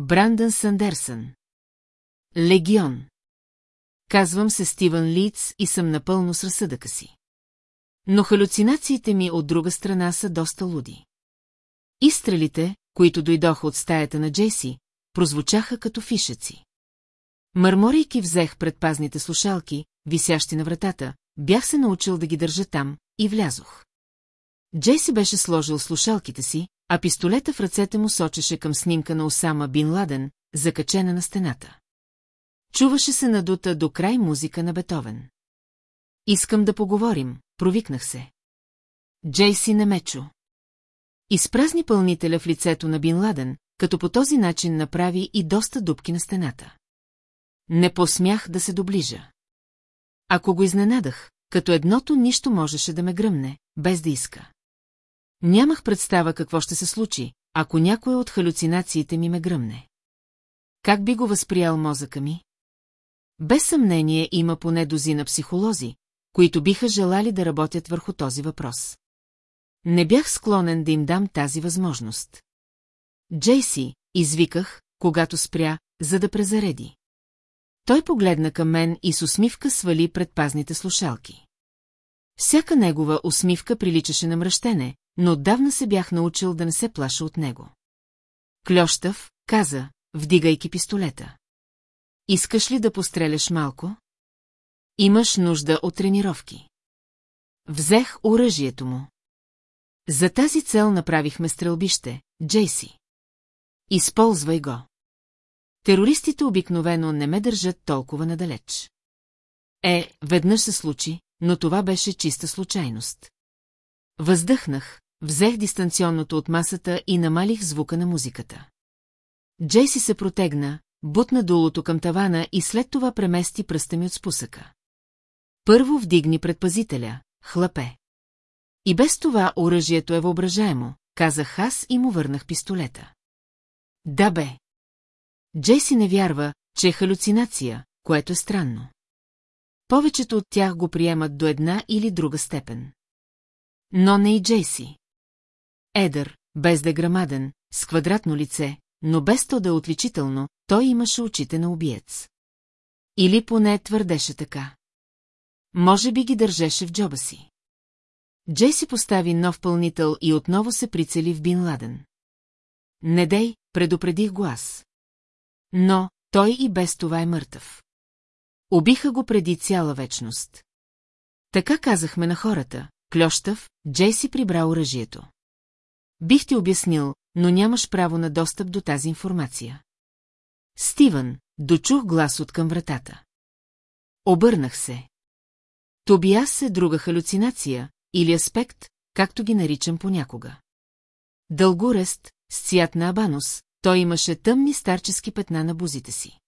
Брандън Сандерсън. Легион. Казвам се Стивън Лиц и съм напълно с разсъдъка си. Но халюцинациите ми от друга страна са доста луди. Изстрелите, които дойдоха от стаята на Джейси, прозвучаха като фишеци. Мърморейки взех предпазните слушалки, висящи на вратата, бях се научил да ги държа там и влязох. Джейси беше сложил слушалките си, а пистолета в ръцете му сочеше към снимка на Осама Бин Ладен, закачена на стената. Чуваше се надута до край музика на Бетовен. Искам да поговорим, провикнах се. Джейси не ме. Изпразни пълнителя в лицето на Бин Ладен, като по този начин направи и доста дупки на стената. Не посмях да се доближа. Ако го изненадах, като едното нищо можеше да ме гръмне, без да иска. Нямах представа какво ще се случи, ако някой от халюцинациите ми ме гръмне. Как би го възприял мозъка ми? Без съмнение има поне дозина психолози, които биха желали да работят върху този въпрос. Не бях склонен да им дам тази възможност. Джейси, извиках, когато спря, за да презареди. Той погледна към мен и с усмивка свали предпазните слушалки. Всяка негова усмивка приличаше на мръщене, но отдавна се бях научил да не се плаша от него. Клющав, каза, вдигайки пистолета. Искаш ли да постреляш малко? Имаш нужда от тренировки. Взех оръжието му. За тази цел направихме стрелбище, Джейси. Използвай го. Терористите обикновено не ме държат толкова надалеч. Е, веднъж се случи, но това беше чиста случайност. Въздъхнах, взех дистанционното от масата и намалих звука на музиката. Джейси се протегна, бутна долото към тавана и след това премести пръста ми от спусъка. Първо вдигни предпазителя, хлапе. И без това оръжието е въображаемо, казах аз и му върнах пистолета. Да бе. Джейси не вярва, че е халюцинация, което е странно. Повечето от тях го приемат до една или друга степен. Но не и Джейси. Едър, без да е грамаден, с квадратно лице, но без то да е отличително, той имаше очите на убиец. Или поне твърдеше така. Може би ги държеше в джоба си. Джейси постави нов пълнител и отново се прицели в Бин Ладен. Не дей, предупредих го аз. Но той и без това е мъртъв. Убиха го преди цяла вечност. Така казахме на хората, клющав, Джейси прибра оръжието. Бих ти обяснил, но нямаш право на достъп до тази информация. Стивън, дочух глас от към вратата. Обърнах се. Тобиас е друга халюцинация, или аспект, както ги наричам понякога. Дългорест, с цвят на абанус, той имаше тъмни старчески петна на бузите си.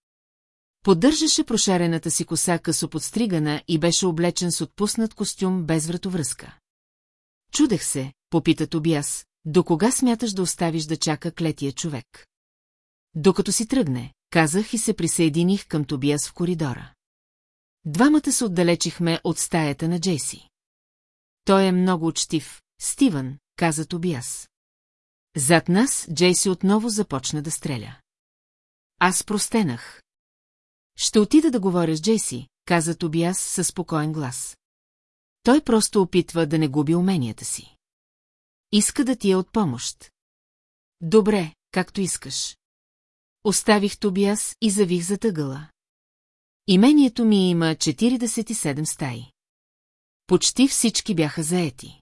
Поддържаше прошарената си коса късо подстригана и беше облечен с отпуснат костюм без вратовръзка. Чудех се, попита Тобиас, до кога смяташ да оставиш да чака клетия човек? Докато си тръгне, казах и се присъединих към Тобиас в коридора. Двамата се отдалечихме от стаята на Джейси. Той е много учтив, Стивън, каза Тобиас. Зад нас Джейси отново започна да стреля. Аз простенах. Ще отида да говоря с Джейси, каза Тобиас със спокоен глас. Той просто опитва да не губи уменията си. Иска да ти е от помощ. Добре, както искаш. Оставих Тобиас и завих за тъгъла. Имението ми има 47 стаи. Почти всички бяха заети.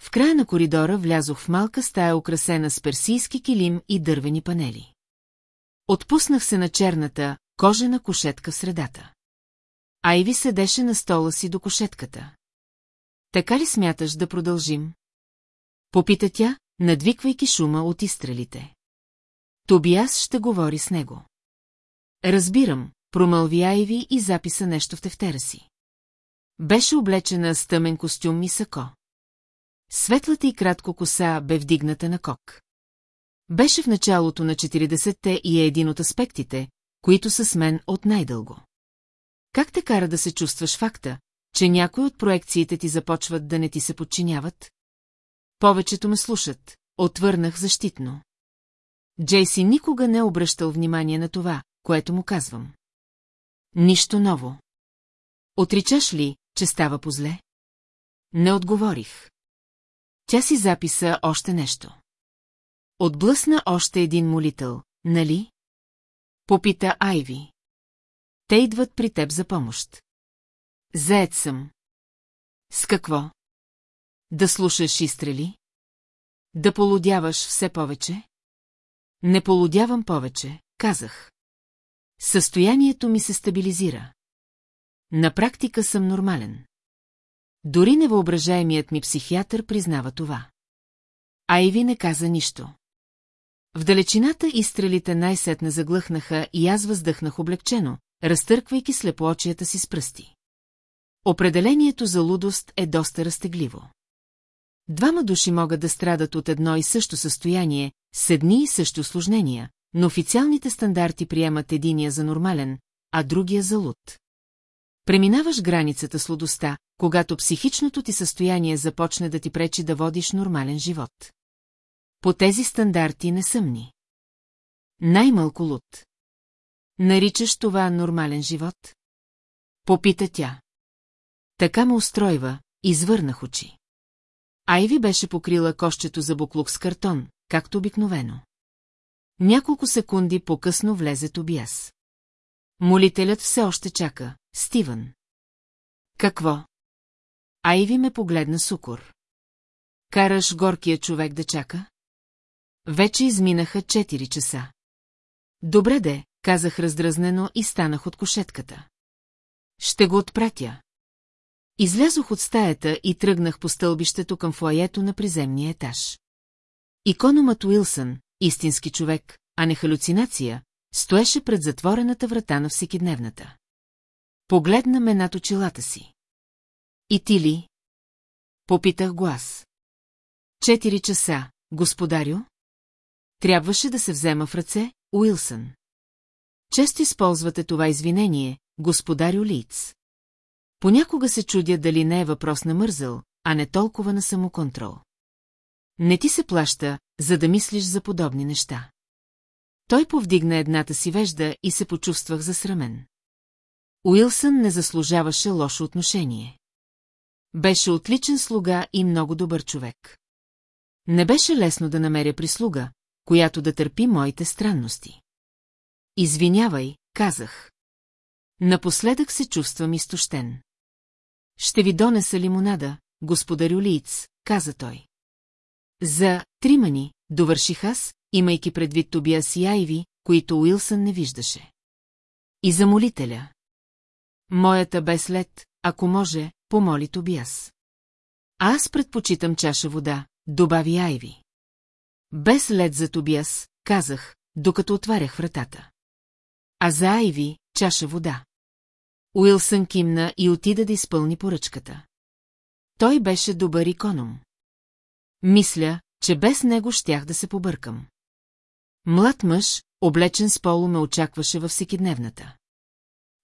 В края на коридора влязох в малка стая, украсена с персийски килим и дървени панели. Отпуснах се на черната, кожена кошетка в средата. Айви седеше на стола си до кошетката. Така ли смяташ да продължим? Попита тя, надвиквайки шума от изстрелите. Тобиас ще говори с него. Разбирам, промълви Айви и записа нещо в тефтера си. Беше облечена с тъмен костюм и сако. Светлата и кратко коса бе вдигната на кок. Беше в началото на 40-те и е един от аспектите, които са с мен от най-дълго. Как те кара да се чувстваш факта, че някои от проекциите ти започват да не ти се подчиняват? Повечето ме слушат, отвърнах защитно. Джейси никога не е обръщал внимание на това, което му казвам. Нищо ново. Отричаш ли, че става позле? Не отговорих. Тя си записа още нещо. Отблъсна още един молител, нали? Попита Айви. Те идват при теб за помощ. Заед съм. С какво? Да слушаш изстрели? Да полудяваш все повече? Не полудявам повече, казах. Състоянието ми се стабилизира. На практика съм нормален. Дори невъображаемият ми психиатър признава това. Айви не каза нищо. В далечината изстрелите най-сетне заглъхнаха и аз въздъхнах облегчено, разтърквайки слепоочията си с пръсти. Определението за лудост е доста разтегливо. Двама души могат да страдат от едно и също състояние, с едни и също осложнения, но официалните стандарти приемат единия за нормален, а другия за луд. Преминаваш границата с лудостта, когато психичното ти състояние започне да ти пречи да водиш нормален живот. По тези стандарти не съмни. Най-малко луд. Наричаш това нормален живот? Попита тя. Така ме устройва, извърнах очи. Айви беше покрила кощето за буклук с картон, както обикновено. Няколко секунди по-късно влезе Тобиас. Молителят все още чака, Стивън. Какво? Айви ме погледна сукор. Караш горкия човек да чака? Вече изминаха 4 часа. Добре де, казах раздразнено и станах от кошетката. Ще го отпратя. Излязох от стаята и тръгнах по стълбището към фуаето на приземния етаж. Икономът Уилсън, истински човек, а не халюцинация, стоеше пред затворената врата на всекидневната. Погледна ме над очилата си. И ти ли? Попитах глас. Четири часа, господарю? Трябваше да се взема в ръце, Уилсън. Често използвате това извинение, господарю Лиц. Понякога се чудя дали не е въпрос на мързъл, а не толкова на самоконтрол. Не ти се плаща, за да мислиш за подобни неща. Той повдигна едната си вежда и се почувствах засрамен. Уилсън не заслужаваше лошо отношение. Беше отличен слуга и много добър човек. Не беше лесно да намеря прислуга, която да търпи моите странности. Извинявай, казах. Напоследък се чувствам изтощен. Ще ви донеса лимонада, господарю Лиц, каза той. За тримани, довърших аз, имайки предвид Тобиас и Айви, които Уилсън не виждаше. И за молителя. Моята бе след, ако може, помоли Тобиас. Аз предпочитам чаша вода, добави Айви. Без лед за Тобиас, казах, докато отварях вратата. А за Айви, чаша вода. Уилсън кимна и отида да изпълни поръчката. Той беше добър иконом. Мисля, че без него щях да се побъркам. Млад мъж, облечен с поло, ме очакваше във всекидневната.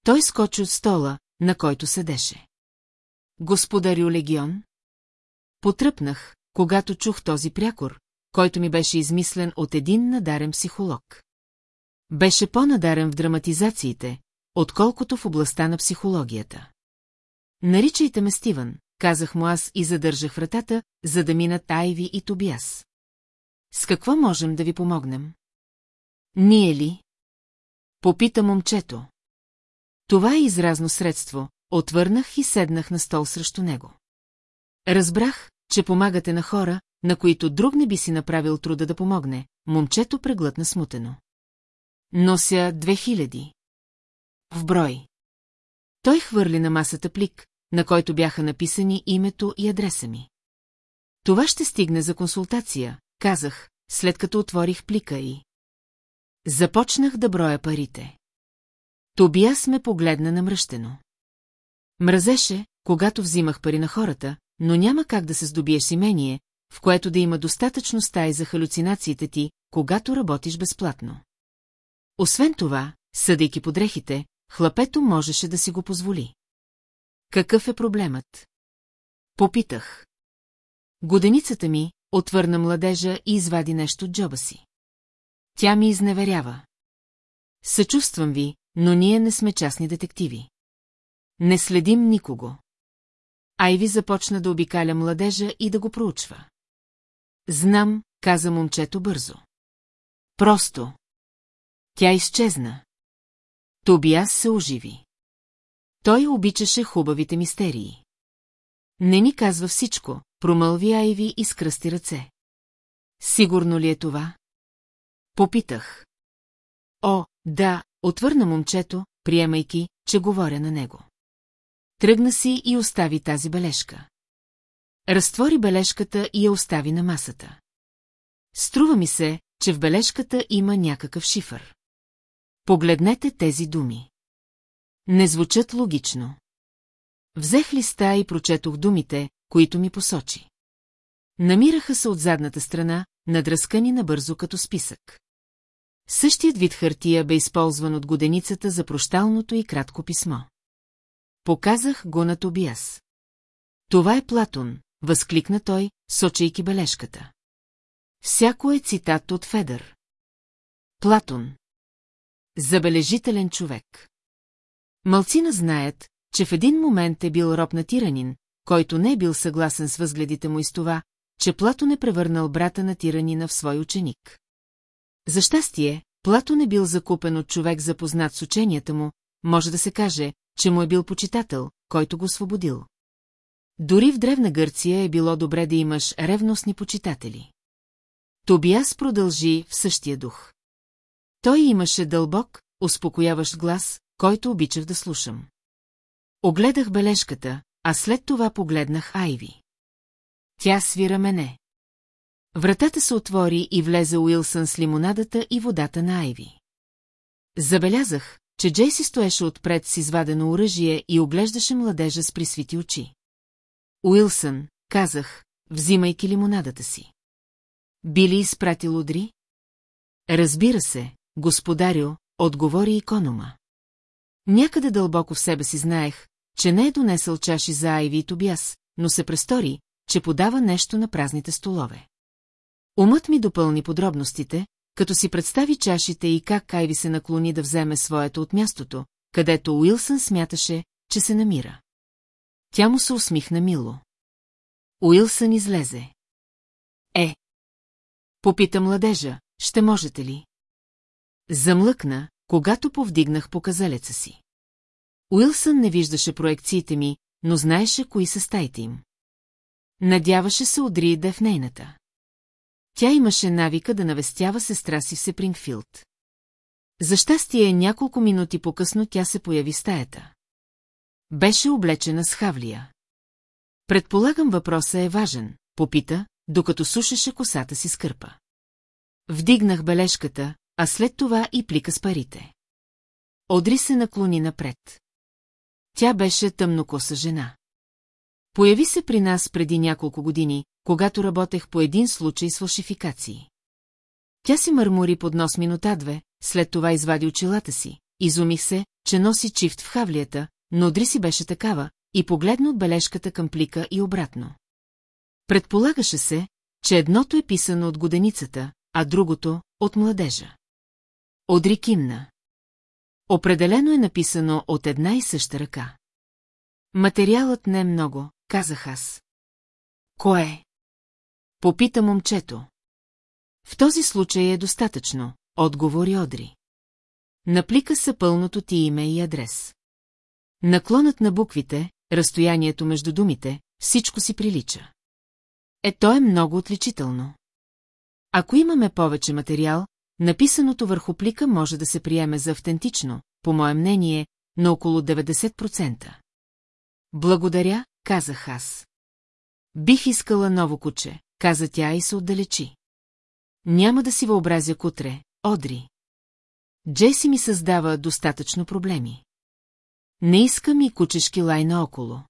Той скочи от стола, на който седеше. Господарю Легион? Потръпнах, когато чух този прякор, който ми беше измислен от един надарен психолог. Беше по-надарен в драматизациите, отколкото в областта на психологията. Наричайте ме Стивън, казах му аз и задържах вратата, за да минат Айви и Тобиас. С какво можем да ви помогнем? Ние ли? Попита момчето. Това е изразно средство, отвърнах и седнах на стол срещу него. Разбрах, че помагате на хора, на които друг не би си направил труда да помогне, момчето преглътна смутено. Нося две хиляди. В брой. Той хвърли на масата плик, на който бяха написани името и адреса ми. Това ще стигне за консултация, казах, след като отворих плика и... Започнах да броя парите. Тобиас ме погледна намръщено. Мразеше, когато взимах пари на хората, но няма как да се здобиеш с имение, в което да има достатъчно стаи за халюцинациите ти, когато работиш безплатно. Освен това, съдейки по дрехите, хлапето можеше да си го позволи. Какъв е проблемът? Попитах. Годеницата ми отвърна младежа и извади нещо от джоба си. Тя ми изневерява. Съчувствам ви, но ние не сме частни детективи. Не следим никого. Айви започна да обикаля младежа и да го проучва. Знам, каза момчето бързо. Просто. Тя изчезна. Тобиас се оживи. Той обичаше хубавите мистерии. Не ни казва всичко, промълви Айви и скръсти ръце. Сигурно ли е това? Попитах. О, да, отвърна момчето, приемайки, че говоря на него. Тръгна си и остави тази бележка. Разтвори бележката и я остави на масата. Струва ми се, че в бележката има някакъв шифър. Погледнете тези думи. Не звучат логично. Взех листа и прочетох думите, които ми посочи. Намираха се от задната страна, надръскани набързо като списък. Същият вид хартия бе използван от годеницата за прощалното и кратко писмо. Показах го на Тобиас. Това е Платон, възкликна той, сочейки бележката. Всяко е цитат от Федър. Платон. Забележителен човек. Малцина знаят, че в един момент е бил роб на тиранин, който не е бил съгласен с възгледите му и с това, че Платон е превърнал брата на тиранина в свой ученик. За щастие, Платон е бил закупен от човек запознат с ученията му, може да се каже, че му е бил почитател, който го освободил. Дори в Древна Гърция е било добре да имаш ревностни почитатели. Тобиас продължи в същия дух. Той имаше дълбок, успокояващ глас, който обичах да слушам. Огледах бележката, а след това погледнах Айви. Тя свира мене. Вратата се отвори и влезе Уилсън с лимонадата и водата на Айви. Забелязах, че Джейси стоеше отпред с извадено оръжие и оглеждаше младежа с присвити очи. Уилсън, казах, взимайки лимонадата си. Би ли изпратил Одри? Разбира се, господарю, отговори иконома. Някъде дълбоко в себе си знаех, че не е донесъл чаши за Айви и Тобиас, но се престори, че подава нещо на празните столове. Умът ми допълни подробностите, като си представи чашите и как Айви се наклони да вземе своето от мястото, където Уилсън смяташе, че се намира. Тя му се усмихна мило. Уилсън излезе. Е. Попита младежа, ще можете ли? Замлъкна, когато повдигнах показалеца си. Уилсън не виждаше проекциите ми, но знаеше кои са стаите им. Надяваше се Одри да е в нейната. Тя имаше навика да навестява сестра си в Сепрингфилд. За щастие, няколко минути по-късно тя се появи в стаята. Беше облечена с хавлия. Предполагам въпросът е важен, попита, докато сушеше косата си скърпа. Вдигнах бележката, а след това и плика с парите. Одри се наклони напред. Тя беше тъмнокоса жена. Появи се при нас преди няколко години, когато работех по един случай с фалшификации. Тя си мърмори под нос минута-две, след това извади очилата си. Изумих се, че носи чифт в хавлията, но Одри си беше такава, и погледна от бележката към плика и обратно. Предполагаше се, че едното е писано от годеницата, а другото – от младежа. Одри кимна. Определено е написано от една и съща ръка. Материалът не е много, казах аз. Кое? Попита момчето. В този случай е достатъчно, отговори Одри. Наплика се пълното ти име и адрес. Наклонът на буквите, разстоянието между думите, всичко си прилича. Е, то е много отличително. Ако имаме повече материал, написаното върху плика може да се приеме за автентично, по мое мнение, на около 90%. Благодаря, казах аз. Бих искала ново куче, каза тя и се отдалечи. Няма да си въобразя кутре, Одри. Джеси ми създава достатъчно проблеми. Не искам и кучешки лай наоколо.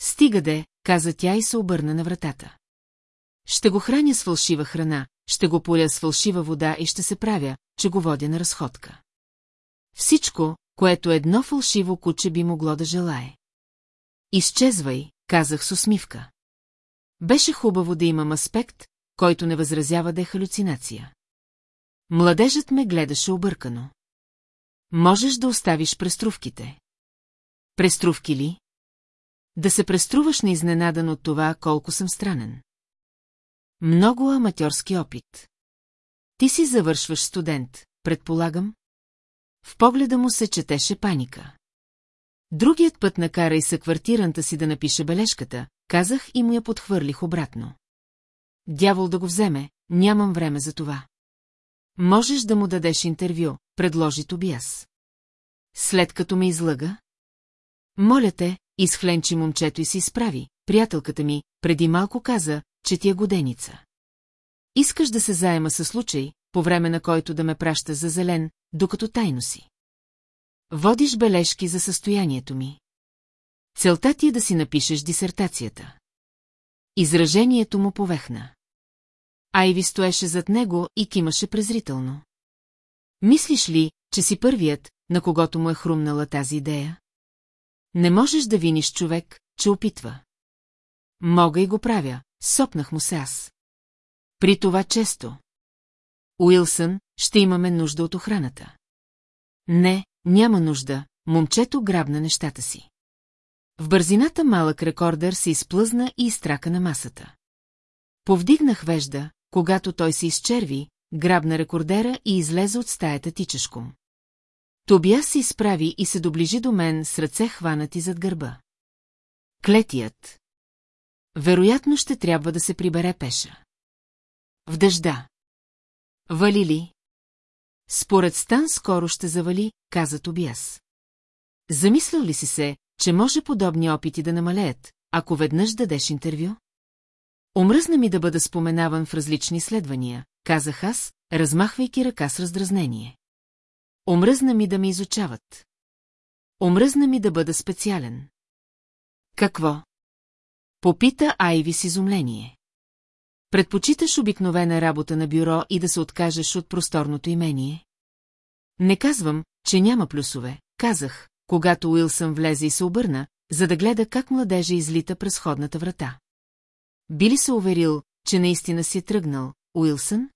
Стига де, каза тя и се обърна на вратата. Ще го храня с фалшива храна, ще го поля с фалшива вода и ще се правя, че го водя на разходка. Всичко, което едно фалшиво куче би могло да желае. Изчезвай, казах с усмивка. Беше хубаво да имам аспект, който не възразява да е халюцинация. Младежът ме гледаше объркано. Можеш да оставиш преструвките. Преструвки ли? Да се преструваш неизненадан от това, колко съм странен. Много аматьорски опит. Ти си завършваш студент, предполагам? В погледа му се четеше паника. Другият път накара и съквартиранта си да напише бележката, казах и му я подхвърлих обратно. Дявол да го вземе, нямам време за това. Можеш да му дадеш интервю, предложи Тобиас. След като ме излъга? Моля те, изхленчи момчето и се изправи. Приятелката ми преди малко каза, че ти е годеница. Искаш да се заема със случай, по време на който да ме праща за зелен, докато тайно си. Водиш бележки за състоянието ми. Целта ти е да си напишеш дисертацията. Изражението му повехна. Айви стоеше зад него и кимаше презрително. Мислиш ли, че си първият, на когото му е хрумнала тази идея? Не можеш да виниш човек, че опитва. Мога и го правя, сопнах му се аз. При това често. Уилсън, ще имаме нужда от охраната. Не, няма нужда, момчето грабна нещата си. В бързината малък рекордер се изплъзна и изтрака на масата. Повдигнах вежда, когато той се изчерви, грабна рекордера и излезе от стаята тичешком. Тобия се изправи и се доближи до мен с ръце хванати зад гърба. Клетият. Вероятно ще трябва да се прибере пеша. В дъжда. Вали ли? Според Стан скоро ще завали, каза Тобиас. Замислял ли си се, че може подобни опити да намалеят, ако веднъж дадеш интервю? Омръзна ми да бъда споменаван в различни изследвания, казах аз, размахвайки ръка с раздразнение. Омръзна ми да ме изучават. Омръзна ми да бъда специален. Какво? Попита Айви с изумление. Предпочиташ обикновена работа на бюро и да се откажеш от просторното имение? Не казвам, че няма плюсове, казах, когато Уилсън влезе и се обърна, за да гледа как младежа излита през ходната врата. Би ли се уверил, че наистина си е тръгнал, Уилсън?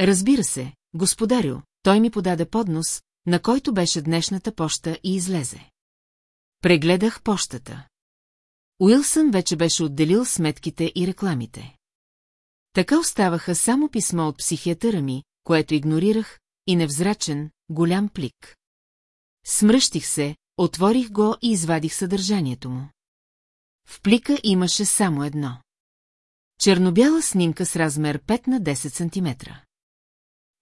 Разбира се, господарю, той ми подаде поднос, на който беше днешната поща и излезе. Прегледах пощата. Уилсън вече беше отделил сметките и рекламите. Така оставаха само писма от психиатъра ми, което игнорирах, и невзрачен, голям плик. Смръщих се, отворих го и извадих съдържанието му. В плика имаше само едно. Чернобяла снимка с размер 5 на 10 см.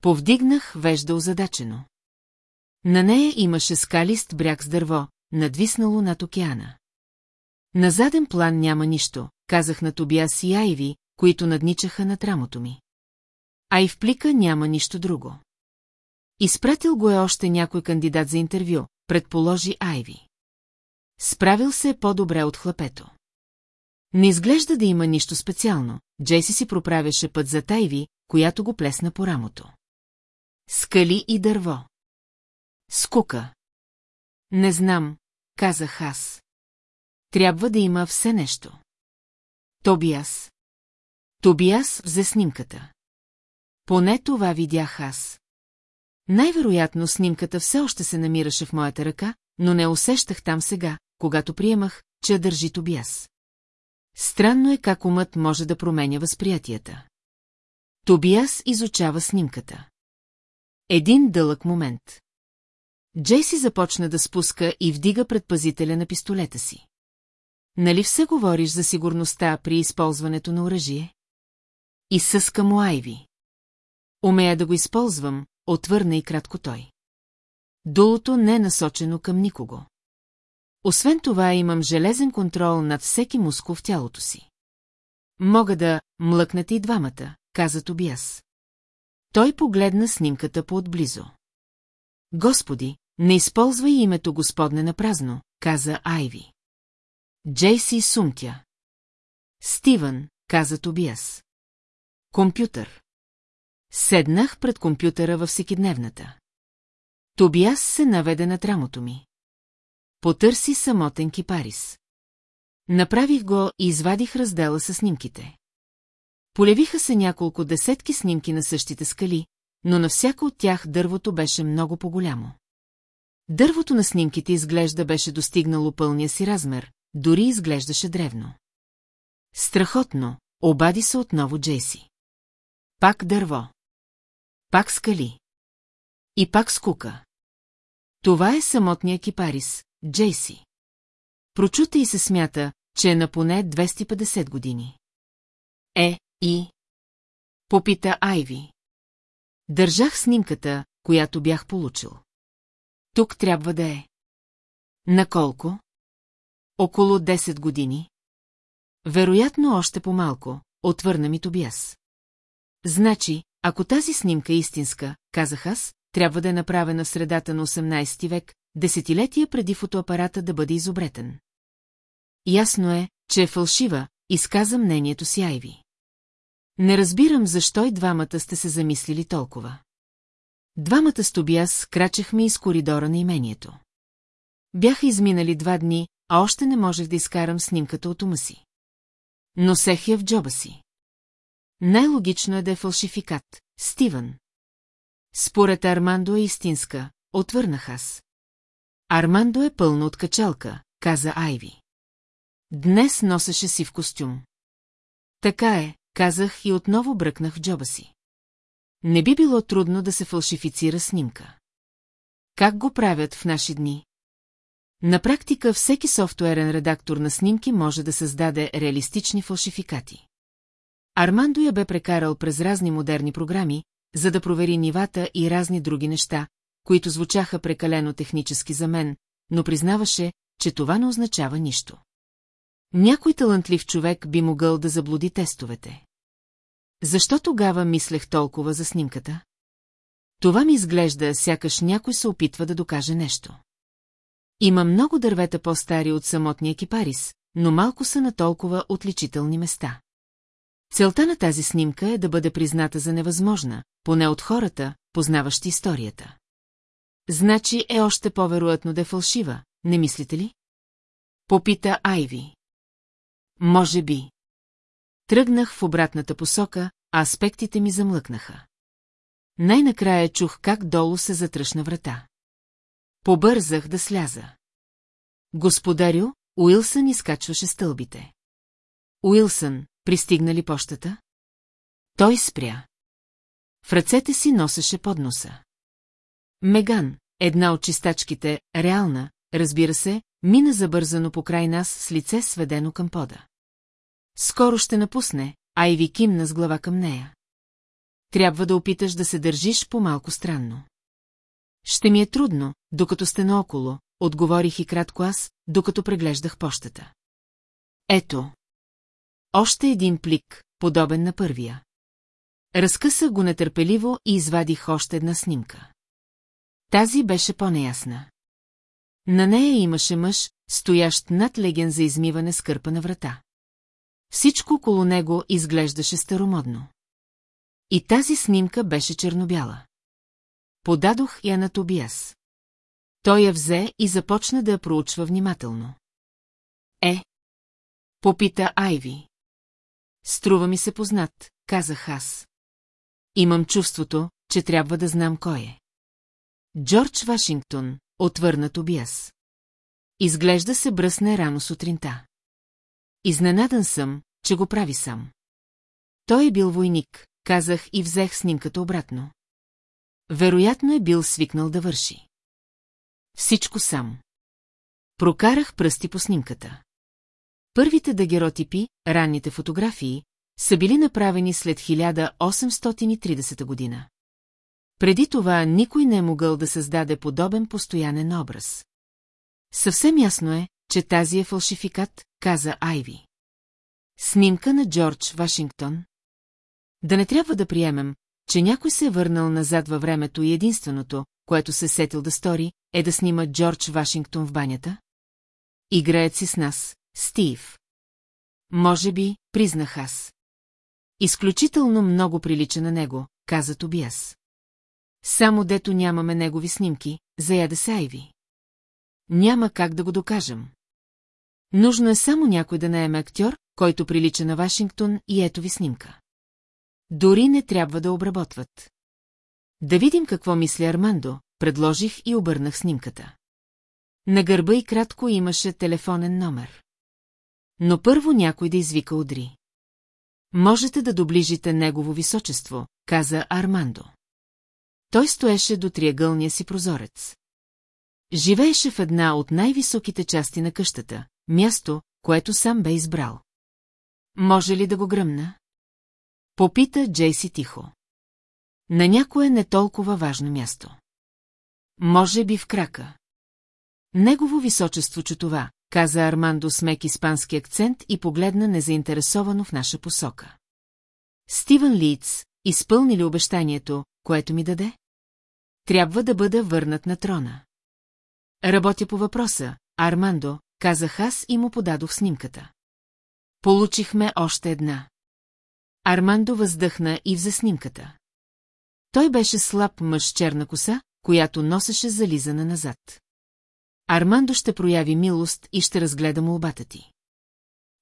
Повдигнах вежда озадачено. На нея имаше скалист бряг с дърво, надвиснало над океана. На заден план няма нищо, казах на Тобиас и Айви, които надничаха над рамото ми. А и в плика няма нищо друго. Изпратил го е още някой кандидат за интервю, предположи Айви. Справил се е по-добре от хлапето. Не изглежда да има нищо специално, Джейси си проправяше път за Тайви, която го плесна по рамото. Скали и дърво. Скука. Не знам, казах аз. Трябва да има все нещо. Тобиас. Тобиас взе снимката. Поне това видях аз. Най-вероятно снимката все още се намираше в моята ръка, но не усещах там сега, когато приемах, че я държи Тобиас. Странно е как умът може да променя възприятията. Тобиас изучава снимката. Един дълъг момент. Джейси започна да спуска и вдига предпазителя на пистолета си. Нали все говориш за сигурността при използването на оръжие? И съска му Айви. Умея да го използвам, отвърна и кратко той. Дулото не е насочено към никого. Освен това имам железен контрол над всеки мускул в тялото си. Мога да млъкнете и двамата, каза Тобиас. Той погледна снимката по-отблизо. Господи, не използвай името Господне на празно, каза Айви. Джейси сумтя. Стивън, каза Тобиас. Компютър. Седнах пред компютъра във всекидневната. Тобиас се наведе на трамото ми. Потърси самотен кипарис. Направих го и извадих раздела с снимките. Полявиха се няколко десетки снимки на същите скали, но на всяка от тях дървото беше много по-голямо. Дървото на снимките изглежда беше достигнало пълния си размер, дори изглеждаше древно. Страхотно, обади се отново Джейси. Пак дърво. Пак скали. И пак скука. Това е самотния кипарис, Джейси. Прочута и се смята, че е на поне 250 години. Е, и... Попита Айви. Държах снимката, която бях получил. Тук трябва да е. На колко? Около 10 години. Вероятно още по-малко, отвърна ми Тобиас. Значи, ако тази снимка е истинска, казах аз, трябва да е направена в средата на 18 век, десетилетия преди фотоапарата да бъде изобретен. Ясно е, че е фалшива, изказа мнението си Айви. Не разбирам защо и двамата сте се замислили толкова. Двамата с Тобиас крачехме из коридора на имението. Бяха изминали два дни, а още не можех да изкарам снимката от ума си. Носех я в джоба си. Най-логично е да е фалшификат, Стивън. Според Армандо е истинска, отвърнах аз. Армандо е пълно от качалка, каза Айви. Днес носеше си в костюм. Така е, казах и отново бръкнах в джоба си. Не би било трудно да се фалшифицира снимка. Как го правят в наши дни? На практика всеки софтуерен редактор на снимки може да създаде реалистични фалшификати. Армандо я бе прекарал през разни модерни програми, за да провери нивата и разни други неща, които звучаха прекалено технически за мен, но признаваше, че това не означава нищо. Някой талантлив човек би могъл да заблуди тестовете. Защо тогава мислех толкова за снимката? Това ми изглежда, сякаш някой се опитва да докаже нещо. Има много дървета по-стари от самотния кипарис, но малко са на толкова отличителни места. Целта на тази снимка е да бъде призната за невъзможна, поне от хората, познаващи историята. Значи е още по-вероятно да е фалшива, не мислите ли? Попита Айви. Може би. Тръгнах в обратната посока, а аспектите ми замлъкнаха. Най-накрая чух как долу се затръшна врата. Побързах да сляза. Господарю, Уилсън изкачваше стълбите. Уилсън, пристигна ли пощата? Той спря. В ръцете си носеше подноса. Меган, една от чистачките, реална, разбира се, мина забързано по край нас с лице сведено към пода. Скоро ще напусне, а и ви кимна с глава към нея. Трябва да опиташ да се държиш по-малко странно. Ще ми е трудно, докато сте наоколо, отговорих и кратко аз, докато преглеждах пощата. Ето. Още един плик, подобен на първия. Разкъсах го нетърпеливо и извадих още една снимка. Тази беше по-неясна. На нея имаше мъж, стоящ над леген за измиване с кърпа на врата. Всичко около него изглеждаше старомодно. И тази снимка беше чернобяла. Подадох я на Тобиас. Той я взе и започна да я проучва внимателно. Е. Попита Айви. Струва ми се познат, казах аз. Имам чувството, че трябва да знам кой е. Джордж Вашингтон, отвърна Тобиас. Изглежда се бръсне рано сутринта. Изненадан съм, че го прави сам. Той е бил войник, казах и взех снимката обратно. Вероятно е бил свикнал да върши. Всичко сам. Прокарах пръсти по снимката. Първите дагеротипи, ранните фотографии, са били направени след 1830 година. Преди това никой не е могъл да създаде подобен постоянен образ. Съвсем ясно е, че тази е фалшификат, каза Айви. Снимка на Джордж Вашингтон. Да не трябва да приемем, че някой се е върнал назад във времето и единственото, което се сетил да стори, е да снима Джордж Вашингтон в банята? Играят си с нас, Стив. Може би, признах аз. Изключително много прилича на него, каза Тобиас. Само дето нямаме негови снимки, заяда се Айви. Няма как да го докажем. Нужно е само някой да наеме актьор, който прилича на Вашингтон и ето ви снимка. Дори не трябва да обработват. Да видим какво мисли Армандо, предложих и обърнах снимката. На гърба и кратко имаше телефонен номер. Но първо някой да извика Одри. Можете да доближите негово височество, каза Армандо. Той стоеше до триъгълния си прозорец. Живееше в една от най-високите части на къщата, място, което сам бе избрал. Може ли да го гръмна? Попита Джейси тихо. На някое не толкова важно място. Може би в крака. Негово височество чу това, каза Армандо с мек испански акцент и погледна незаинтересовано в наша посока. Стивън Лиц, изпълни ли обещанието, което ми даде? Трябва да бъда върнат на трона. Работя по въпроса, Армандо, казах аз и му подадох снимката. Получихме още една. Армандо въздъхна и взе снимката. Той беше слаб мъж с черна коса, която носеше зализана назад. Армандо ще прояви милост и ще разгледа молбата ти.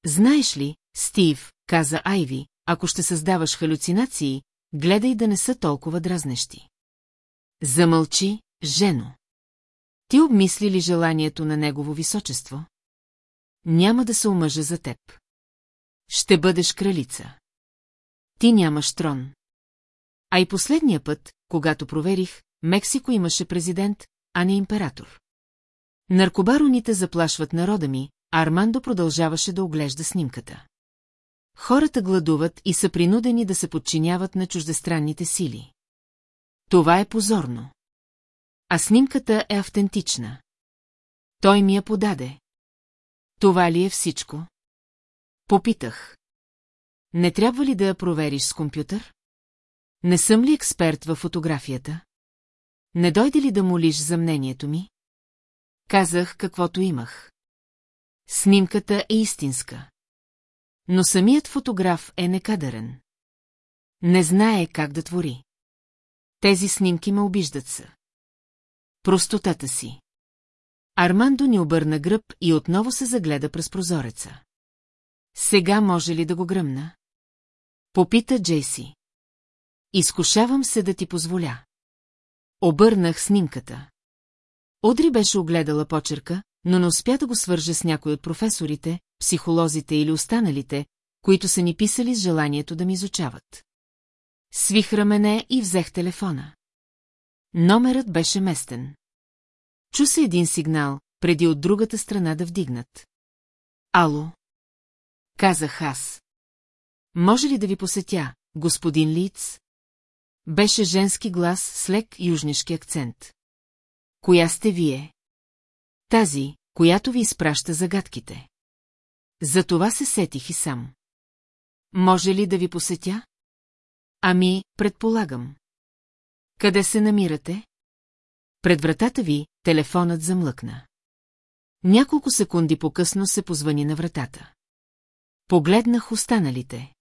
Знаеш ли, Стив, каза Айви, ако ще създаваш халюцинации, гледай да не са толкова дразнещи. Замълчи, жено. Ти обмисли ли желанието на негово височество? Няма да се омъжа за теб. Ще бъдеш кралица. Ти нямаш трон. А и последния път, когато проверих, Мексико имаше президент, а не император. Наркобароните заплашват народа ми, а Армандо продължаваше да оглежда снимката. Хората гладуват и са принудени да се подчиняват на чуждестранните сили. Това е позорно. А снимката е автентична. Той ми я подаде. Това ли е всичко? Попитах. Не трябва ли да я провериш с компютър? Не съм ли експерт във фотографията? Не дойде ли да молиш за мнението ми? Казах каквото имах. Снимката е истинска. Но самият фотограф е некадърен. Не знае как да твори. Тези снимки ме обиждат са. Простотата си. Армандо ни обърна гръб и отново се загледа през прозореца. Сега може ли да го гръмна? Попита Джейси. Изкушавам се да ти позволя. Обърнах снимката. Одри беше огледала почерка, но не успя да го свърже с някой от професорите, психолозите или останалите, които са ни писали с желанието да ми изучават. Свих рамене и взех телефона. Номерът беше местен. Чу се един сигнал, преди от другата страна да вдигнат. Ало? Казах аз. Може ли да ви посетя, господин Лиц? Беше женски глас с лек южнишки акцент. Коя сте вие? Тази, която ви изпраща загадките. За това се сетих и сам. Може ли да ви посетя? Ами, предполагам. Къде се намирате? Пред вратата ви телефонът замлъкна. Няколко секунди по-късно се позвани на вратата. Погледнах останалите.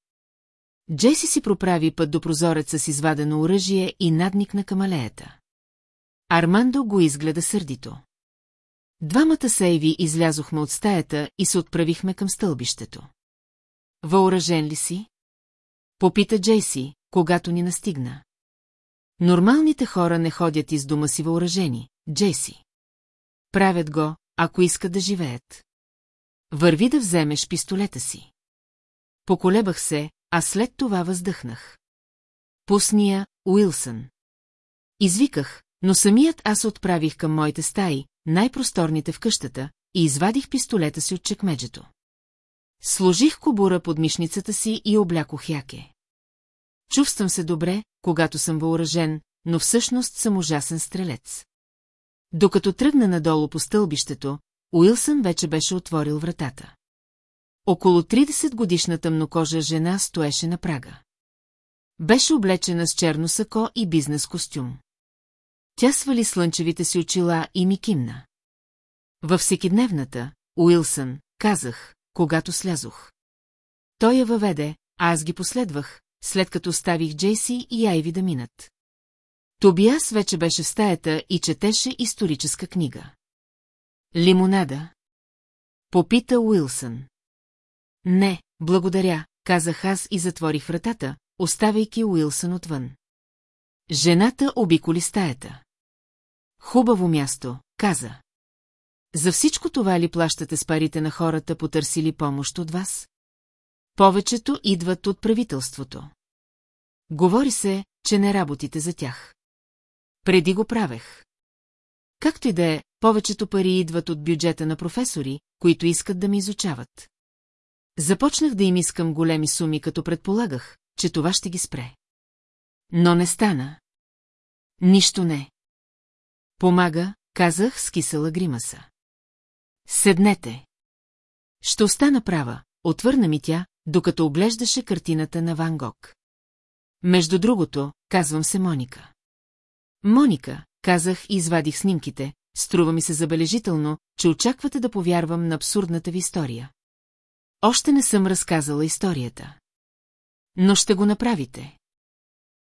Джеси си проправи път до прозореца с извадено оръжие и надникна към алеята. Армандо го изгледа сърдито. Двамата сейви излязохме от стаята и се отправихме към стълбището. Въоръжен ли си? Попита Джейси, когато ни настигна. Нормалните хора не ходят из дома си въоръжени, Джейси. Правят го, ако искат да живеят. Върви да вземеш пистолета си. Поколебах се, а след това въздъхнах. Пусния, Уилсън. Извиках, но самият аз отправих към моите стаи, най-просторните в къщата, и извадих пистолета си от чекмеджето. Сложих кобура под мишницата си и облякох яке. Чувствам се добре, когато съм въоръжен, но всъщност съм ужасен стрелец. Докато тръгна надолу по стълбището, Уилсън вече беше отворил вратата. Около 30 годишна тъмнокожа жена стоеше на прага. Беше облечена с черно сако и бизнес костюм. Тя свали слънчевите си очила и ми кимна. Във всекидневната, Уилсън, казах, когато слязох. Той я въведе, а аз ги последвах, след като оставих Джейси и Айви да минат. Тобиас вече беше в стаята и четеше историческа книга. Лимонада? Попита Уилсън. Не, благодаря, казах аз и затворих вратата, оставяйки Уилсън отвън. Жената обиколи стаята. Хубаво място, каза. За всичко това ли плащате с парите на хората, потърсили помощ от вас? Повечето идват от правителството. Говори се, че не работите за тях. Преди го правех. Както и да е, повечето пари идват от бюджета на професори, които искат да ме изучават. Започнах да им искам големи суми, като предполагах, че това ще ги спре. Но не стана. Нищо не. Помага, казах с кисела гримаса. Седнете. Ще остана права, отвърна ми тя, докато оглеждаше картината на Ван Гог. Между другото, казвам се Моника. Моника, казах и извадих снимките, струва ми се забележително, че очаквате да повярвам на абсурдната ви история. Още не съм разказала историята. Но ще го направите.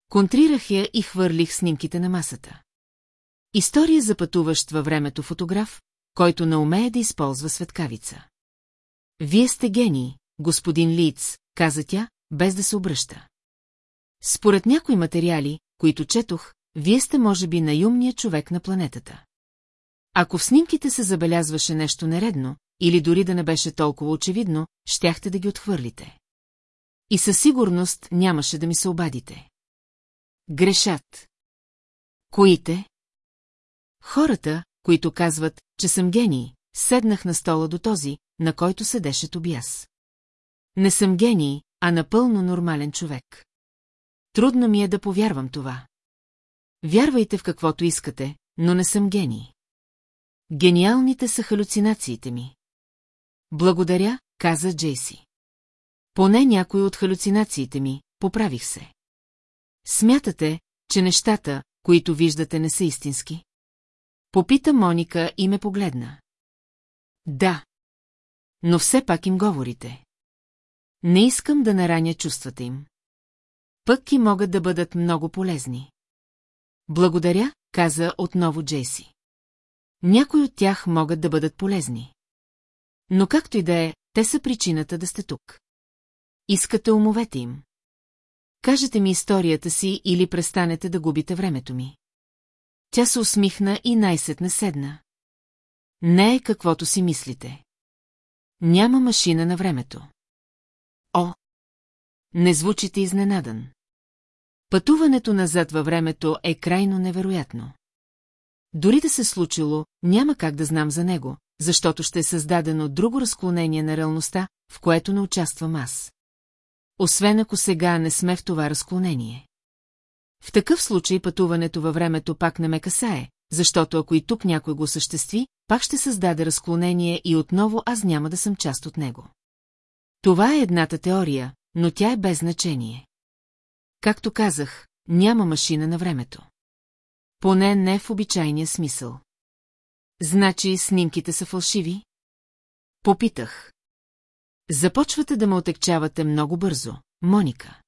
Контрирах я и хвърлих снимките на масата. История за пътуващ във времето фотограф, който не умее да използва светкавица. Вие сте гений, господин Лиц, каза тя, без да се обръща. Според някои материали, които четох, вие сте може би най-умният човек на планетата. Ако в снимките се забелязваше нещо нередно, или дори да не беше толкова очевидно, щяхте да ги отхвърлите. И със сигурност нямаше да ми се обадите. Грешат. Коите? Хората, които казват, че съм гений, седнах на стола до този, на който седеше Тобиас. Не съм гений, а напълно нормален човек. Трудно ми е да повярвам това. Вярвайте в каквото искате, но не съм гений. Гениалните са халюцинациите ми. Благодаря, каза Джейси. Поне някои от халюцинациите ми, поправих се. Смятате, че нещата, които виждате, не са истински? Попита Моника и ме погледна. Да. Но все пак им говорите. Не искам да нараня чувствата им. Пък и могат да бъдат много полезни. Благодаря, каза отново Джейси. Някои от тях могат да бъдат полезни. Но както и да е, те са причината да сте тук. Искате умовете им. Кажете ми историята си или престанете да губите времето ми. Тя се усмихна и най-сетне седна. Не е каквото си мислите. Няма машина на времето. О! Не звучите изненадан. Пътуването назад във времето е крайно невероятно. Дори да се случило, няма как да знам за него, защото ще е създадено друго разклонение на реалността, в което не участвам аз. Освен ако сега не сме в това разклонение. В такъв случай пътуването във времето пак не ме касае, защото ако и тук някой го съществи, пак ще създаде разклонение и отново аз няма да съм част от него. Това е едната теория, но тя е без значение. Както казах, няма машина на времето. Поне не в обичайния смисъл. Значи снимките са фалшиви? Попитах. Започвате да ме отекчавате много бързо, Моника.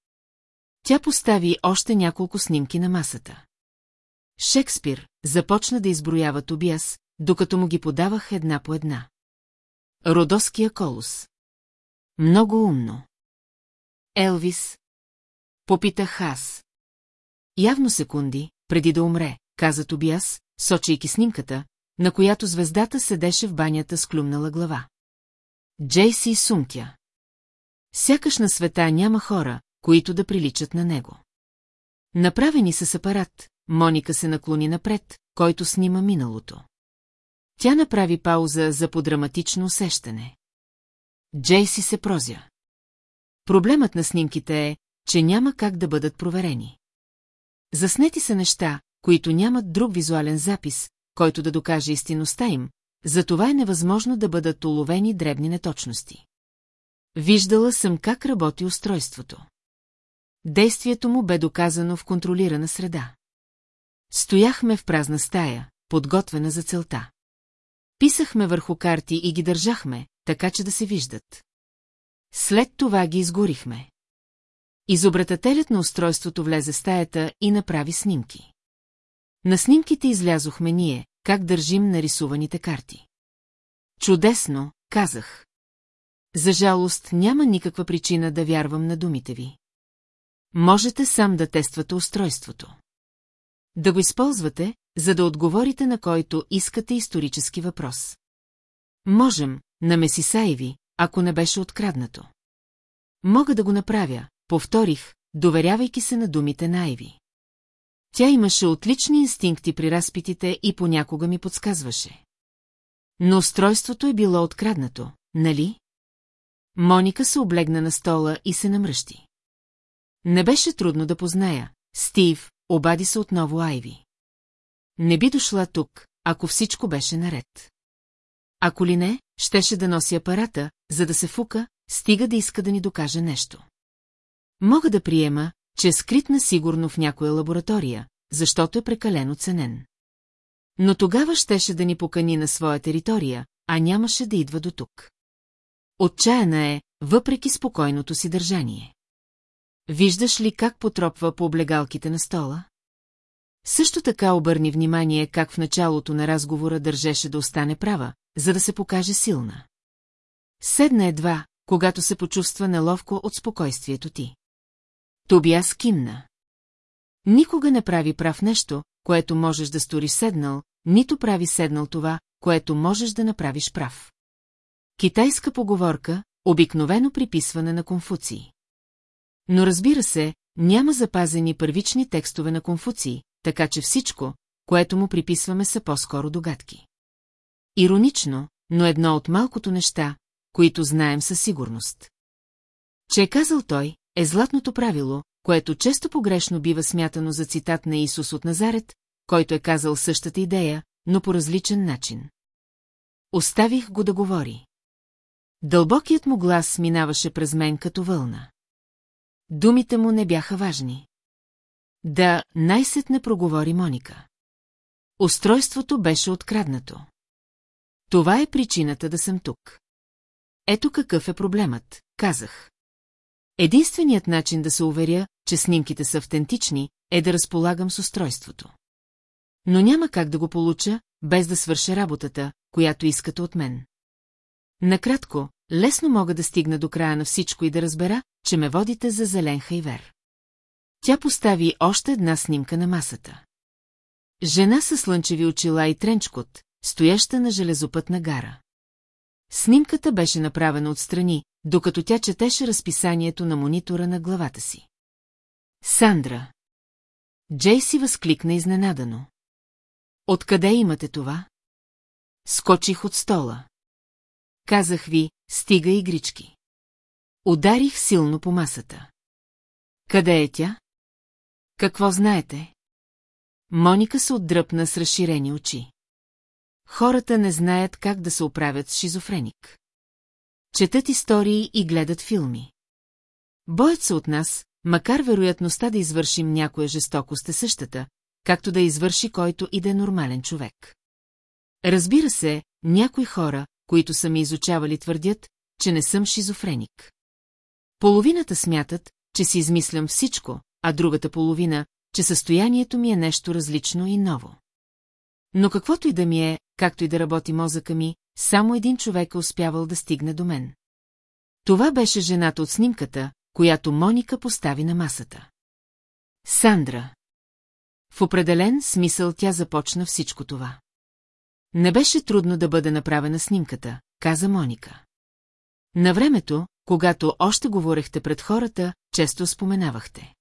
Тя постави още няколко снимки на масата. Шекспир започна да изброява Тобиас, докато му ги подавах една по една. Родоския колос. Много умно. Елвис. Попитах аз. Явно секунди, преди да умре, каза Тобиас, сочейки снимката, на която звездата седеше в банята с клюмнала глава. Джейси сумтя. Сякаш на света няма хора, които да приличат на него. Направени с апарат, Моника се наклони напред, който снима миналото. Тя направи пауза за подраматично усещане. Джейси се прозя. Проблемът на снимките е, че няма как да бъдат проверени. Заснети са неща, които нямат друг визуален запис, който да докаже истинността им, затова е невъзможно да бъдат уловени дребни неточности. Виждала съм как работи устройството. Действието му бе доказано в контролирана среда. Стояхме в празна стая, подготвена за целта. Писахме върху карти и ги държахме, така че да се виждат. След това ги изгорихме. Изобретателят на устройството влезе в стаята и направи снимки. На снимките излязохме ние, как държим нарисуваните карти. Чудесно, казах. За жалост няма никаква причина да вярвам на думите ви. Можете сам да тествате устройството. Да го използвате, за да отговорите на който искате исторически въпрос. Можем, на Месисаеви, ако не беше откраднато. Мога да го направя, повторих, доверявайки се на думите на Айви. Тя имаше отлични инстинкти при разпитите и понякога ми подсказваше. Но устройството е било откраднато, нали? Моника се облегна на стола и се намръщи. Не беше трудно да позная. Стив, обади се отново Айви. Не би дошла тук, ако всичко беше наред. Ако ли не, щеше да носи апарата, за да се фука, стига да иска да ни докаже нещо. Мога да приема, че е скритна сигурно в някоя лаборатория, защото е прекалено ценен. Но тогава щеше да ни покани на своя територия, а нямаше да идва до тук. Отчаяна е, въпреки спокойното си държание. Виждаш ли как потропва по облегалките на стола? Също така обърни внимание как в началото на разговора държеше да остане права, за да се покаже силна. Седна едва, когато се почувства неловко от спокойствието ти. Тобиас кимна. Никога не прави прав нещо, което можеш да сториш седнал, нито прави седнал това, което можеш да направиш прав. Китайска поговорка, обикновено приписване на Конфуции. Но разбира се, няма запазени първични текстове на Конфуции, така че всичко, което му приписваме са по-скоро догадки. Иронично, но едно от малкото неща, които знаем със сигурност. Че е казал той, е златното правило, което често погрешно бива смятано за цитат на Исус от Назарет, който е казал същата идея, но по различен начин. Оставих го да говори. Дълбокият му глас минаваше през мен като вълна. Думите му не бяха важни. Да, най-сетне проговори Моника. Устройството беше откраднато. Това е причината да съм тук. Ето какъв е проблемът, казах. Единственият начин да се уверя, че снимките са автентични, е да разполагам с устройството. Но няма как да го получа, без да свърша работата, която искате от мен. Накратко, лесно мога да стигна до края на всичко и да разбера, че ме водите за зелен хайвер. Тя постави още една снимка на масата. Жена със слънчеви очила и тренчкот, стояща на железопътна гара. Снимката беше направена отстрани, докато тя четеше разписанието на монитора на главата си. Сандра. Джейси възкликна изненадано. Откъде имате това? Скочих от стола. Казах ви, стига игрички. Ударих силно по масата. Къде е тя? Какво знаете? Моника се отдръпна с разширени очи. Хората не знаят как да се оправят с шизофреник. Четат истории и гледат филми. Боят се от нас, макар вероятността да извършим някоя жестокост е същата, както да извърши който и да е нормален човек. Разбира се, някои хора, които са ми изучавали, твърдят, че не съм шизофреник. Половината смятат, че си измислям всичко, а другата половина, че състоянието ми е нещо различно и ново. Но каквото и да ми е, както и да работи мозъка ми, само един човек е успявал да стигне до мен. Това беше жената от снимката, която Моника постави на масата. Сандра. В определен смисъл тя започна всичко това. Не беше трудно да бъде направена снимката, каза Моника. На времето, когато още говорехте пред хората, често споменавахте.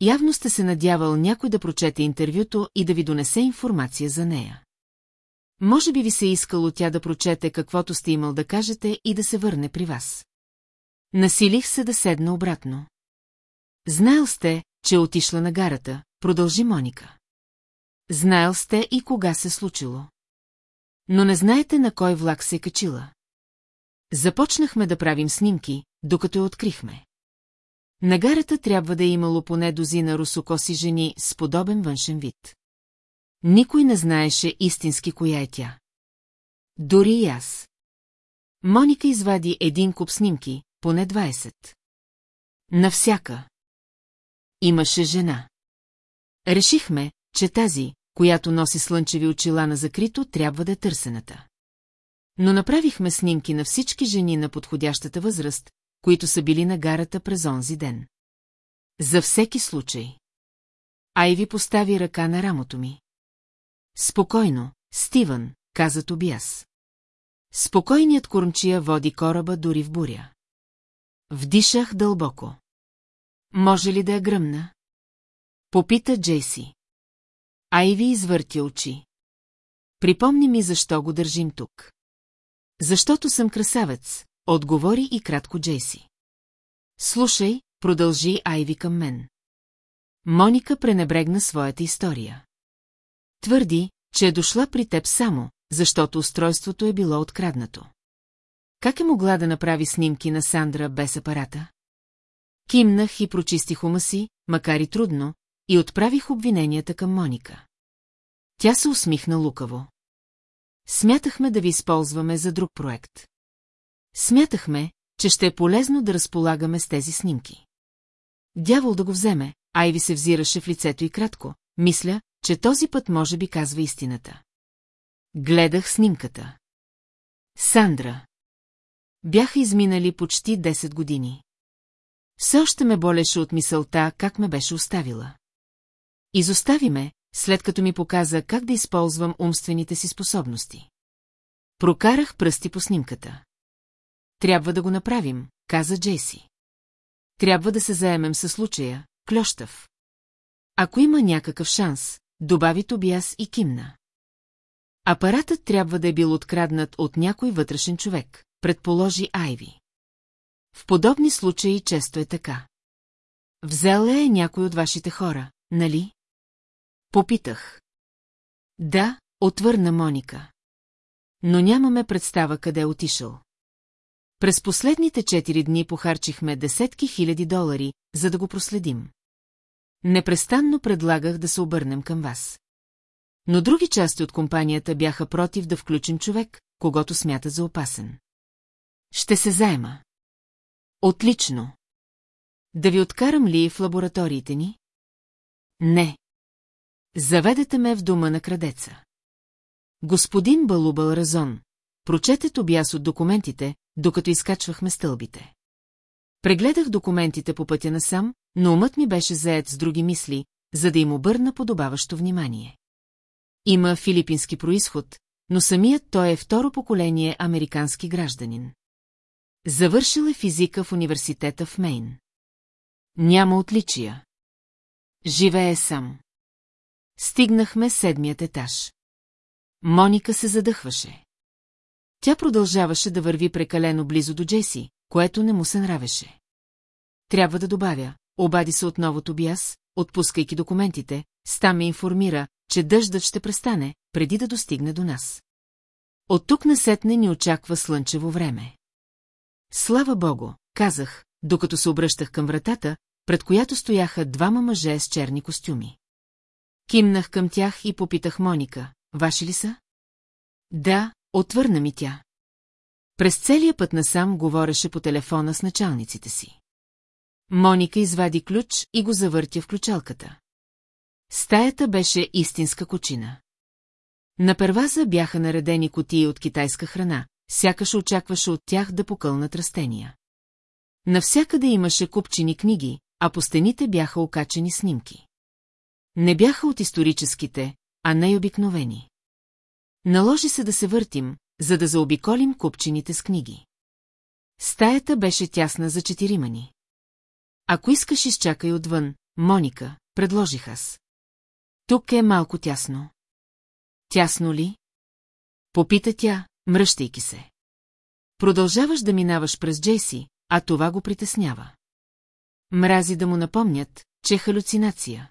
Явно сте се надявал някой да прочете интервюто и да ви донесе информация за нея. Може би ви се искало тя да прочете каквото сте имал да кажете и да се върне при вас. Насилих се да седна обратно. Знаел сте, че е отишла на гарата, продължи Моника. Знаел сте и кога се случило. Но не знаете на кой влак се е качила. Започнахме да правим снимки, докато я открихме. На гарата трябва да е имало поне дозина русокоси жени с подобен външен вид. Никой не знаеше истински коя е тя. Дори и аз. Моника извади един куп снимки, поне 20. Навсяка. Имаше жена. Решихме, че тази, която носи слънчеви очила на закрито, трябва да е търсената. Но направихме снимки на всички жени на подходящата възраст, които са били на гарата през онзи ден. За всеки случай. Айви постави ръка на рамото ми. Спокойно, Стивън, каза Тобиас. Спокойният кормчия води кораба дори в буря. Вдишах дълбоко. Може ли да я гръмна? Попита Джейси. Айви извъртя очи. Припомни ми защо го държим тук. Защото съм красавец, отговори и кратко Джейси. Слушай, продължи Айви към мен. Моника пренебрегна своята история. Твърди, че е дошла при теб само, защото устройството е било откраднато. Как е могла да направи снимки на Сандра без апарата? Кимнах и прочистих ума си, макар и трудно, и отправих обвиненията към Моника. Тя се усмихна лукаво. Смятахме да ви използваме за друг проект. Смятахме, че ще е полезно да разполагаме с тези снимки. Дявол да го вземе, Айви се взираше в лицето и кратко. Мисля, че този път може би казва истината. Гледах снимката. Сандра. Бяха изминали почти 10 години. Все още ме болеше от мисълта, как ме беше оставила. Изостави ме, след като ми показа как да използвам умствените си способности. Прокарах пръсти по снимката. Трябва да го направим, каза Джейси. Трябва да се заемем със случая, клющав. Ако има някакъв шанс, добави Тобиас и кимна. Апаратът трябва да е бил откраднат от някой вътрешен човек, предположи Айви. В подобни случаи често е така. Взел е някой от вашите хора, нали? Попитах. Да, отвърна Моника. Но нямаме представа къде е отишъл. През последните четири дни похарчихме десетки хиляди долари, за да го проследим. Непрестанно предлагах да се обърнем към вас. Но други части от компанията бяха против да включим човек, когато смята за опасен. Ще се заема. Отлично. Да ви откарам ли в лабораториите ни? Не. Заведете ме в дома на крадеца. Господин Балубал Разон, прочете Тобиас от документите, докато изкачвахме стълбите. Прегледах документите по пътя насам, но умът ми беше заед с други мисли, за да им обърна подобаващо внимание. Има филипински происход, но самият той е второ поколение американски гражданин. Завършил е физика в университета в Мейн. Няма отличия. Живее сам. Стигнахме седмият етаж. Моника се задъхваше. Тя продължаваше да върви прекалено близо до Джеси, което не му се нравеше. Трябва да добавя, обади се отново Тобиас, отпускайки документите, ста ме информира, че дъждът ще престане, преди да достигне до нас. От тук насетне ни очаква слънчево време. Слава богу, казах, докато се обръщах към вратата, пред която стояха двама мъже с черни костюми. Кимнах към тях и попитах Моника, ваши ли са? Да, отвърна ми тя. През целия път насам говореше по телефона с началниците си. Моника извади ключ и го завъртя в ключалката. Стаята беше истинска кучина. На перваза бяха наредени котии от китайска храна, сякаш очакваше от тях да покълнат растения. Навсякъде имаше купчини книги, а по стените бяха окачени снимки. Не бяха от историческите, а най-обикновени. Наложи се да се въртим, за да заобиколим купчините с книги. Стаята беше тясна за четиримани. Ако искаш, изчакай отвън, Моника, предложих аз. Тук е малко тясно. Тясно ли? Попита тя, мръщайки се. Продължаваш да минаваш през Джейси, а това го притеснява. Мрази да му напомнят, че е халюцинация.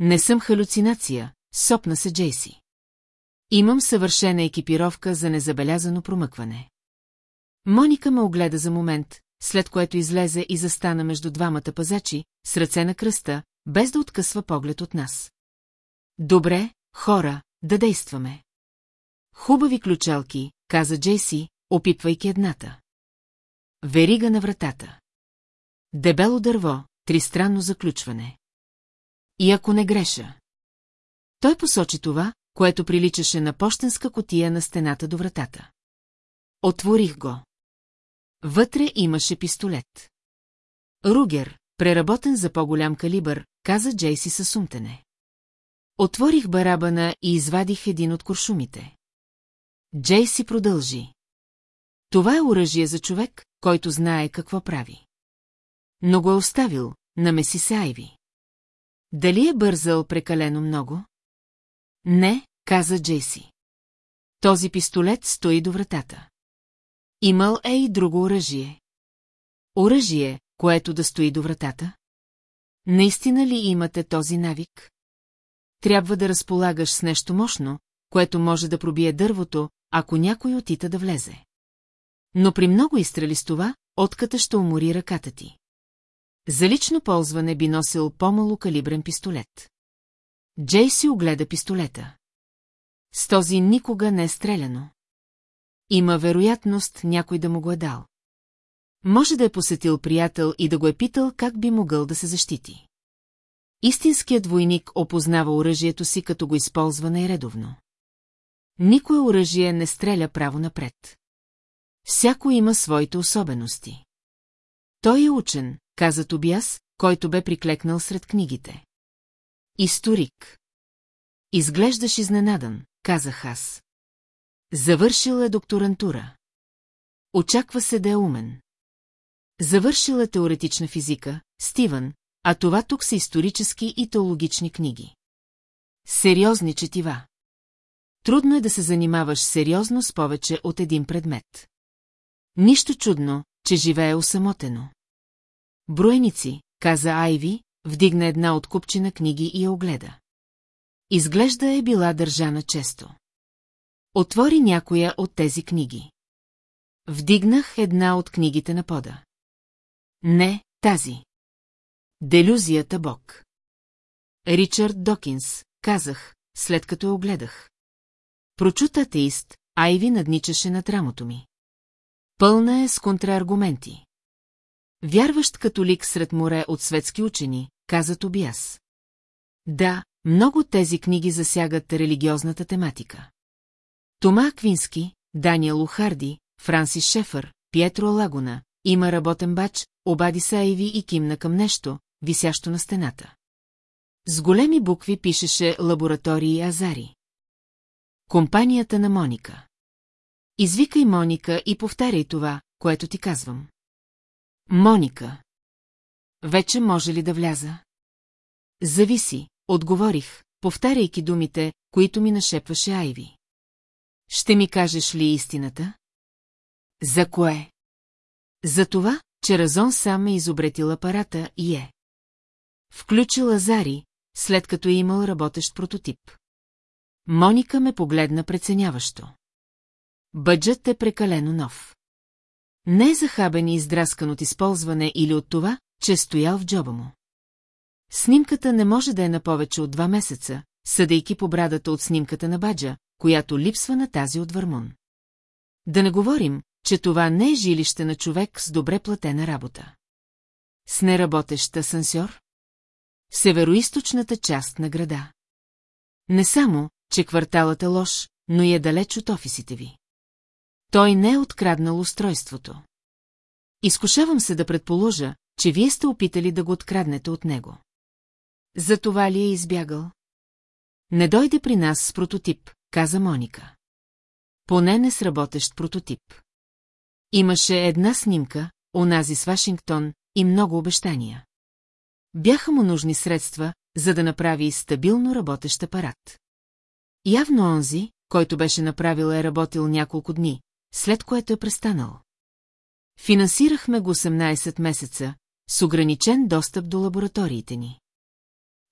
Не съм халюцинация, сопна се Джейси. Имам съвършена екипировка за незабелязано промъкване. Моника ме огледа за момент, след което излезе и застана между двамата пазачи, с ръце на кръста, без да откъсва поглед от нас. Добре, хора, да действаме. Хубави ключалки, каза Джейси, опитвайки едната. Верига на вратата. Дебело дърво, тристранно заключване. И ако не греша. Той посочи това, което приличаше на почтенска котия на стената до вратата. Отворих го. Вътре имаше пистолет. Ругер, преработен за по-голям калибър, каза Джейси със сумтене. Отворих барабана и извадих един от куршумите. Джейси продължи. Това е оръжие за човек, който знае какво прави. Но го е оставил, намеси се Айви. Дали е бързал прекалено много? Не, каза Джейси. Този пистолет стои до вратата. Имал е и друго оръжие. Оръжие, което да стои до вратата? Наистина ли имате този навик? Трябва да разполагаш с нещо мощно, което може да пробие дървото, ако някой отита да влезе. Но при много изстрели с това, отката ще умори ръката ти. За лично ползване би носил по-малокалибрен пистолет. Джейси огледа пистолета. С този никога не е стреляно. Има вероятност някой да му го е дал. Може да е посетил приятел и да го е питал как би могъл да се защити. Истинският войник опознава оръжието си, като го използва най-редовно. Никое оръжие не стреля право напред. Всяко има своите особености. Той е учен, каза Тобиас, който бе приклекнал сред книгите. Историк. Изглеждаш изненадан, казах аз. Завършил е докторантура. Очаква се да е умен. Завършил е теоретична физика, Стивън, а това тук са исторически и теологични книги. Сериозни четива. Трудно е да се занимаваш сериозно с повече от един предмет. Нищо чудно, че живее усамотено. Броеници, каза Айви, вдигна една от купчина книги и я огледа. Изглежда е била държана често. Отвори някоя от тези книги. Вдигнах една от книгите на пода. Не, тази. Делюзията Бог. Ричард Докинс, казах, след като я огледах. Прочута атеист, Айви надничаше над рамото ми. Пълна е с контрааргументи. Вярващ католик сред море от светски учени, каза Тобиас. Да, много тези книги засягат религиозната тематика. Тома Аквински, Даниел Ухарди, Франсис Шефър, Пьетро Лагуна, има работен бач, обади се Айви и кимна към нещо, висящо на стената. С големи букви пишеше лаборатории Азари. Компанията на Моника. Извикай Моника и повтаряй това, което ти казвам. Моника. Вече може ли да вляза? Зависи, отговорих, повтаряйки думите, които ми нашепваше Айви. Ще ми кажеш ли истината? За кое? За това, че Разон сам е изобретил апарата и е. Включил Азари, след като е имал работещ прототип. Моника ме погледна преценяващо. Бъджът е прекалено нов. Не е захабен и издраскан от използване или от това, че е стоял в джоба му. Снимката не може да е на повече от два месеца, съдейки по брадата от снимката на Баджа, която липсва на тази от Върмун. Да не говорим, че това не е жилище на човек с добре платена работа. С неработещ асансьор? В североисточната част на града. Не само, че кварталът е лош, но и е далеч от офисите ви. Той не е откраднал устройството. Изкушавам се да предположа, че вие сте опитали да го откраднете от него. За това ли е избягал? Не дойде при нас с прототип, каза Моника. Поне не с работещ прототип. Имаше една снимка, онази с Вашингтон, и много обещания. Бяха му нужни средства, за да направи стабилно работещ апарат. Явно онзи, който беше направил е работил няколко дни, след което е престанал. Финансирахме го 18 месеца, с ограничен достъп до лабораториите ни.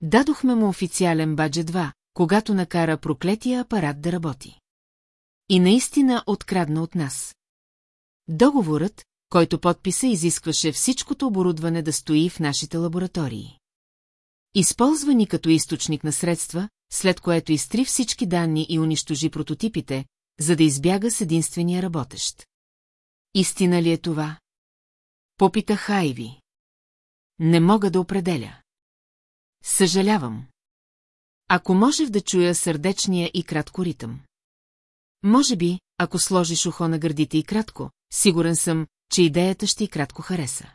Дадохме му официален баджет 2, когато накара проклетия апарат да работи. И наистина открадна от нас. Договорът, който подписа изискваше всичкото оборудване да стои в нашите лаборатории. Използва ни като източник на средства, след което изтри всички данни и унищожи прототипите, за да избяга с единствения работещ. Истина ли е това? Попита Хайви. Не мога да определя. Съжалявам. Ако можех да чуя сърдечния и кратко ритъм. Може би, ако сложиш ухо на гърдите и кратко, сигурен съм, че идеята ще и кратко хареса.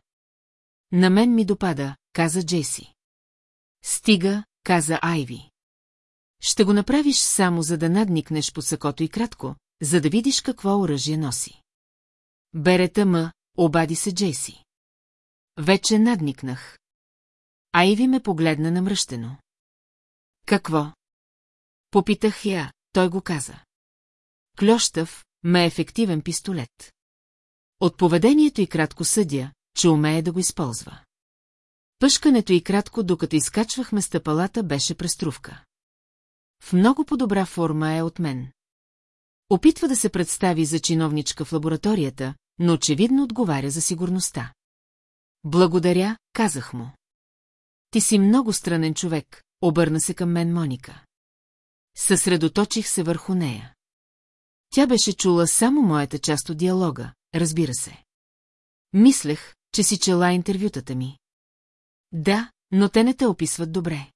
На мен ми допада, каза Джейси. Стига, каза Айви. Ще го направиш само за да надникнеш по сакото и кратко, за да видиш какво оръжие носи. Берета ма, обади се Джейси. Вече надникнах. Айви ме погледна намръщено. Какво? Попитах я, той го каза. Клющав, ме ефективен пистолет. От поведението и кратко съдя, че умее да го използва. Пъшкането и кратко, докато изкачвахме стъпалата, беше преструвка. В много по-добра форма е от мен. Опитва да се представи за чиновничка в лабораторията, но очевидно отговаря за сигурността. Благодаря, казах му. Ти си много странен човек, обърна се към мен Моника. Съсредоточих се върху нея. Тя беше чула само моята част от диалога, разбира се. Мислех, че си чела интервютата ми. Да, но те не те описват добре.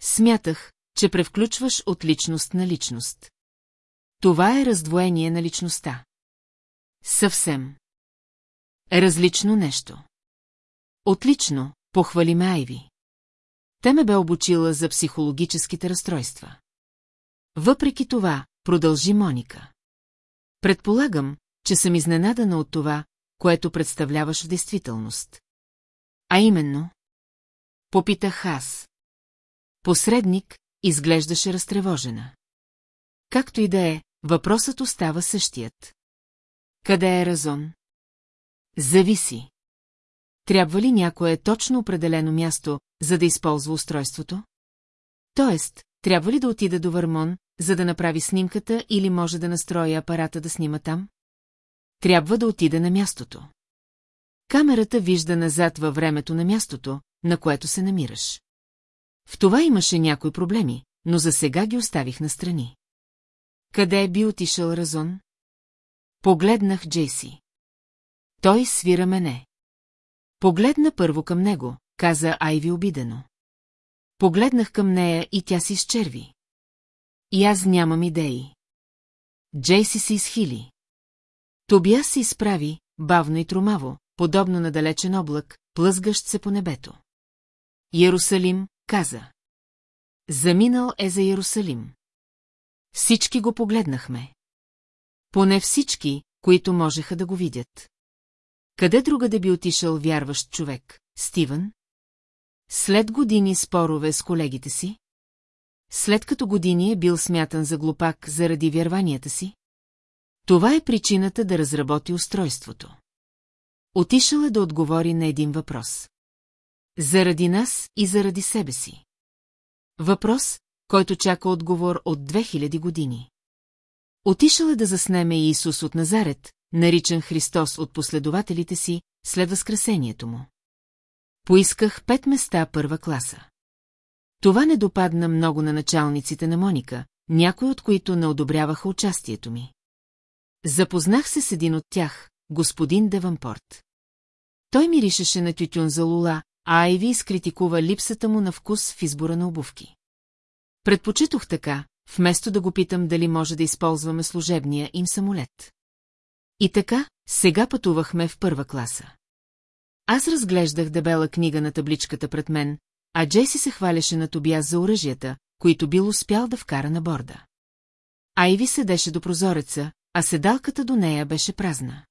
Смятах, че превключваш от личност на личност. Това е раздвоение на личността. Съвсем. Различно нещо. Отлично, похвали ме Айви. Те ме бе обучила за психологическите разстройства. Въпреки това, продължи Моника. Предполагам, че съм изненадана от това, което представляваш в действителност. А именно? Попитах аз. Посредник изглеждаше разтревожена. Както и да е, въпросът остава същият. Къде е Разон? Зависи. Трябва ли някое точно определено място, за да използва устройството? Тоест, трябва ли да отида до Върмон, за да направи снимката или може да настроя апарата да снима там? Трябва да отида на мястото. Камерата вижда назад във времето на мястото, на което се намираш. В това имаше някои проблеми, но за сега ги оставих настрани. Къде е би отишъл Разон? Погледнах Джейси. Той свира мене. Погледна първо към него, каза Айви обидено. Погледнах към нея и тя си изчерви. И аз нямам идеи. Джейси се изхили. Тобия се изправи, бавно и тромаво, подобно на далечен облак, плъзгащ се по небето. Ярусалим, каза. Заминал е за Ярусалим. Всички го погледнахме. Поне всички, които можеха да го видят. Къде друга да би отишъл вярващ човек, Стивън? След години спорове с колегите си? След като години е бил смятан за глупак заради вярванията си? Това е причината да разработи устройството. Отишъл е да отговори на един въпрос. Заради нас и заради себе си. Въпрос, който чака отговор от 2000 години. Отишъл е да заснеме Иисус от Назарет, наричан Христос от последователите си, след възкресението му. Поисках пет места първа класа. Това не допадна много на началниците на Моника, някои от които не одобряваха участието ми. Запознах се с един от тях, господин Деванпорт. Той миришеше на тютюн за лула, а Айви изкритикува липсата му на вкус в избора на обувки. Предпочитох така, вместо да го питам дали може да използваме служебния им самолет. И така, сега пътувахме в първа класа. Аз разглеждах дебела книга на табличката пред мен, а Джеси се хваляше на Тобия за оръжията, които бил успял да вкара на борда. Айви седеше до прозореца, а седалката до нея беше празна.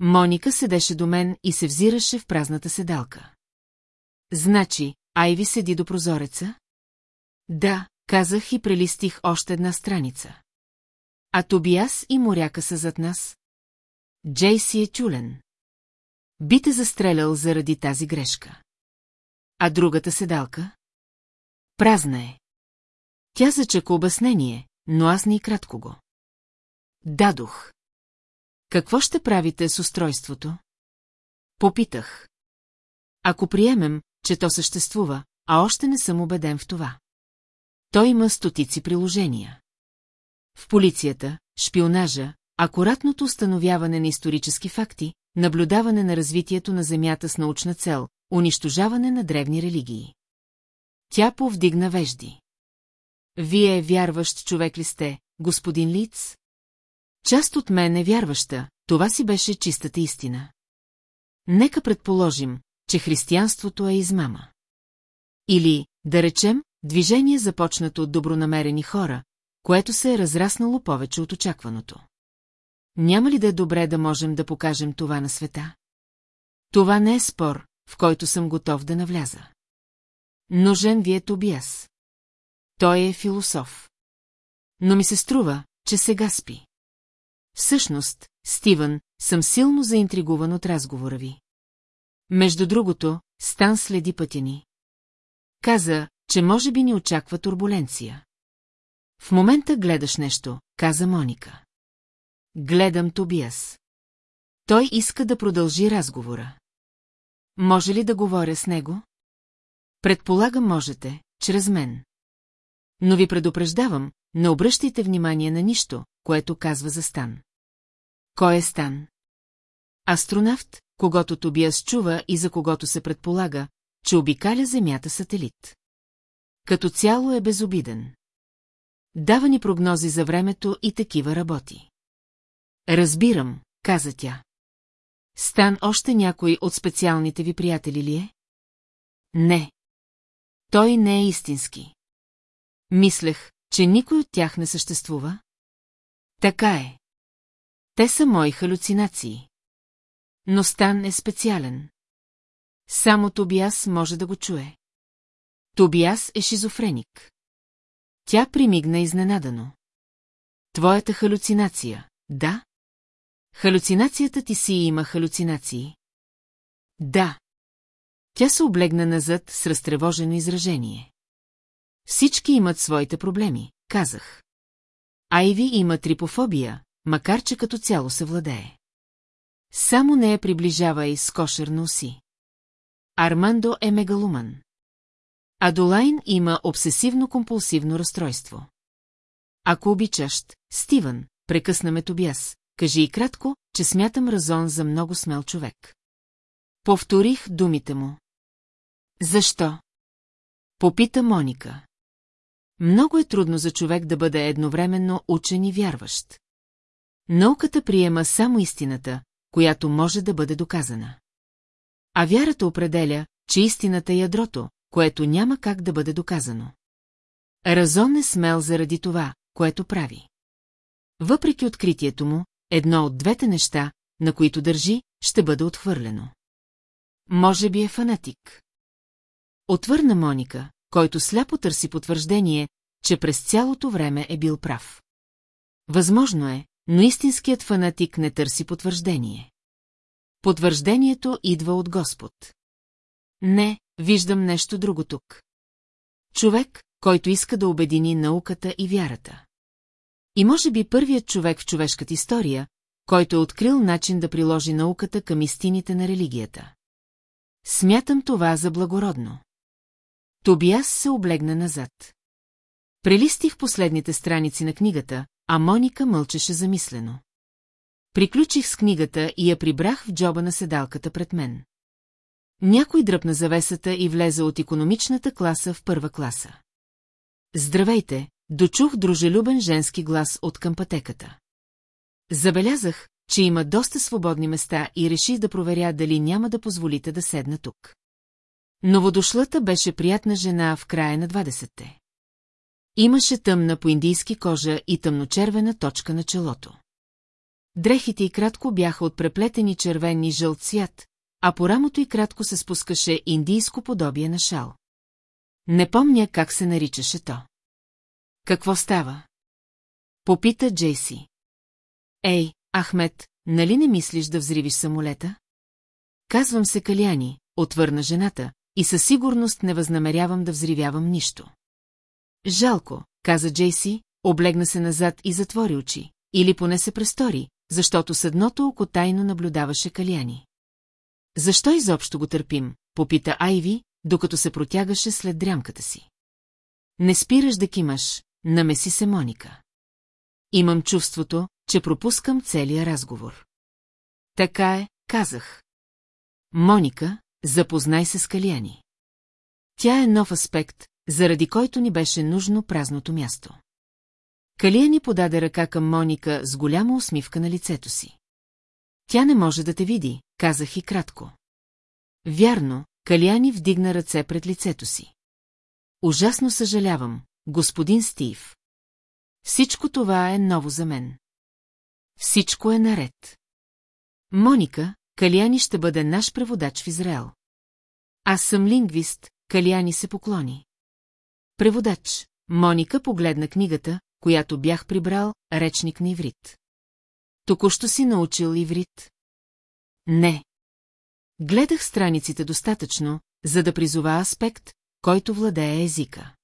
Моника седеше до мен и се взираше в празната седалка. Значи, Айви седи до прозореца? Да, казах и прелистих още една страница. А Тобиас и моряка са зад нас? Джейси е чулен. Би те застрелял заради тази грешка. А другата седалка? Празна е. Тя зачака обяснение, но аз не и кратко го. Дадох. Какво ще правите с устройството? Попитах. Ако приемем, че то съществува, а още не съм убеден в това. Той има стотици приложения. В полицията, шпионажа, акуратното установяване на исторически факти, наблюдаване на развитието на Земята с научна цел, унищожаване на древни религии. Тя повдигна вежди. Вие вярващ човек ли сте, господин Лиц? Част от мен е вярваща, това си беше чистата истина. Нека предположим, че християнството е измама. Или, да речем, движение започнато от добронамерени хора, което се е разраснало повече от очакваното. Няма ли да е добре да можем да покажем това на света? Това не е спор, в който съм готов да навляза. Нужен ви е Тобиас. Той е философ. Но ми се струва, че сега спи. Всъщност, Стивън, съм силно заинтригуван от разговора ви. Между другото, Стан следи пътя ни. Каза, че може би ни очаква турбуленция. В момента гледаш нещо, каза Моника. Гледам Тобиас. Той иска да продължи разговора. Може ли да говоря с него? Предполагам можете, чрез мен. Но ви предупреждавам, не обръщайте внимание на нищо, което казва за Стан. Кой е Стан? Астронавт, когато Тобиас чува и за когото се предполага, че обикаля Земята сателит. Като цяло е безобиден. Дава ни прогнози за времето и такива работи. Разбирам, каза тя. Стан още някой от специалните ви приятели ли е? Не. Той не е истински. Мислех, че никой от тях не съществува. Така е. Те са мои халюцинации. Но Стан е специален. Само Тобиас може да го чуе. Тобиас е шизофреник. Тя примигна изненадано. Твоята халюцинация, да? Халюцинацията ти си има халюцинации. Да. Тя се облегна назад с разтревожено изражение. Всички имат своите проблеми, казах. Айви има трипофобия, макар че като цяло се владее. Само не я приближавай с кошер на уси. Армандо е мегалуман. Адолайн има обсесивно-компулсивно разстройство. Ако обичаш, Стивън, прекъсна ме Тобиас, кажи и кратко, че смятам Разон за много смел човек. Повторих думите му. Защо? Попита Моника. Много е трудно за човек да бъде едновременно учен и вярващ. Науката приема само истината, която може да бъде доказана. А вярата определя, че истината е ядрото, което няма как да бъде доказано. Разон е смел заради това, което прави. Въпреки откритието му, едно от двете неща, на които държи, ще бъде отхвърлено. Може би е фанатик. Отвърна Моника, който сляпо търси потвърждение, че през цялото време е бил прав. Възможно е, но истинският фанатик не търси потвърждение. Потвърждението идва от Господ. Не, виждам нещо друго тук. Човек, който иска да обедини науката и вярата. И може би първият човек в човешката история, който е открил начин да приложи науката към истините на религията. Смятам това за благородно. Тобиас се облегна назад. Прелистих последните страници на книгата, а Моника мълчеше замислено. Приключих с книгата и я прибрах в джоба на седалката пред мен. Някой дръпна завесата и влезе от економичната класа в първа класа. Здравейте, дочух дружелюбен женски глас от към пътеката. Забелязах, че има доста свободни места и реших да проверя дали няма да позволите да седна тук. Новодошлата беше приятна жена в края на 20-те. Имаше тъмна по индийски кожа и тъмночервена точка на челото. Дрехите й кратко бяха от преплетени червени жълт цвят, а по рамото й кратко се спускаше индийско подобие на шал. Не помня как се наричаше то. Какво става? Попита Джейси. Ей, Ахмед, нали не мислиш да взривиш самолета? Казвам се Каляни, отвърна жената, и със сигурност не възнамерявам да взривявам нищо. Жалко, каза Джейси, облегна се назад и затвори очи, или поне се престори, защото съдното око тайно наблюдаваше Каляни. Защо изобщо го търпим, попита Айви, докато се протягаше след дрямката си. Не спираш да кимаш, намеси се Моника. Имам чувството, че пропускам целия разговор. Така е, казах. Моника, запознай се с Калияни. Тя е нов аспект, заради който ни беше нужно празното място. Калия ни подаде ръка към Моника с голяма усмивка на лицето си. Тя не може да те види, казах и кратко. Вярно, Калияни вдигна ръце пред лицето си. ужасно съжалявам, господин Стив. Всичко това е ново за мен. Всичко е наред. Моника, Калияни ще бъде наш преводач в Израел. Аз съм лингвист, Калияни се поклони. Преводач, Моника погледна книгата, която бях прибрал, речник на иврит. Току-що си научил иврит? Не. Гледах страниците достатъчно, за да призова аспект, който владее езика.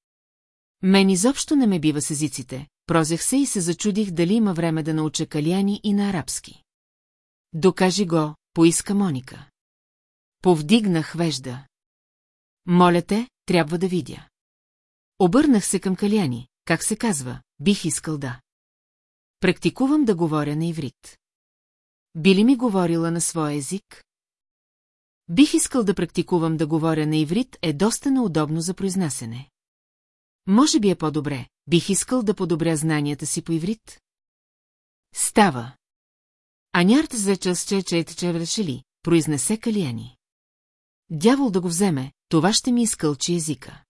Мен изобщо не ме бива с езиците, прозех се и се зачудих дали има време да науча каляни и на арабски. Докажи го, поиска Моника. Повдигнах вежда. Моля те, трябва да видя. Обърнах се към Каляни, как се казва, бих искал да. Практикувам да говоря на иврит. Би ли ми говорила на своя език? Бих искал да практикувам да говоря на иврит е доста неудобно за произнасене. Може би е по-добре, бих искал да подобря знанията си по иврит. Става. Анярт зачас че че решили, произнесе Калияни. Дявол да го вземе, това ще ми изкълчи езика.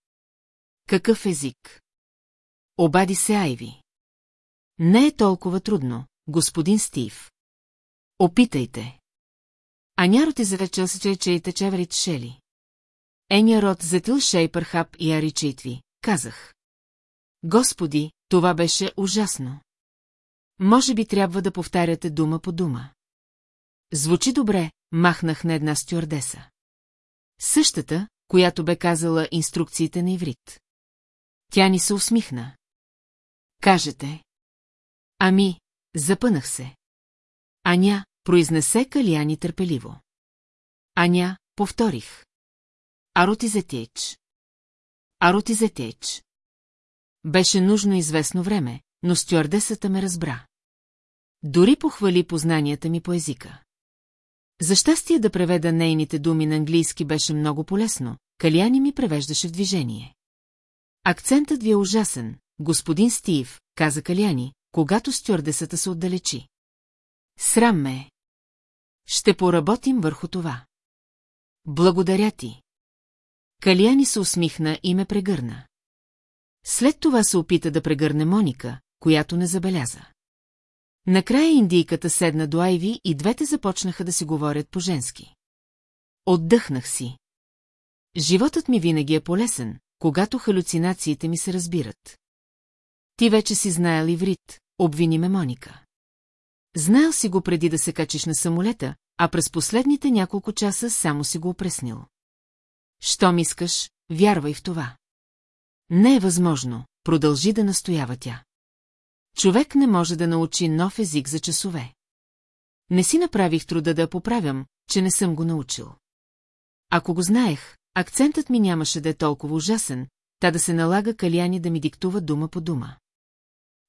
Какъв език? Обади се Айви. Не е толкова трудно, господин Стив. Опитайте. Анярот изречел се, че и течеврит шели. Ения род затил шейпърхап и аричитви, казах. Господи, това беше ужасно. Може би трябва да повтаряте дума по дума. Звучи добре, махнах на една стюардеса. Същата, която бе казала инструкциите на иврит. Тя ни се усмихна. Кажете. Ами, запънах се. Аня, произнесе Калияни търпеливо. Аня, повторих. Аротизетеч. Аротизетеч. Беше нужно известно време, но стюардесата ме разбра. Дори похвали познанията ми по езика. За щастие да преведа нейните думи на английски беше много полезно, Калияни ми превеждаше в движение. Акцентът ви е ужасен, господин Стив, каза Каляни, когато стюардесата се отдалечи. Срам ме е. Ще поработим върху това. Благодаря ти. Каляни се усмихна и ме прегърна. След това се опита да прегърне Моника, която не забеляза. Накрая индийката седна до Айви и двете започнаха да си говорят по-женски. Отдъхнах си. Животът ми винаги е полесен, когато халюцинациите ми се разбират. Ти вече си знаел иврит, обвини ме Моника. Знаел си го преди да се качиш на самолета, а през последните няколко часа само си го опреснил. Щом искаш, вярвай в това. Не е възможно, продължи да настоява тя. Човек не може да научи нов език за часове. Не си направих труда да поправям, че не съм го научил. Ако го знаех, акцентът ми нямаше да е толкова ужасен, та да се налага Каляни да ми диктува дума по дума.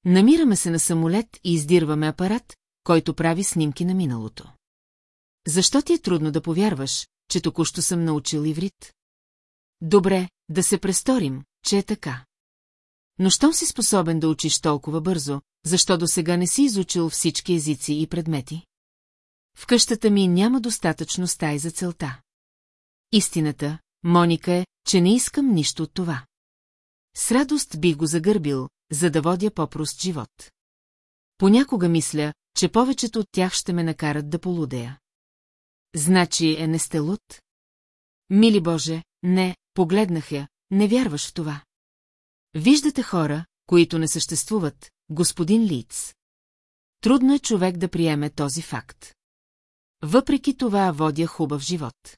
Намираме се на самолет и издирваме апарат, който прави снимки на миналото. Защо ти е трудно да повярваш, че току-що съм научил иврит? Добре, да се престорим, че е така. Но щом си способен да учиш толкова бързо, защо до сега не си изучил всички езици и предмети? В къщата ми няма достатъчно стаи за целта. Истината, Моника е, че не искам нищо от това. С радост бих го загърбил, за да водя по-прост живот. Понякога мисля, че повечето от тях ще ме накарат да полудея. Значи е не сте луд? Мили Боже, не, погледнах я, не вярваш в това. Виждате хора, които не съществуват, господин Лиц. Трудно е човек да приеме този факт. Въпреки това водя хубав живот.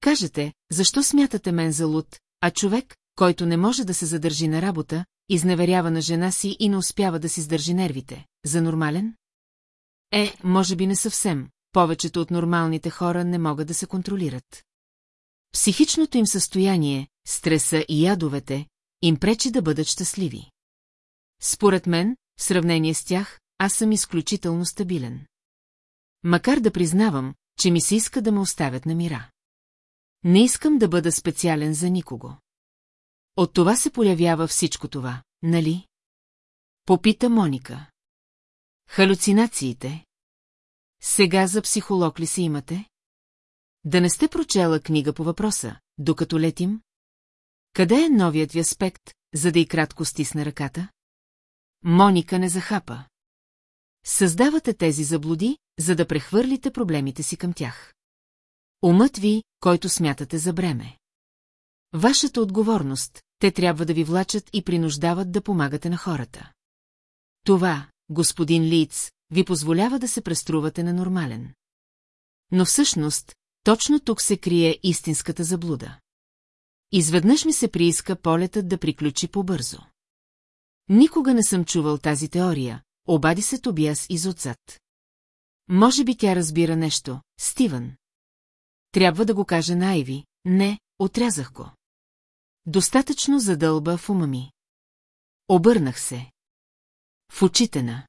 Кажете, защо смятате мен за луд, а човек, който не може да се задържи на работа, изневерява на жена си и не успява да си сдържи нервите, за нормален? Е, може би не съвсем, повечето от нормалните хора не могат да се контролират. Психичното им състояние, стреса и ядовете, им пречи да бъдат щастливи. Според мен, в сравнение с тях, аз съм изключително стабилен. Макар да признавам, че ми се иска да ме оставят на мира. Не искам да бъда специален за никого. От това се появява всичко това, нали? Попита Моника. Халюцинациите. Сега за психолог ли си имате? Да не сте прочела книга по въпроса, докато летим? Къде е новият ви аспект, за да и кратко стисне ръката? Моника не захапа. Създавате тези заблуди, за да прехвърлите проблемите си към тях. Умът ви, който смятате за бреме. Вашата отговорност, те трябва да ви влачат и принуждават да помагате на хората. Това, господин Лиц, ви позволява да се преструвате на нормален. Но всъщност, точно тук се крие истинската заблуда. Изведнъж ми се прииска полетът да приключи по-бързо. Никога не съм чувал тази теория, обади се Тобиас изотзад. Може би тя разбира нещо, Стивън. Трябва да го каже на Айви, не, отрязах го. Достатъчно задълба в ума ми. Обърнах се. В очите на.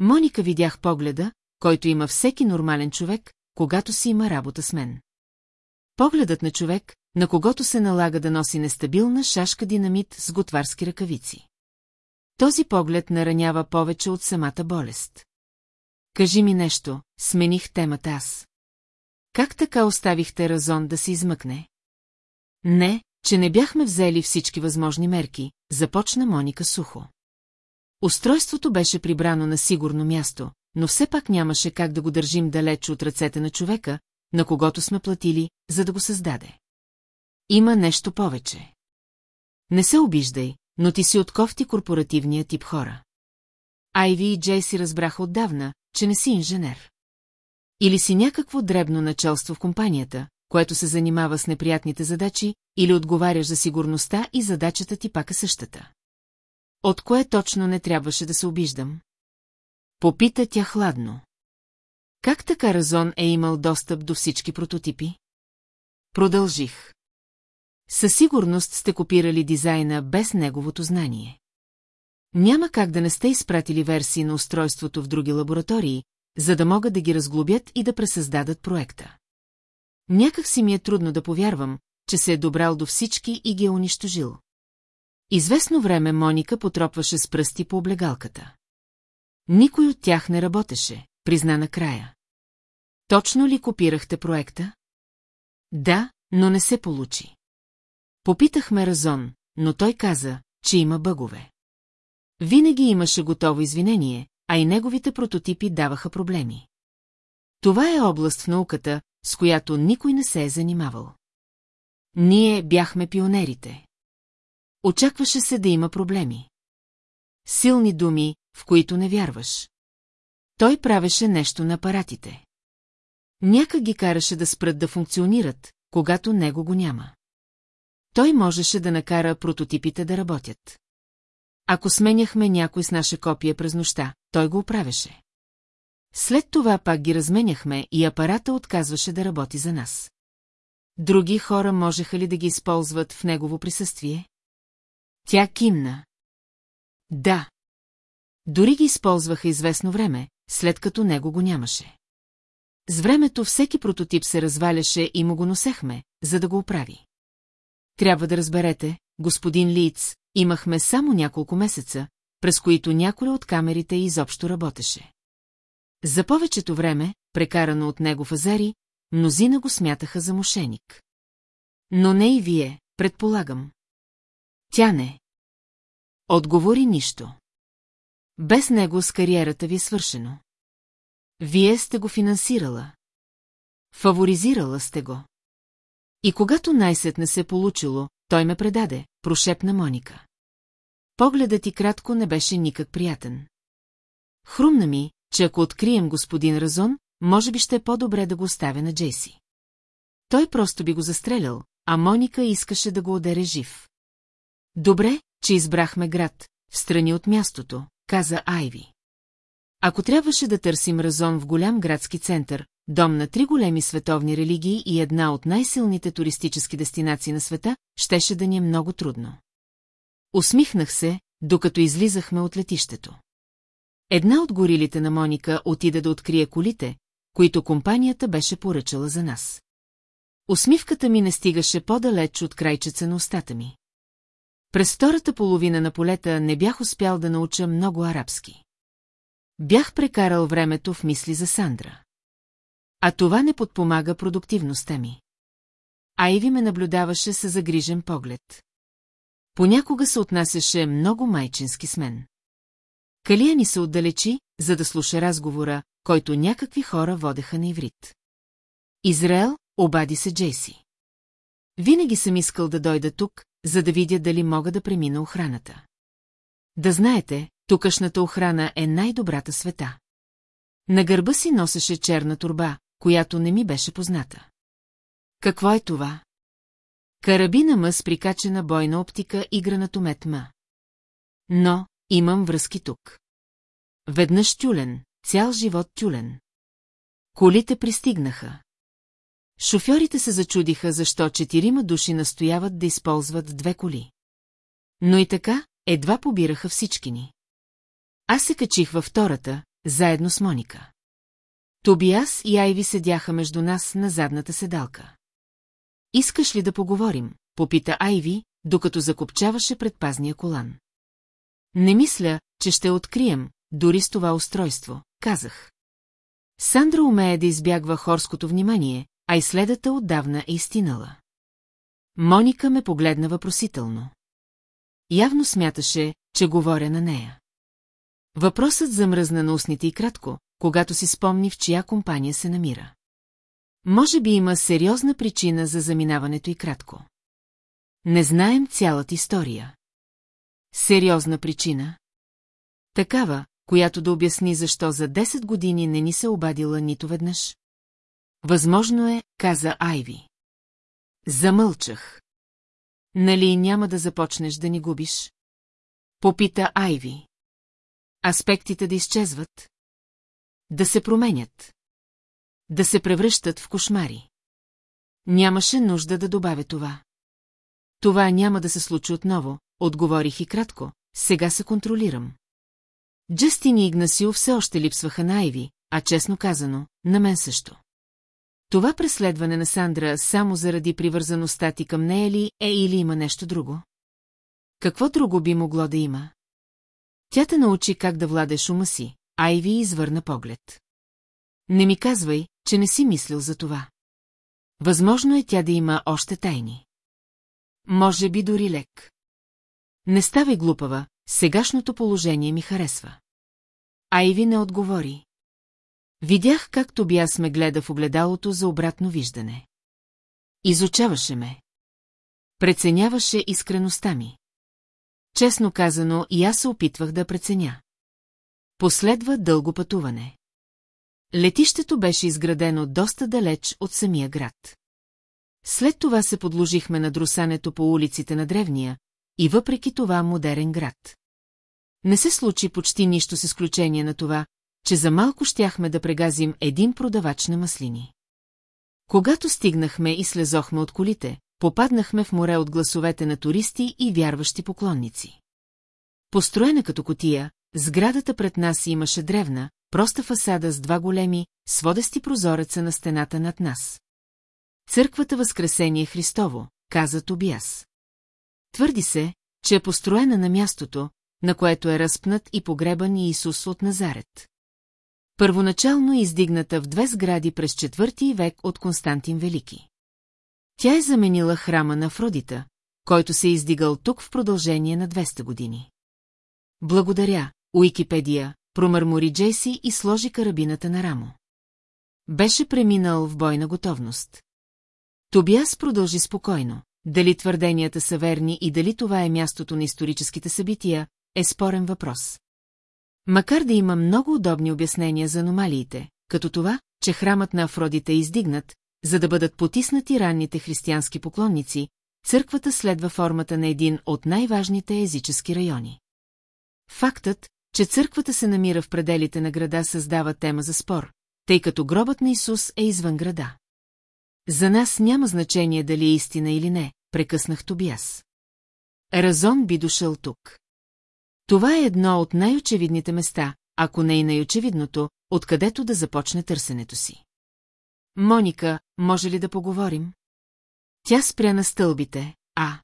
Моника видях погледа, който има всеки нормален човек, когато си има работа с мен. Погледът на човек, на когото се налага да носи нестабилна шашка динамит с готварски ръкавици. Този поглед наранява повече от самата болест. Кажи ми нещо, смених темата аз. Как така оставихте Разон да се измъкне? Не, че не бяхме взели всички възможни мерки, започна Моника сухо. Устройството беше прибрано на сигурно място, но все пак нямаше как да го държим далеч от ръцете на човека, на когото сме платили, за да го създаде. Има нещо повече. Не се обиждай, но ти си от кофти корпоративния тип хора. Айви и Джей си разбраха отдавна, че не си инженер. Или си някакво дребно началство в компанията, което се занимава с неприятните задачи, или отговаряш за сигурността и задачата ти пак е същата. От кое точно не трябваше да се обиждам? Попита тя хладно. Как така Разон е имал достъп до всички прототипи? Продължих. Със сигурност сте копирали дизайна без неговото знание. Няма как да не сте изпратили версии на устройството в други лаборатории, за да могат да ги разглобят и да пресъздадат проекта. Някак си ми е трудно да повярвам, че се е добрал до всички и ги е унищожил. Известно време Моника потропваше с пръсти по облегалката. Никой от тях не работеше, призна накрая. Точно ли копирахте проекта? Да, но не се получи. Попитахме Разон, но той каза, че има бъгове. Винаги имаше готово извинение, а и неговите прототипи даваха проблеми. Това е област в науката, с която никой не се е занимавал. Ние бяхме пионерите. Очакваше се да има проблеми. Силни думи, в които не вярваш. Той правеше нещо на апаратите. Някак ги караше да спрат да функционират, когато него го няма. Той можеше да накара прототипите да работят. Ако сменяхме някой с наше копие през нощта, той го оправяше. След това пак ги разменяхме и апарата отказваше да работи за нас. Други хора можеха ли да ги използват в негово присъствие? Тя кимна. Да. Дори ги използваха известно време, след като него го нямаше. С времето всеки прототип се разваляше и му го носехме, за да го оправи. Трябва да разберете, господин Лиц, имахме само няколко месеца, през които някоя от камерите изобщо работеше. За повечето време, прекарано от него в Азари, мнозина го смятаха за мошеник. Но не и вие, предполагам. Тя не. Отговори нищо. Без него с кариерата ви е свършено. Вие сте го финансирала. Фаворизирала сте го. И когато най-сетне се е получило, той ме предаде, прошепна Моника. Погледът ти кратко не беше никак приятен. Хрумна ми, че ако открием господин Разон, може би ще е по-добре да го оставя на Джейси. Той просто би го застрелял, а Моника искаше да го одере жив. Добре, че избрахме град, в страни от мястото, каза Айви. Ако трябваше да търсим Разон в голям градски център, дом на три големи световни религии и една от най-силните туристически дестинации на света, щеше да ни е много трудно. Усмихнах се, докато излизахме от летището. Една от горилите на Моника отида да открие колите, които компанията беше поръчала за нас. Усмивката ми не стигаше по-далеч от крайчеца на устата ми. През втората половина на полета не бях успял да науча много арабски. Бях прекарал времето в мисли за Сандра. А това не подпомага продуктивността ми. Айви ме наблюдаваше с загрижен поглед. Понякога се отнасяше много майчински с мен. Калия ни се отдалечи, за да слуша разговора, който някакви хора водеха на иврит. Израел, обади се Джейси. Винаги съм искал да дойда тук, за да видя дали мога да премина охраната. Да знаете, тукашната охрана е най-добрата света. На гърба си носеше черна турба, която не ми беше позната. Какво е това? Карабина мъс прикачена бойна оптика и гранатомет ма. Но, имам връзки тук. Веднъж тюлен, цял живот тюлен. Колите пристигнаха. Шофьорите се зачудиха, защо четирима души настояват да използват две коли. Но и така, едва побираха всички ни. Аз се качих във втората, заедно с Моника. Тобиас и Айви седяха между нас на задната седалка. Искаш ли да поговорим? Попита Айви, докато закопчаваше предпазния колан. Не мисля, че ще открием, дори с това устройство, казах. Сандра умее да избягва хорското внимание, а и следата отдавна е изтинала. Моника ме погледна въпросително. Явно смяташе, че говоря на нея. Въпросът замръзна на устните и кратко, когато си спомни в чия компания се намира. Може би има сериозна причина за заминаването и кратко. Не знаем цялата история. Сериозна причина? Такава, която да обясни защо за 10 години не ни се обадила нито веднъж. Възможно е, каза Айви. Замълчах. Нали няма да започнеш да ни губиш? Попита Айви. Аспектите да изчезват? Да се променят. Да се превръщат в кошмари. Нямаше нужда да добавя това. Това няма да се случи отново, отговорих и кратко, сега се контролирам. Джастин и Игнасио все още липсваха на Айви, а честно казано, на мен също. Това преследване на Сандра само заради привързаността ти към нея ли е или има нещо друго? Какво друго би могло да има? Тя те научи как да владеш ума си, Айви извърна поглед. Не ми казвай, че не си мислил за това. Възможно е тя да има още тайни. Може би дори лек. Не ставай глупава, сегашното положение ми харесва. Айви не отговори. Видях как Тобиас ме гледа в огледалото за обратно виждане. Изучаваше ме. Преценяваше искреността ми. Честно казано, и аз се опитвах да преценя. Последва дълго пътуване. Летището беше изградено доста далеч от самия град. След това се подложихме на друсането по улиците на древния, и въпреки това модерен град. Не се случи почти нищо с изключение на това, че за малко щяхме да прегазим един продавач на маслини. Когато стигнахме и слезохме от колите, попаднахме в море от гласовете на туристи и вярващи поклонници. Построена като котия, сградата пред нас имаше древна, проста фасада с два големи, сводести прозореца на стената над нас. Църквата Възкресение Христово, каза Тобиас. Твърди се, че е построена на мястото, на което е разпнат и погребан Иисус от Назарет. Първоначално е издигната в две сгради през четвърти век от Константин Велики. Тя е заменила храма на Афродита, който се е издигал тук в продължение на 200 години. Благодаря, Уикипедия, промърмори Джейси и сложи карабината на рамо. Беше преминал в бойна готовност. Тобиас продължи спокойно. Дали твърденията са верни и дали това е мястото на историческите събития, е спорен въпрос. Макар да има много удобни обяснения за аномалиите, като това, че храмът на Афродите е издигнат, за да бъдат потиснати ранните християнски поклонници, църквата следва формата на един от най-важните езически райони. Фактът, че църквата се намира в пределите на града създава тема за спор, тъй като гробът на Исус е извън града. За нас няма значение дали е истина или не, прекъснах Тобиас. Разон би дошъл тук. Това е едно от най-очевидните места, ако не и най-очевидното, откъдето да започне търсенето си. Моника, може ли да поговорим? Тя спря на стълбите, а...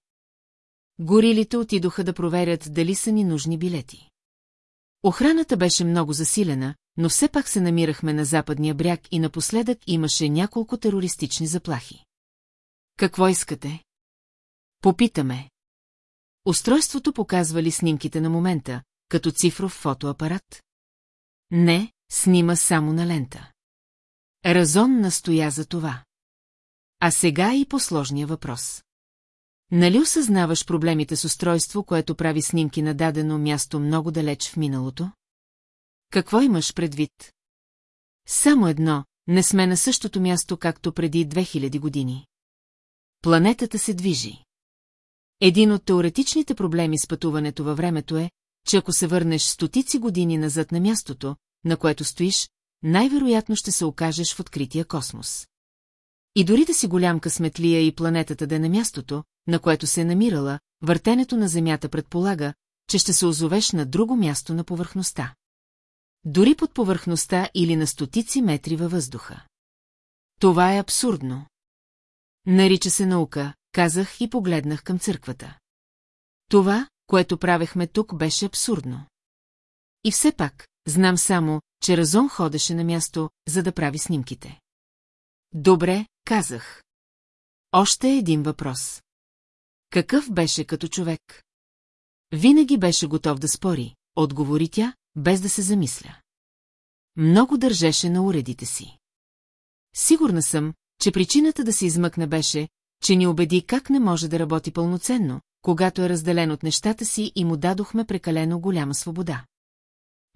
Горилите отидоха да проверят дали са ни нужни билети. Охраната беше много засилена, но все пак се намирахме на западния бряг и напоследък имаше няколко терористични заплахи. Какво искате? Попитаме. Устройството показва ли снимките на момента, като цифров фотоапарат? Не, снима само на лента. Разон настоя за това. А сега и по-сложния въпрос. Нали осъзнаваш проблемите с устройство, което прави снимки на дадено място много далеч в миналото? Какво имаш предвид? Само едно, не сме на същото място, както преди 2000 години. Планетата се движи. Един от теоретичните проблеми с пътуването във времето е, че ако се върнеш стотици години назад на мястото, на което стоиш, най-вероятно ще се окажеш в открития космос. И дори да си голям късметлия и планетата да е на мястото, на което се е намирала, въртенето на Земята предполага, че ще се озовеш на друго място на повърхността. Дори под повърхността или на стотици метри във въздуха. Това е абсурдно. Нарича се наука, казах и погледнах към църквата. Това, което правехме тук, беше абсурдно. И все пак, знам само, че Разон ходеше на място, за да прави снимките. Добре, казах. Още един въпрос. Какъв беше като човек? Винаги беше готов да спори, отговори тя, без да се замисля. Много държеше на уредите си. Сигурна съм, че причината да се измъкне беше, че ни убеди как не може да работи пълноценно, когато е разделен от нещата си и му дадохме прекалено голяма свобода.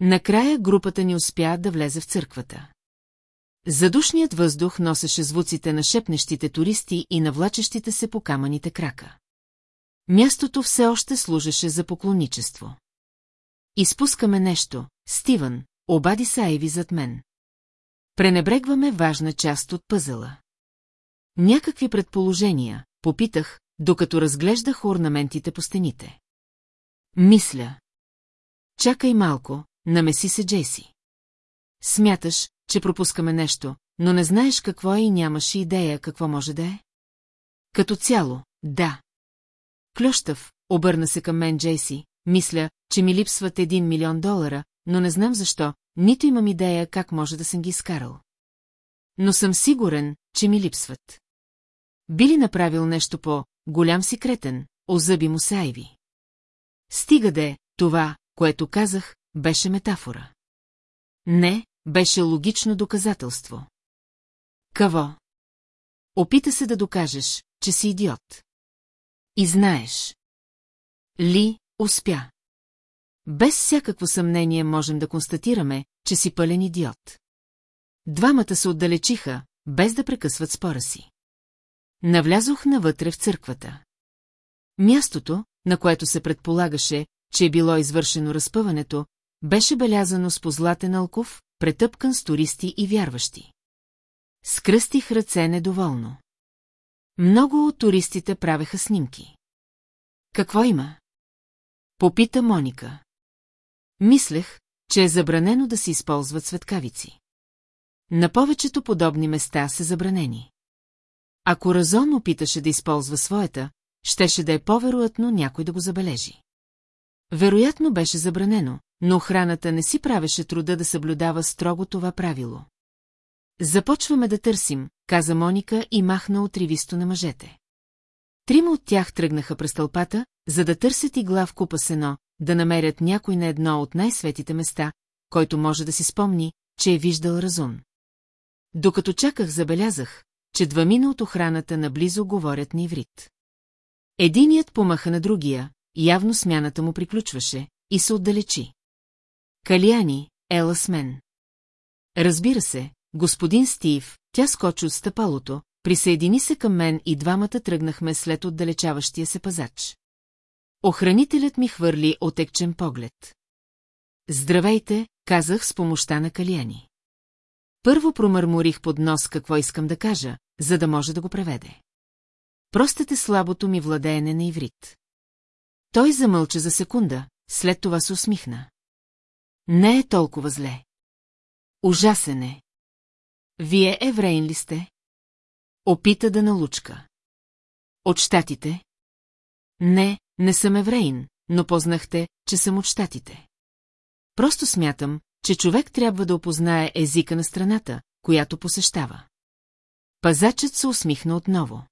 Накрая групата ни успя да влезе в църквата. Задушният въздух носеше звуците на шепнещите туристи и навлачещите се по камъните крака. Мястото все още служеше за поклонничество. Изпускаме нещо, Стивън, обади се Айви зад мен. Пренебрегваме важна част от пъзела. Някакви предположения, попитах, докато разглеждах орнаментите по стените. Мисля. Чакай малко, намеси се Джейси. Смяташ, че пропускаме нещо, но не знаеш какво е и нямаш идея какво може да е? Като цяло, да. Клющав, обърна се към мен Джейси, мисля, че ми липсват един милион долара, но не знам защо, нито имам идея как може да съм ги изкарал. Но съм сигурен, че ми липсват. Би ли направил нещо по голям си кретен, озъби му се Айви. Стига де, това, което казах, беше метафора. Не, беше логично доказателство. Какво? Опита се да докажеш, че си идиот. И знаеш. Ли успя. Без всякакво съмнение можем да констатираме, че си пълен идиот. Двамата се отдалечиха, без да прекъсват спора си. Навлязох навътре в църквата. Мястото, на което се предполагаше, че е било извършено разпъването, беше белязано с позлатен алков, претъпкан с туристи и вярващи. Скръстих ръце недоволно. Много от туристите правеха снимки. Какво има? Попита Моника. Мислех, че е забранено да се използват светкавици. На повечето подобни места са забранени. Ако Разон опиташе да използва своята, щеше да е по-вероятно някой да го забележи. Вероятно беше забранено, но охраната не си правеше труда да съблюдава строго това правило. Започваме да търсим, каза Моника и махна отривисто на мъжете. Трима от тях тръгнаха през тълпата, за да търсят игла в купа сено, да намерят някой на едно от най-светите места, който може да си спомни, че е виждал разум. Докато чаках, забелязах, че двамина от охраната наблизо говорят на иврит. Единият помаха на другия, явно смяната му приключваше, и се отдалечи. Калияни, ела с мен. Разбира се, господин Стив, тя скочи от стъпалото, присъедини се към мен и двамата тръгнахме след отдалечаващия се пазач. Охранителят ми хвърли отекчен поглед. Здравейте, казах с помощта на Калияни. Първо промърморих под нос какво искам да кажа, за да може да го преведе. Простете слабото ми владеене на иврит. Той замълча за секунда, след това се усмихна. Не е толкова зле. Ужасен е. Вие евреин ли сте? Опита да налучка. От щатите? Не, не съм евреин, но познахте, че съм от щатите. Просто смятам, че човек трябва да опознае езика на страната, която посещава. Пазачът се усмихна отново.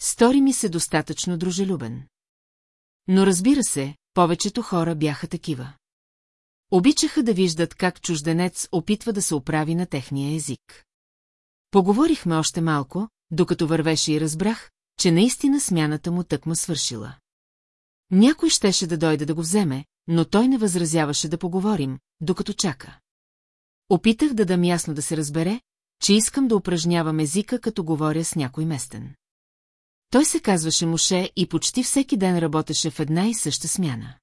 стори ми се достатъчно дружелюбен. Но разбира се, повечето хора бяха такива. Обичаха да виждат как чужденец опитва да се оправи на техния език. Поговорихме още малко, докато вървеше и разбрах, че наистина смяната му тъкма свършила. Някой щеше да дойде да го вземе, но той не възразяваше да поговорим, докато чака. Опитах да дам ясно да се разбере, че искам да упражнявам езика, като говоря с някой местен. Той се казваше Моше и почти всеки ден работеше в една и съща смяна.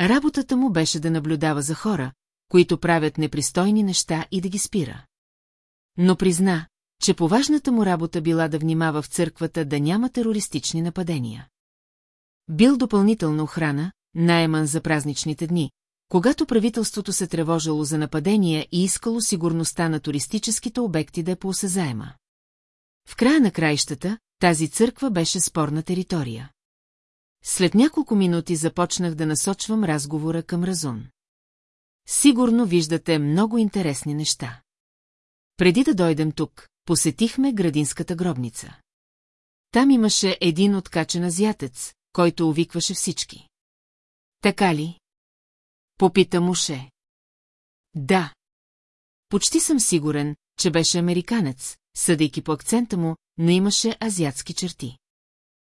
Работата му беше да наблюдава за хора, които правят непристойни неща и да ги спира. Но призна, че поважната му работа била да внимава в църквата да няма терористични нападения. Бил допълнителна охрана, найеман за празничните дни, когато правителството се тревожило за нападения и искало сигурността на туристическите обекти да е поосезаема. В края на краищата, тази църква беше спорна територия. След няколко минути започнах да насочвам разговора към Разун. Сигурно виждате много интересни неща. Преди да дойдем тук, посетихме градинската гробница. Там имаше един откачен азиатец, който увикваше всички. Така ли? Попита Муше. Да. Почти съм сигурен, че беше американец, съдейки по акцента му, но имаше азиатски черти.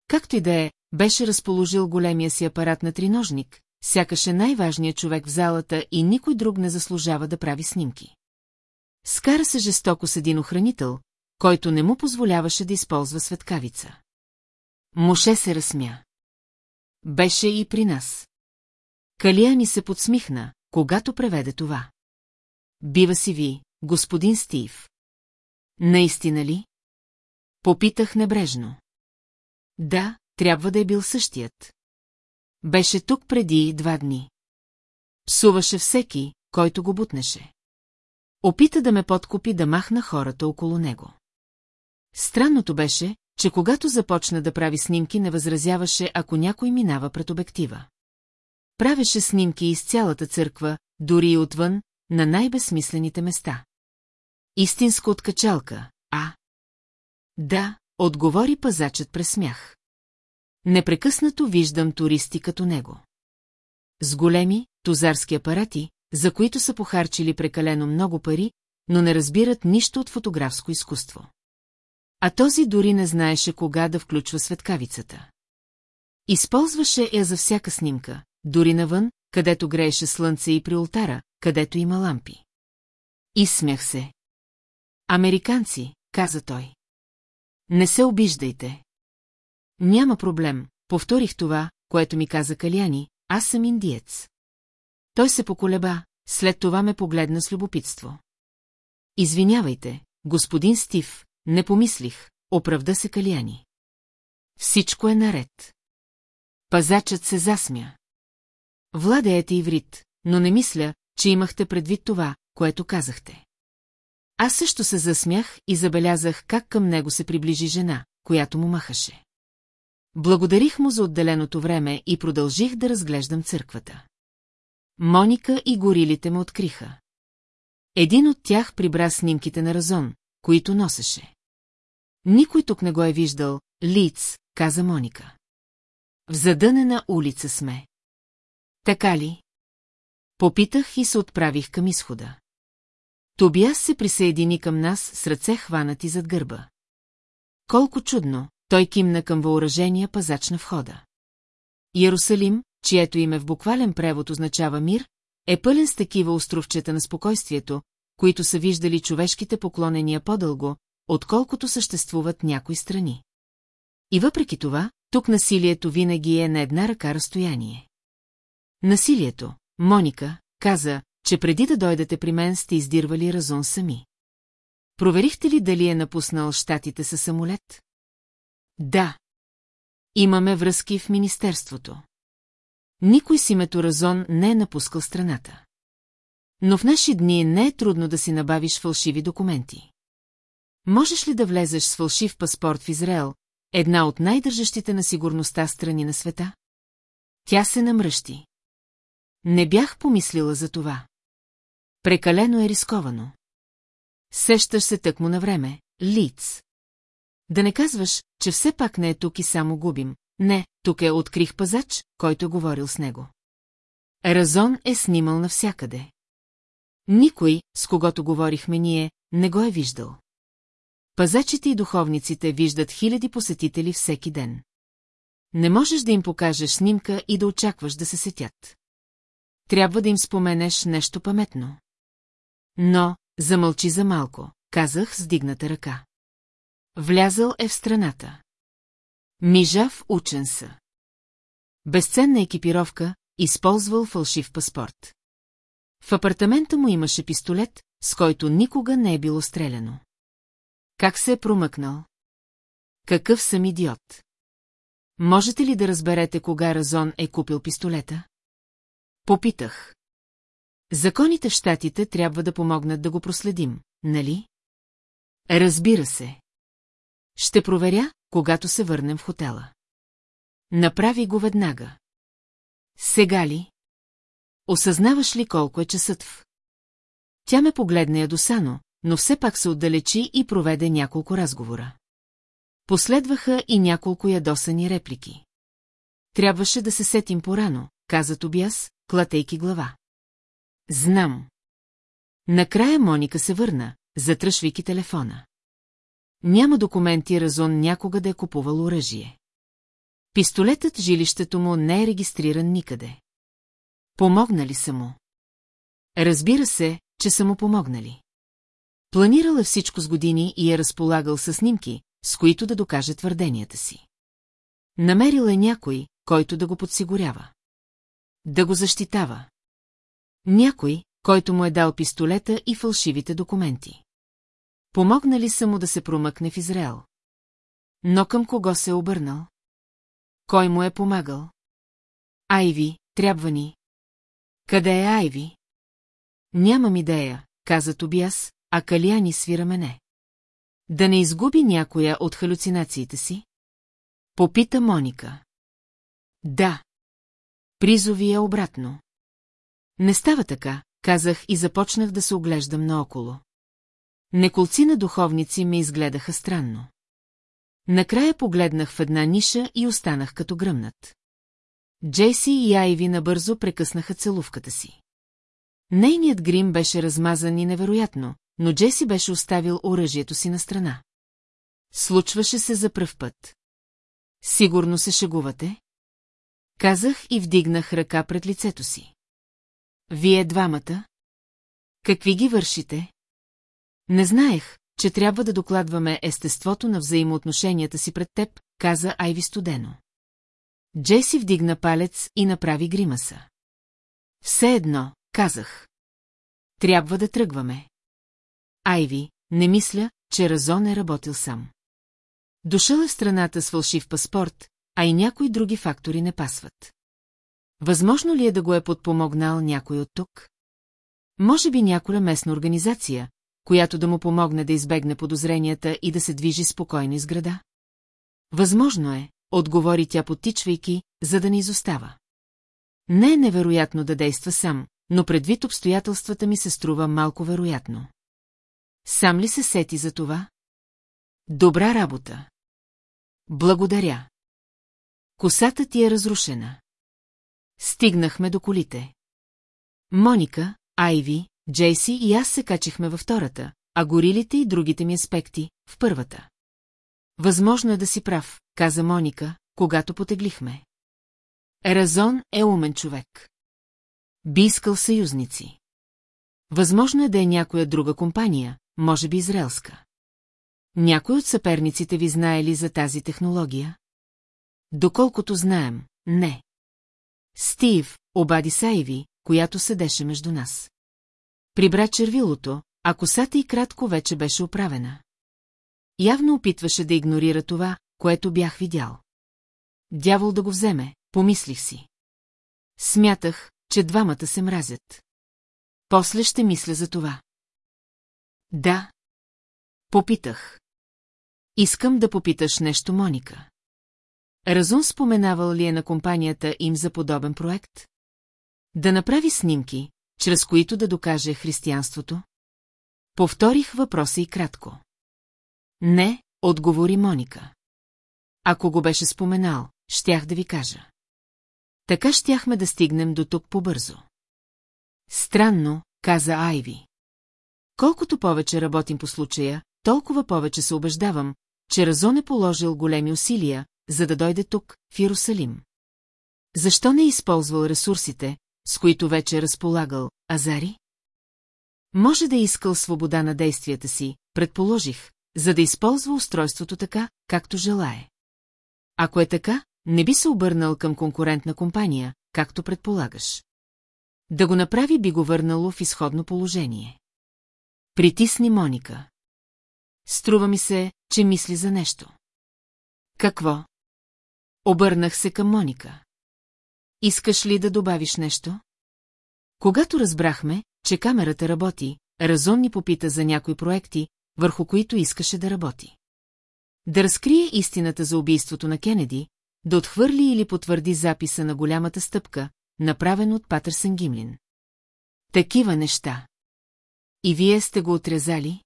Както и да е, беше разположил големия си апарат на триножник, сякаше най-важният човек в залата и никой друг не заслужава да прави снимки. Скара се жестоко с един охранител, който не му позволяваше да използва светкавица. Моше се разсмя. Беше и при нас. Калия ни се подсмихна, когато преведе това. Бива си ви, господин Стив. Наистина ли? Попитах небрежно. Да, трябва да е бил същият. Беше тук преди два дни. Псуваше всеки, който го бутнеше. Опита да ме подкупи да махна хората около него. Странното беше, че когато започна да прави снимки, не възразяваше, ако някой минава пред обектива. Правеше снимки из цялата църква, дори и отвън, на най-безсмислените места. Истинска откачалка, а? Да, отговори пазачът през смях. Непрекъснато виждам туристи като него. С големи, тузарски апарати, за които са похарчили прекалено много пари, но не разбират нищо от фотографско изкуство. А този дори не знаеше кога да включва светкавицата. Използваше я за всяка снимка, дори навън, където грееше слънце и при ултара, където има лампи. Изсмях се. Американци, каза той. Не се обиждайте. Няма проблем, повторих това, което ми каза Каляни, аз съм индиец. Той се поколеба, след това ме погледна с любопитство. Извинявайте, господин Стив, не помислих, оправда се Каляни. Всичко е наред. Пазачът се засмя. Владеете иврит, но не мисля, че имахте предвид това, което казахте. Аз също се засмях и забелязах как към него се приближи жена, която му махаше. Благодарих му за отделеното време и продължих да разглеждам църквата. Моника и горилите ме откриха. Един от тях прибра снимките на Разон, които носеше. Никой тук не го е виждал, лиц, каза Моника. В задънена улица сме. Така ли? Попитах и се отправих към изхода. Тобиас се присъедини към нас с ръце хванати зад гърба. Колко чудно, той кимна към въоръжения пазач на входа. Ярусалим, чието име в буквален превод означава мир, е пълен с такива островчета на спокойствието, които са виждали човешките поклонения по-дълго, отколкото съществуват някои страни. И въпреки това, тук насилието винаги е на една ръка разстояние. Насилието, Моника, каза, че преди да дойдете при мен сте издирвали Разон сами. Проверихте ли дали е напуснал щатите със самолет? Да. Имаме връзки в Министерството. Никой с името Разон не е напускал страната. Но в наши дни не е трудно да си набавиш фалшиви документи. Можеш ли да влезеш с фалшив паспорт в Израел, една от най-държащите на сигурността страни на света? Тя се намръщи. Не бях помислила за това. Прекалено е рисковано. Сещаш се тъкмо на време, лиц. Да не казваш, че все пак не е тук и само губим. Не, тук е открих пазач, който е говорил с него. Разон е снимал навсякъде. Никой, с когото говорихме ние, не го е виждал. Пазачите и духовниците виждат хиляди посетители всеки ден. Не можеш да им покажеш снимка и да очакваш да се сетят. Трябва да им споменеш нещо паметно. Но, замълчи за малко, казах с дигната ръка. Влязъл е в страната. Мижав учен са. Безценна екипировка, използвал фалшив паспорт. В апартамента му имаше пистолет, с който никога не е било стреляно. Как се е промъкнал? Какъв съм идиот? Можете ли да разберете кога Разон е купил пистолета? Попитах. Законите в щатите трябва да помогнат да го проследим, нали? Разбира се. Ще проверя, когато се върнем в хотела. Направи го веднага. Сега ли? Осъзнаваш ли колко е часът в? Тя ме погледна ядосано, но все пак се отдалечи и проведе няколко разговора. Последваха и няколко ядосани реплики. Трябваше да се сетим порано, каза Тобиас, клатейки глава. Знам. Накрая Моника се върна, затръшвайки телефона. Няма документи Разон някога да е купувал оръжие. Пистолетът жилището му не е регистриран никъде. Помогнали са му. Разбира се, че са му помогнали. Планирал е всичко с години и е разполагал със снимки, с които да докаже твърденията си. Намерил е някой, който да го подсигурява. Да го защитава. Някой, който му е дал пистолета и фалшивите документи. Помогнали са му да се промъкне в Израел. Но към кого се е обърнал? Кой му е помагал? Айви, трябва ни. Къде е Айви? Нямам идея, каза Тобиас, а Калияни свира мене. Да не изгуби някоя от халюцинациите си? Попита Моника. Да. Призови е обратно. Не става така, казах и започнах да се оглеждам наоколо. Неколци на духовници ме изгледаха странно. Накрая погледнах в една ниша и останах като гръмнат. Джейси и Айви набързо прекъснаха целувката си. Нейният грим беше размазан и невероятно, но Джеси беше оставил оръжието си на страна. Случваше се за пръв път. Сигурно се шегувате? Казах и вдигнах ръка пред лицето си. Вие двамата? Какви ги вършите? Не знаех, че трябва да докладваме естеството на взаимоотношенията си пред теб, каза Айви студено. Джеси вдигна палец и направи гримаса. Все едно, казах. Трябва да тръгваме. Айви, не мисля, че Разон е работил сам. Дошъл е в страната с фалшив паспорт, а и някои други фактори не пасват. Възможно ли е да го е подпомогнал някой от тук? Може би някоя местна организация, която да му помогне да избегне подозренията и да се движи спокойно из града? Възможно е, отговори тя потичвайки, за да не изостава. Не е невероятно да действа сам, но предвид обстоятелствата ми се струва малко вероятно. Сам ли се сети за това? Добра работа. Благодаря. Косата ти е разрушена. Стигнахме до колите. Моника, Айви, Джейси и аз се качихме във втората, а горилите и другите ми аспекти – в първата. Възможно е да си прав, каза Моника, когато потеглихме. Еразон е умен човек. Би искал съюзници. Възможно е да е някоя друга компания, може би израелска. Някой от съперниците ви знае ли за тази технология? Доколкото знаем, не. Стив, обади Сайви, която седеше между нас. Прибра червилото, а косата и кратко вече беше оправена. Явно опитваше да игнорира това, което бях видял. Дявол да го вземе, помислих си. Смятах, че двамата се мразят. После ще мисля за това. Да. Попитах. Искам да попиташ нещо, Моника. Разум споменавал ли е на компанията им за подобен проект? Да направи снимки, чрез които да докаже християнството? Повторих въпроса и кратко. Не, отговори Моника. Ако го беше споменал, щях да ви кажа. Така щяхме да стигнем до тук побързо. Странно, каза Айви. Колкото повече работим по случая, толкова повече се убеждавам, че Разон е положил големи усилия, за да дойде тук, в Иерусалим. Защо не е използвал ресурсите, с които вече е разполагал, Азари? Може да е искал свобода на действията си, предположих, за да използва устройството така, както желае. Ако е така, не би се обърнал към конкурентна компания, както предполагаш. Да го направи би го върнало в изходно положение. Притисни Моника. Струва ми се, че мисли за нещо. Какво? Обърнах се към Моника. Искаш ли да добавиш нещо? Когато разбрахме, че камерата работи, Разон ни попита за някои проекти, върху които искаше да работи. Да разкрие истината за убийството на Кенеди, да отхвърли или потвърди записа на голямата стъпка, направен от Патърсен Гимлин. Такива неща. И вие сте го отрязали?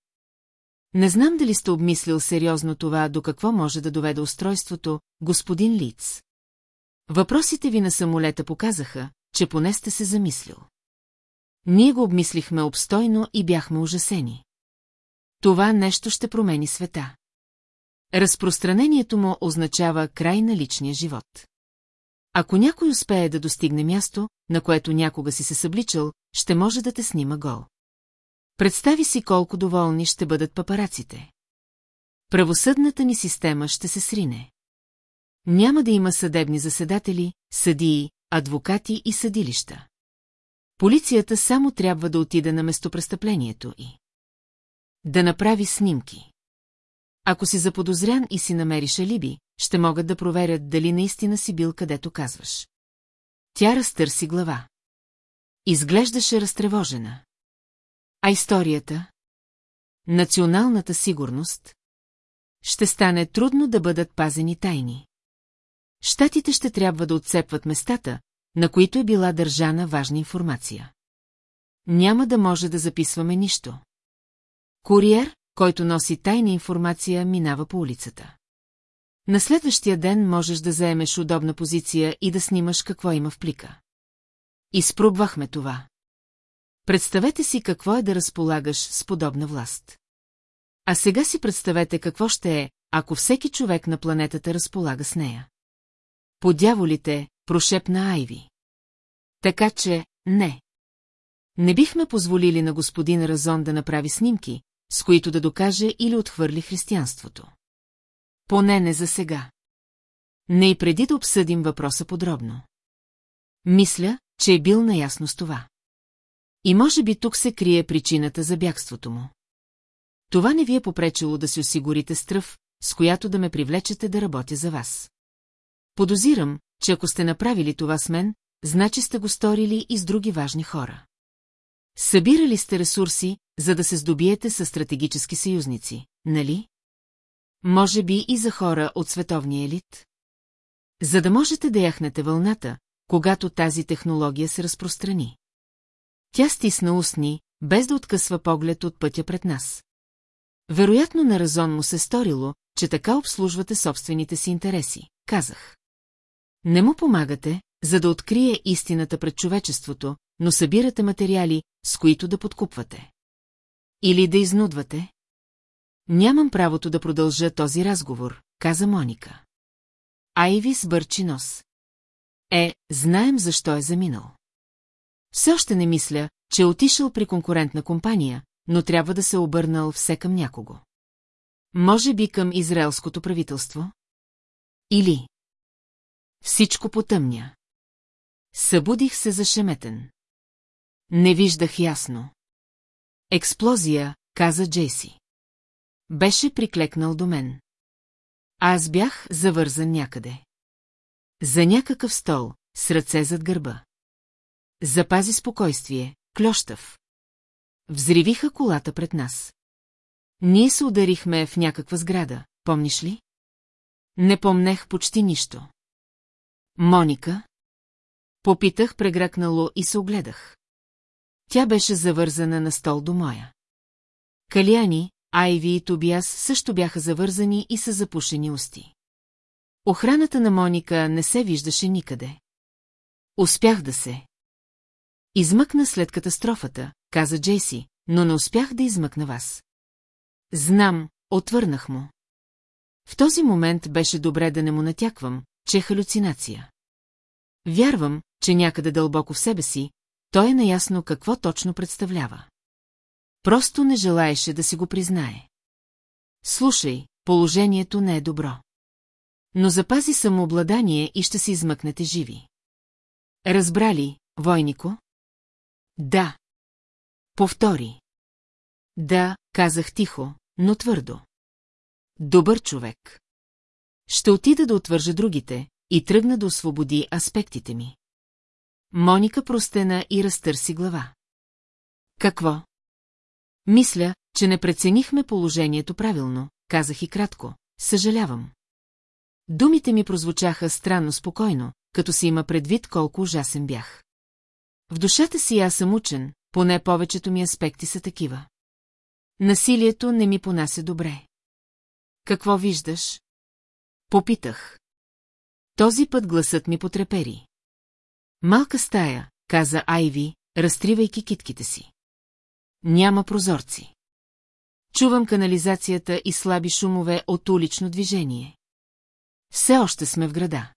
Не знам дали сте обмислил сериозно това, до какво може да доведе устройството, господин Лиц. Въпросите ви на самолета показаха, че поне сте се замислил. Ние го обмислихме обстойно и бяхме ужасени. Това нещо ще промени света. Разпространението му означава край на личния живот. Ако някой успее да достигне място, на което някога си се събличал, ще може да те снима гол. Представи си колко доволни ще бъдат папараците. Правосъдната ни система ще се срине. Няма да има съдебни заседатели, съдии, адвокати и съдилища. Полицията само трябва да отида на местопрестъплението и да направи снимки. Ако си заподозрян и си намериш алиби, ще могат да проверят дали наистина си бил където казваш. Тя разтърси глава. Изглеждаше разтревожена. А историята? Националната сигурност? Ще стане трудно да бъдат пазени тайни. Штатите ще трябва да отцепват местата, на които е била държана важна информация. Няма да може да записваме нищо. Куриер, който носи тайна информация, минава по улицата. На следващия ден можеш да заемеш удобна позиция и да снимаш какво има в плика. Изпробвахме това. Представете си какво е да разполагаш с подобна власт. А сега си представете какво ще е, ако всеки човек на планетата разполага с нея. По дяволите, прошепна Айви. Така че, не. Не бихме позволили на господин Разон да направи снимки, с които да докаже или отхвърли християнството. Поне не за сега. Не и преди да обсъдим въпроса подробно. Мисля, че е бил наясно с това. И може би тук се крие причината за бягството му. Това не ви е попречило да си осигурите стръв, с която да ме привлечете да работя за вас. Подозирам, че ако сте направили това с мен, значи сте го сторили и с други важни хора. Събирали сте ресурси, за да се здобиете с стратегически съюзници, нали? Може би и за хора от световния елит? За да можете да яхнете вълната, когато тази технология се разпространи. Тя стисна устни, без да откъсва поглед от пътя пред нас. Вероятно на разон му се сторило, че така обслужвате собствените си интереси, казах. Не му помагате, за да открие истината пред човечеството, но събирате материали, с които да подкупвате. Или да изнудвате. Нямам правото да продължа този разговор, каза Моника. Айвис бърчи нос. Е, знаем защо е заминал. Все още не мисля, че е отишъл при конкурентна компания, но трябва да се е обърнал все към някого. Може би към израелското правителство? Или... Всичко потъмня. Събудих се зашеметен. Не виждах ясно. Експлозия, каза Джейси. Беше приклекнал до мен. Аз бях завързан някъде. За някакъв стол, с ръце зад гърба. Запази спокойствие, клющав. Взривиха колата пред нас. Ние се ударихме в някаква сграда, помниш ли? Не помнех почти нищо. Моника? Попитах прегръкнало и се огледах. Тя беше завързана на стол до моя. Калияни, Айви и Тобиас също бяха завързани и са запушени усти. Охраната на Моника не се виждаше никъде. Успях да се. Измъкна след катастрофата, каза Джейси, но не успях да измъкна вас. Знам, отвърнах му. В този момент беше добре да не му натяквам, че е халюцинация. Вярвам, че някъде дълбоко в себе си, той е наясно какво точно представлява. Просто не желаеше да си го признае. Слушай, положението не е добро. Но запази самообладание и ще се измъкнете живи. Разбрали, войнико? Да. Повтори. Да, казах тихо, но твърдо. Добър човек. Ще отида да отвържа другите и тръгна да освободи аспектите ми. Моника простена и разтърси глава. Какво? Мисля, че не преценихме положението правилно, казах и кратко. Съжалявам. Думите ми прозвучаха странно спокойно, като си има предвид колко ужасен бях. В душата си аз съм учен, поне повечето ми аспекти са такива. Насилието не ми понася добре. Какво виждаш? Попитах. Този път гласът ми потрепери. Малка стая, каза Айви, разтривайки китките си. Няма прозорци. Чувам канализацията и слаби шумове от улично движение. Все още сме в града.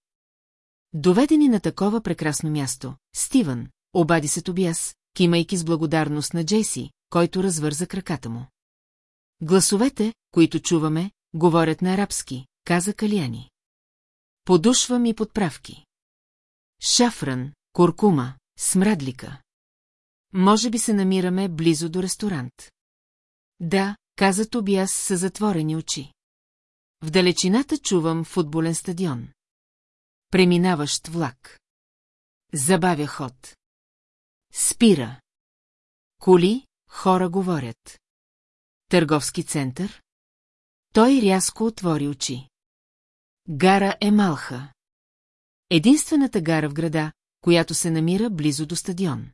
Доведени на такова прекрасно място, Стивън, обади се Тобиас, кимайки с благодарност на Джейси, който развърза краката му. Гласовете, които чуваме, говорят на арабски, каза Калияни. Подушвам и подправки. Шафран, куркума, смрадлика. Може би се намираме близо до ресторант. Да, каза Тобиас с затворени очи. В далечината чувам футболен стадион. Преминаващ влак. Забавя ход. Спира. Коли, хора говорят. Търговски център? Той рязко отвори очи. Гара е Малха. Единствената гара в града, която се намира близо до стадион.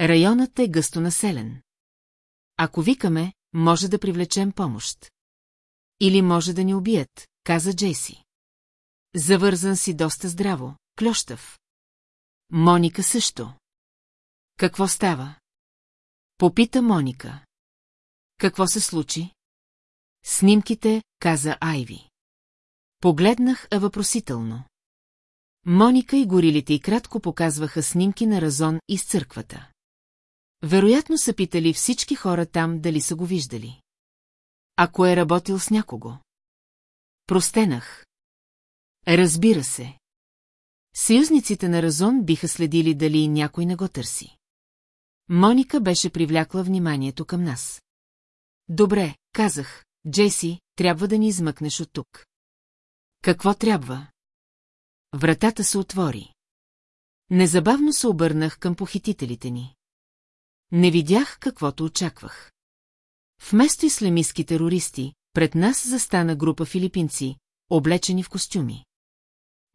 Районът е гъсто населен. Ако викаме, може да привлечем помощ. Или може да ни убият, каза Джейси. Завързан си доста здраво, клющав. Моника също. Какво става? Попита Моника. Какво се случи? Снимките, каза Айви. Погледнах въпросително. Моника и горилите и кратко показваха снимки на Разон из църквата. Вероятно са питали всички хора там дали са го виждали. Ако е работил с някого. Простенах. Разбира се. Съюзниците на Разон биха следили дали някой не го търси. Моника беше привлякла вниманието към нас. Добре, казах, Джеси, трябва да ни измъкнеш от тук. Какво трябва? Вратата се отвори. Незабавно се обърнах към похитителите ни. Не видях каквото очаквах. Вместо ислямистски терористи, пред нас застана група филипинци, облечени в костюми.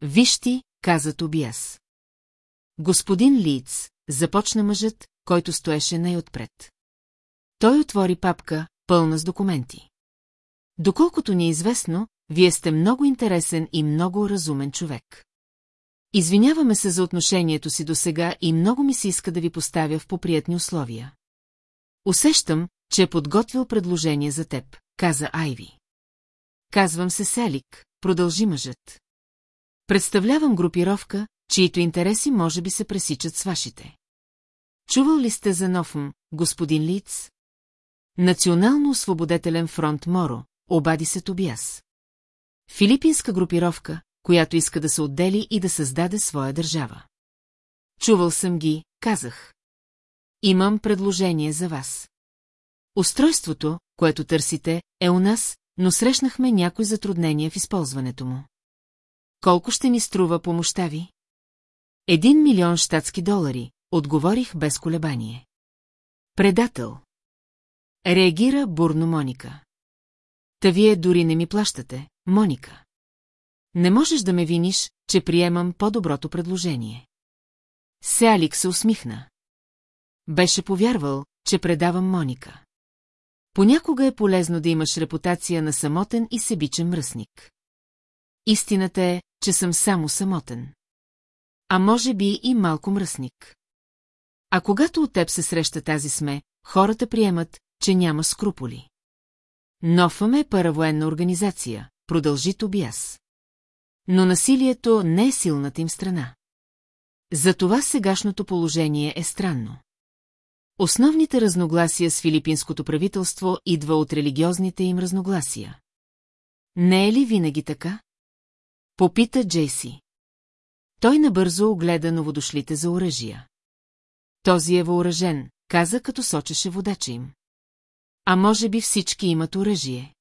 Вижти, каза Тобиас. Господин Лиц, започна мъжът, който стоеше най-отпред. Той отвори папка, пълна с документи. Доколкото ни е известно, вие сте много интересен и много разумен човек. Извиняваме се за отношението си до сега и много ми се иска да ви поставя в поприятни условия. Усещам, че е подготвил предложение за теб, каза Айви. Казвам се Селик, продължи мъжът. Представлявам групировка, чието интереси може би се пресичат с вашите. Чувал ли сте за Нофм, господин Лиц? Национално-освободителен фронт Моро, обади се Тобиас. Филипинска групировка, която иска да се отдели и да създаде своя държава. Чувал съм ги, казах. Имам предложение за вас. Устройството, което търсите, е у нас, но срещнахме някои затруднения в използването му. Колко ще ни струва помощта ви? Един милион щатски долари, отговорих без колебание. Предател. Реагира бурно Моника. Та вие дори не ми плащате, Моника. Не можеш да ме виниш, че приемам по-доброто предложение. Сеалик се усмихна. Беше повярвал, че предавам Моника. Понякога е полезно да имаш репутация на самотен и себичен мръсник. Истината е, че съм само самотен. А може би и малко мръсник. А когато от теб се среща тази сме, хората приемат, че няма скруполи. Нофъм е паравоенна организация, продължи Тобиас. Но насилието не е силната им страна. Затова сегашното положение е странно. Основните разногласия с филипинското правителство идва от религиозните им разногласия. Не е ли винаги така? Попита Джейси. Той набързо огледа новодошлите за оръжия. Този е въоръжен, каза като сочеше водача им. А може би всички имат оръжие.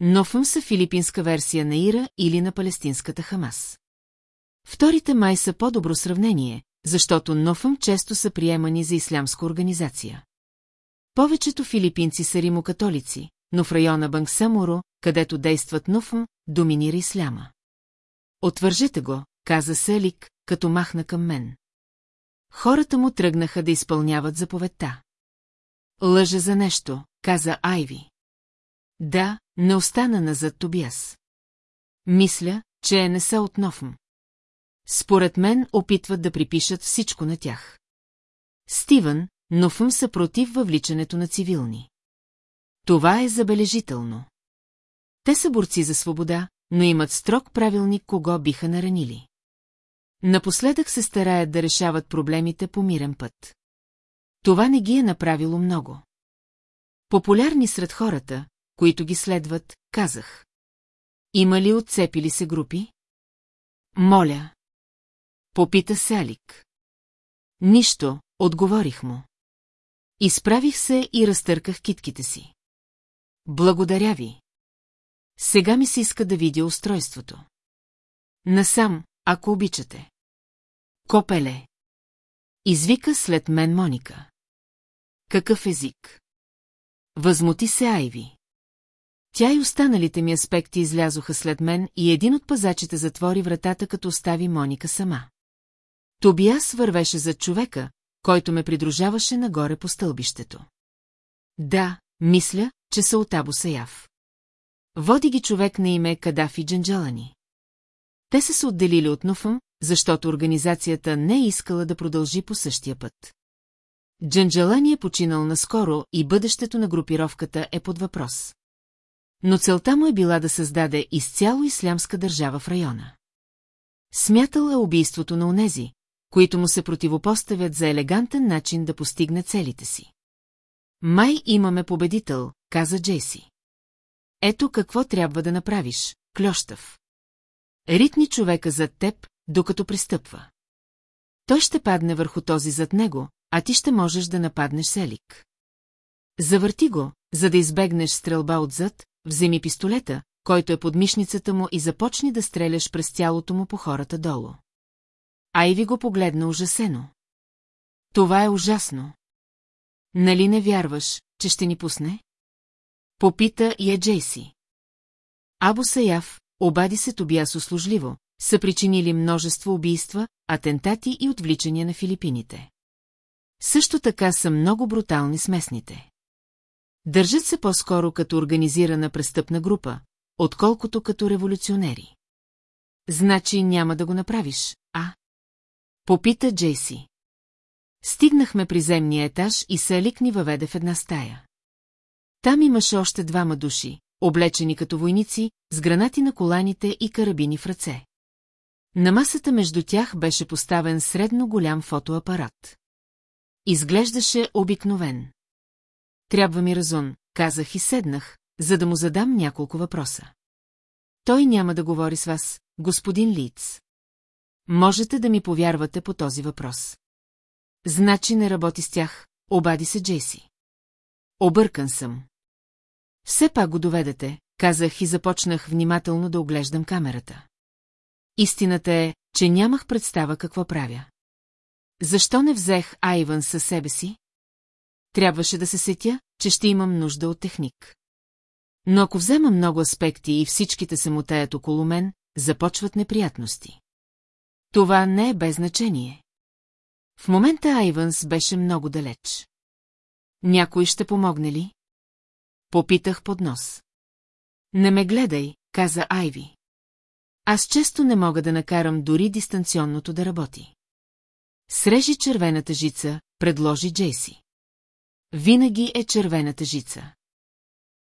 Нофъм са филипинска версия на Ира или на палестинската Хамас. Вторите май са по-добро сравнение, защото Нофъм често са приемани за ислямска организация. Повечето филипинци са римокатолици, но в района Бангсамуро, където действат Нофъм, доминира исляма. Отвържете го, каза Селик, като махна към мен. Хората му тръгнаха да изпълняват заповедта. Лъжа за нещо, каза Айви. Да, не остана назад Тобиас. Мисля, че не са от Нофм. Според мен опитват да припишат всичко на тях. Стивън, Нофм са против въвличането на цивилни. Това е забележително. Те са борци за свобода, но имат строг правилник кого биха наранили. Напоследък се стараят да решават проблемите по мирен път. Това не ги е направило много. Популярни сред хората, които ги следват, казах. Има ли отцепили се групи? Моля. Попита се Алик. Нищо, отговорих му. Изправих се и разтърках китките си. Благодаря ви. Сега ми се иска да видя устройството. Насам, ако обичате. Копеле. Извика след мен Моника. Какъв език? Възмути се Айви. Тя и останалите ми аспекти излязоха след мен и един от пазачите затвори вратата, като остави Моника сама. Тобиас вървеше зад човека, който ме придружаваше нагоре по стълбището. Да, мисля, че са от Абу Саяв. Води ги човек на име Кадафи Джанджалани. Те са се отделили от Нуфъм, защото организацията не е искала да продължи по същия път. Джанджалани е починал наскоро и бъдещето на групировката е под въпрос. Но целта му е била да създаде изцяло ислямска държава в района. Смятал е убийството на онези, които му се противопоставят за елегантен начин да постигне целите си. Май имаме победител, каза Джейси. Ето какво трябва да направиш, клющав. Ритни човека зад теб, докато пристъпва. Той ще падне върху този зад него, а ти ще можеш да нападнеш Селик. Завърти го, за да избегнеш стрелба отзад, вземи пистолета, който е под мишницата му и започни да стреляш през тялото му по хората долу. Айви го погледна ужасено. Това е ужасно. Нали не вярваш, че ще ни пусне? Попита е Джейси. Або Саяв, обади се Тобиас услужливо, са причинили множество убийства, атентати и отвличания на Филипините. Също така са много брутални с местните. Държат се по-скоро като организирана престъпна група, отколкото като революционери. Значи няма да го направиш, а? Попита Джейси. Стигнахме при земния етаж и Салик ни въведе в една стая. Там имаше още двама души, облечени като войници, с гранати на коланите и карабини в ръце. На масата между тях беше поставен средно голям фотоапарат. Изглеждаше обикновен. Трябва ми разум, казах и седнах, за да му задам няколко въпроса. Той няма да говори с вас, господин Лиц. Можете да ми повярвате по този въпрос. Значи не работи с тях, обади се Джейси. Объркан съм. Все пак го доведете, казах и започнах внимателно да оглеждам камерата. Истината е, че нямах представа какво правя. Защо не взех Айван със себе си? Трябваше да се сетя, че ще имам нужда от техник. Но ако взема много аспекти и всичките се мутаят около мен, започват неприятности. Това не е без значение. В момента Айванс беше много далеч. Някой ще помогне ли? Попитах под нос. Не ме гледай, каза Айви. Аз често не мога да накарам дори дистанционното да работи. Срежи червената жица, предложи Джейси. Винаги е червената жица.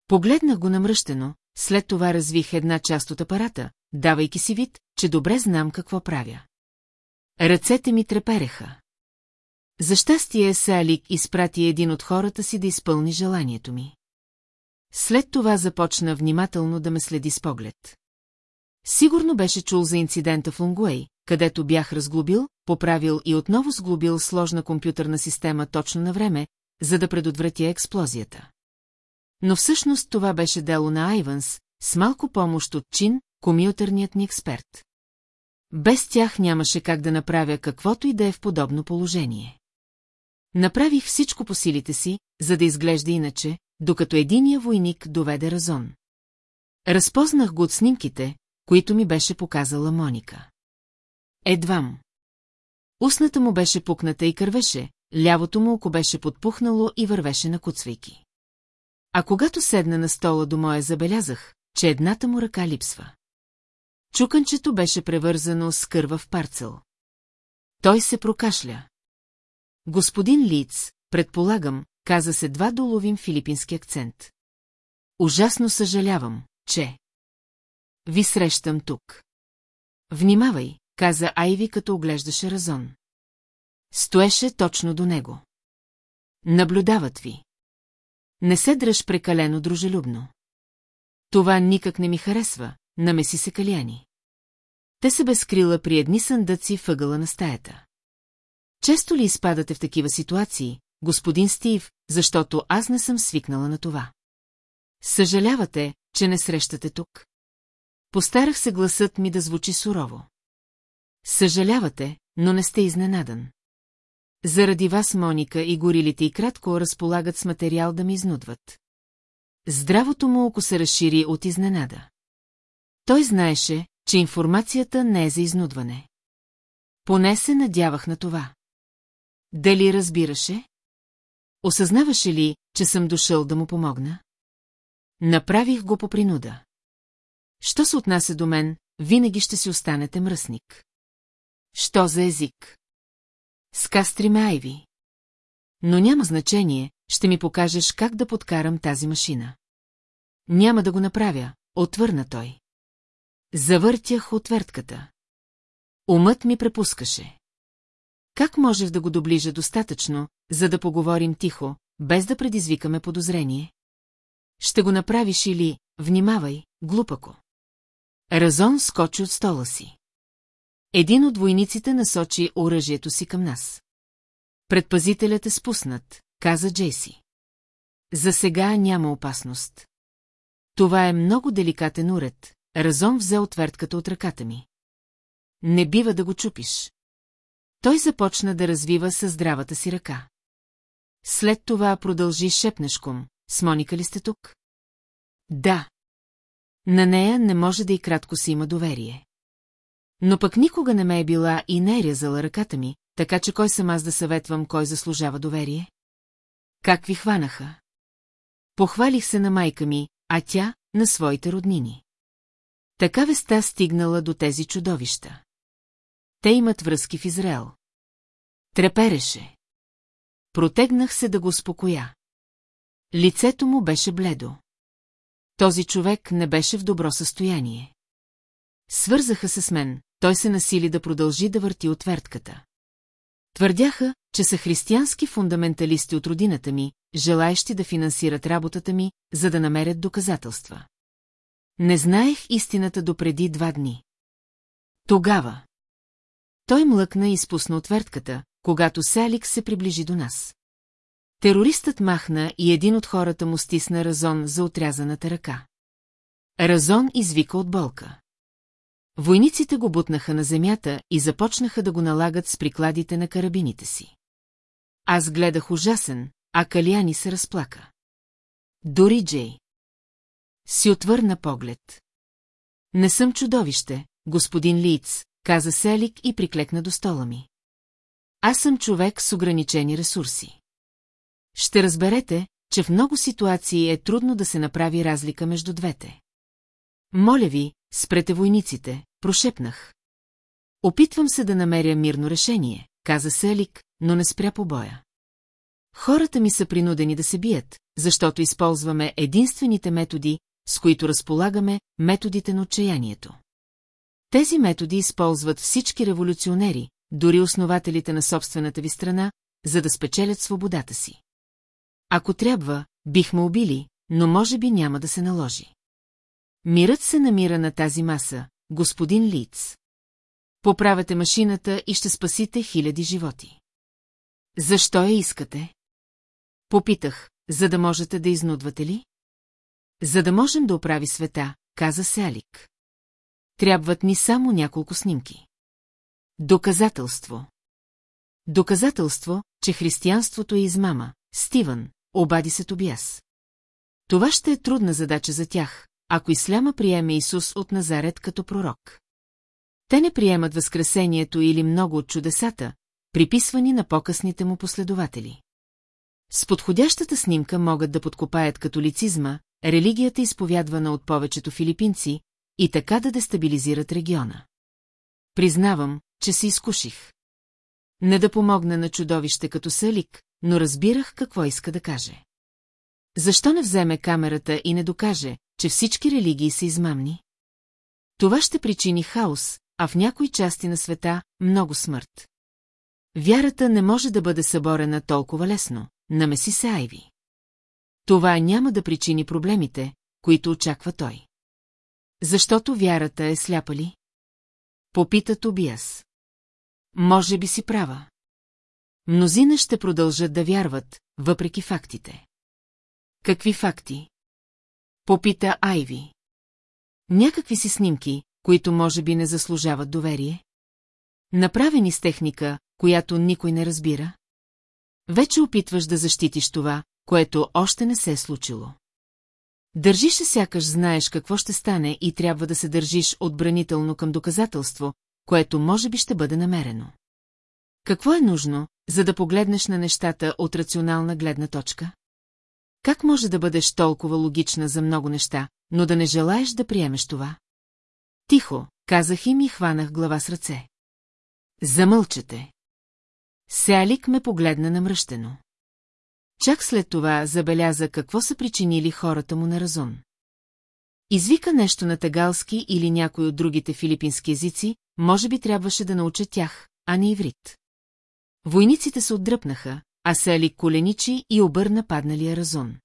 Погледнах го намръщено, след това развих една част от апарата, давайки си вид, че добре знам какво правя. Ръцете ми трепереха. За щастие Салик изпрати един от хората си да изпълни желанието ми. След това започна внимателно да ме следи с поглед. Сигурно беше чул за инцидента в Лунгуей, където бях разглобил, поправил и отново сглобил сложна компютърна система точно на време, за да предотвратя експлозията. Но всъщност това беше дело на Айванс, с малко помощ от Чин, комютърният ни експерт. Без тях нямаше как да направя каквото и да е в подобно положение. Направих всичко по силите си, за да изглежда иначе, докато единия войник доведе Разон. Разпознах го от снимките, които ми беше показала Моника. Едвам. Устната му беше пукната и кървеше, лявото му око беше подпухнало и вървеше на куцвайки. А когато седна на стола до моя забелязах, че едната му ръка липсва. Чуканчето беше превързано с кърва в парцел. Той се прокашля. Господин Лиц, предполагам, каза се два доловим филипински акцент. Ужасно съжалявам, че... Ви срещам тук. Внимавай, каза Айви, като оглеждаше Разон. Стоеше точно до него. Наблюдават ви. Не се дръж прекалено дружелюбно. Това никак не ми харесва, намеси се Калияни. Те се безкрила при едни съндъци въгъла на стаята. Често ли изпадате в такива ситуации, господин Стив, защото аз не съм свикнала на това? Съжалявате, че не срещате тук? Постарах се гласът ми да звучи сурово. Съжалявате, но не сте изненадан. Заради вас Моника и горилите и кратко разполагат с материал да ми изнудват. Здравото му око се разшири от изненада. Той знаеше, че информацията не е за изнудване. Поне се надявах на това. Дали разбираше? Осъзнаваше ли, че съм дошъл да му помогна? Направих го по принуда. Що се отнася до мен, винаги ще си останете мръсник. Що за език? Скастри ме Айви. Но няма значение, ще ми покажеш как да подкарам тази машина. Няма да го направя, отвърна той. Завъртях отвертката. Умът ми препускаше. Как можеш да го доближа достатъчно, за да поговорим тихо, без да предизвикаме подозрение? Ще го направиш или, внимавай, глупако. Разон скочи от стола си. Един от войниците насочи оръжието си към нас. Предпазителят е спуснат, каза Джейси. За сега няма опасност. Това е много деликатен уред, Разон взе отвертката от ръката ми. Не бива да го чупиш. Той започна да развива със здравата си ръка. След това продължи шепнешком. С Моника ли сте тук? Да. На нея не може да и кратко си има доверие. Но пък никога не ме е била и не е рязала ръката ми, така че кой съм аз да съветвам кой заслужава доверие? Как ви хванаха? Похвалих се на майка ми, а тя на своите роднини. Така веста стигнала до тези чудовища. Те имат връзки в Израел. Трепереше. Протегнах се да го успокоя. Лицето му беше бледо. Този човек не беше в добро състояние. Свързаха се с мен, той се насили да продължи да върти отвертката. Твърдяха, че са християнски фундаменталисти от родината ми, желаещи да финансират работата ми, за да намерят доказателства. Не знаех истината допреди два дни. Тогава. Той млъкна и изпусна отвертката, когато Селик се приближи до нас. Терористът махна и един от хората му стисна Разон за отрязаната ръка. Разон извика от болка. Войниците го бутнаха на земята и започнаха да го налагат с прикладите на карабините си. Аз гледах ужасен, а Калияни се разплака. Дори Джей. Си отвърна поглед. Не съм чудовище, господин Лиц, каза Селик и приклекна до стола ми. Аз съм човек с ограничени ресурси. Ще разберете, че в много ситуации е трудно да се направи разлика между двете. Моля ви, спрете войниците, прошепнах. Опитвам се да намеря мирно решение, каза Селик, но не спря по боя. Хората ми са принудени да се бият, защото използваме единствените методи, с които разполагаме, методите на отчаянието. Тези методи използват всички революционери, дори основателите на собствената ви страна, за да спечелят свободата си. Ако трябва, бихме убили, но може би няма да се наложи. Мирът се намира на тази маса, господин Лиц. Поправете машината и ще спасите хиляди животи. Защо я искате? Попитах, за да можете да изнудвате ли? За да можем да оправи света, каза Селик. Трябват ни само няколко снимки. Доказателство. Доказателство, че християнството е измама. Стивън, обади се Тобиас. Това ще е трудна задача за тях, ако Исляма приеме Исус от Назарет като пророк. Те не приемат възкресението или много от чудесата, приписвани на по-късните му последователи. С подходящата снимка могат да подкопаят католицизма, религията изповядвана от повечето филипинци, и така да дестабилизират региона. Признавам, че се изкуших. Не да помогна на чудовище като Салик, но разбирах какво иска да каже. Защо не вземе камерата и не докаже, че всички религии са измамни? Това ще причини хаос, а в някои части на света – много смърт. Вярата не може да бъде съборена толкова лесно, намеси се Айви. Това няма да причини проблемите, които очаква той. Защото вярата е сляпа ли? Попита Тобиас. Може би си права. Мнозина ще продължат да вярват, въпреки фактите. Какви факти? Попита Айви. Някакви си снимки, които може би не заслужават доверие? Направени с техника, която никой не разбира? Вече опитваш да защитиш това, което още не се е случило. Държиш се сякаш знаеш какво ще стане и трябва да се държиш отбранително към доказателство, което може би ще бъде намерено. Какво е нужно, за да погледнеш на нещата от рационална гледна точка? Как може да бъдеш толкова логична за много неща, но да не желаеш да приемеш това? Тихо, казах им и хванах глава с ръце. Замълчате. Сеалик ме погледна намръщено. Чак след това забеляза какво са причинили хората му на разум. Извика нещо на тагалски или някой от другите филипински езици, може би трябваше да науча тях, а не иврит. Войниците се отдръпнаха, а Сели коленичи и обърна падналия Разун.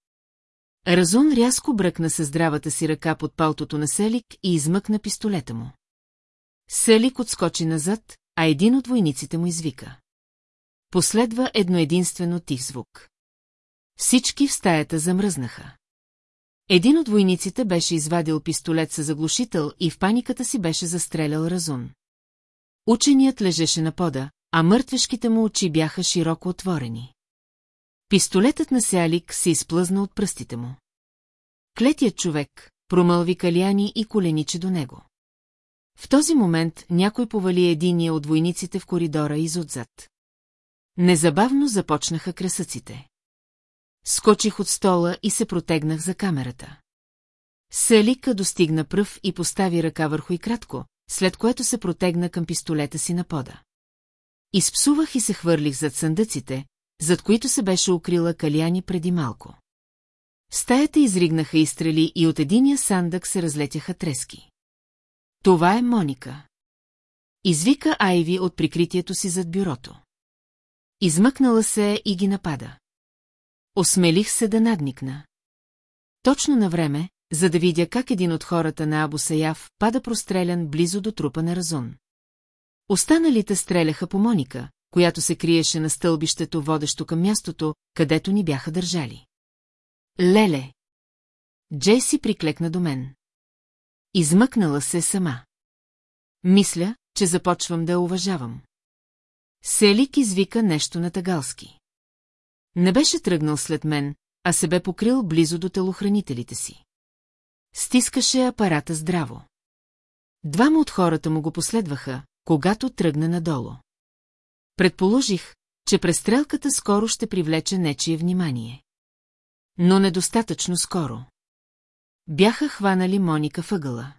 Разун рязко бръкна със здравата си ръка под палтото на Селик и измъкна пистолета му. Селик отскочи назад, а един от войниците му извика. Последва едно единствено тих звук. Всички в стаята замръзнаха. Един от войниците беше извадил пистолет с заглушител и в паниката си беше застрелял Разун. Ученият лежеше на пода, а мъртвешките му очи бяха широко отворени. Пистолетът на Сялик се изплъзна от пръстите му. Клетият човек промълви каляни и коленичи до него. В този момент някой повали единия от войниците в коридора изотзад. Незабавно започнаха кресъците. Скочих от стола и се протегнах за камерата. Селика достигна пръв и постави ръка върху и кратко, след което се протегна към пистолета си на пода. Изпсувах и се хвърлих зад съндъците, зад които се беше укрила Каляни преди малко. Стаята изригнаха изстрели и от единия сандък се разлетяха трески. Това е Моника. Извика Айви от прикритието си зад бюрото. Измъкнала се и ги напада. Осмелих се да надникна. Точно на време, за да видя как един от хората на Абу Саяв пада прострелян близо до трупа на Разун. Останалите стреляха по Моника, която се криеше на стълбището, водещо към мястото, където ни бяха държали. Леле! Джейси приклекна до мен. Измъкнала се сама. Мисля, че започвам да я уважавам. Селик извика нещо на тагалски. Не беше тръгнал след мен, а се бе покрил близо до телохранителите си. Стискаше апарата здраво. Двама от хората му го последваха, когато тръгна надолу. Предположих, че престрелката скоро ще привлече нечие внимание. но недостатъчно скоро. Бяха хванали Моника въгъла.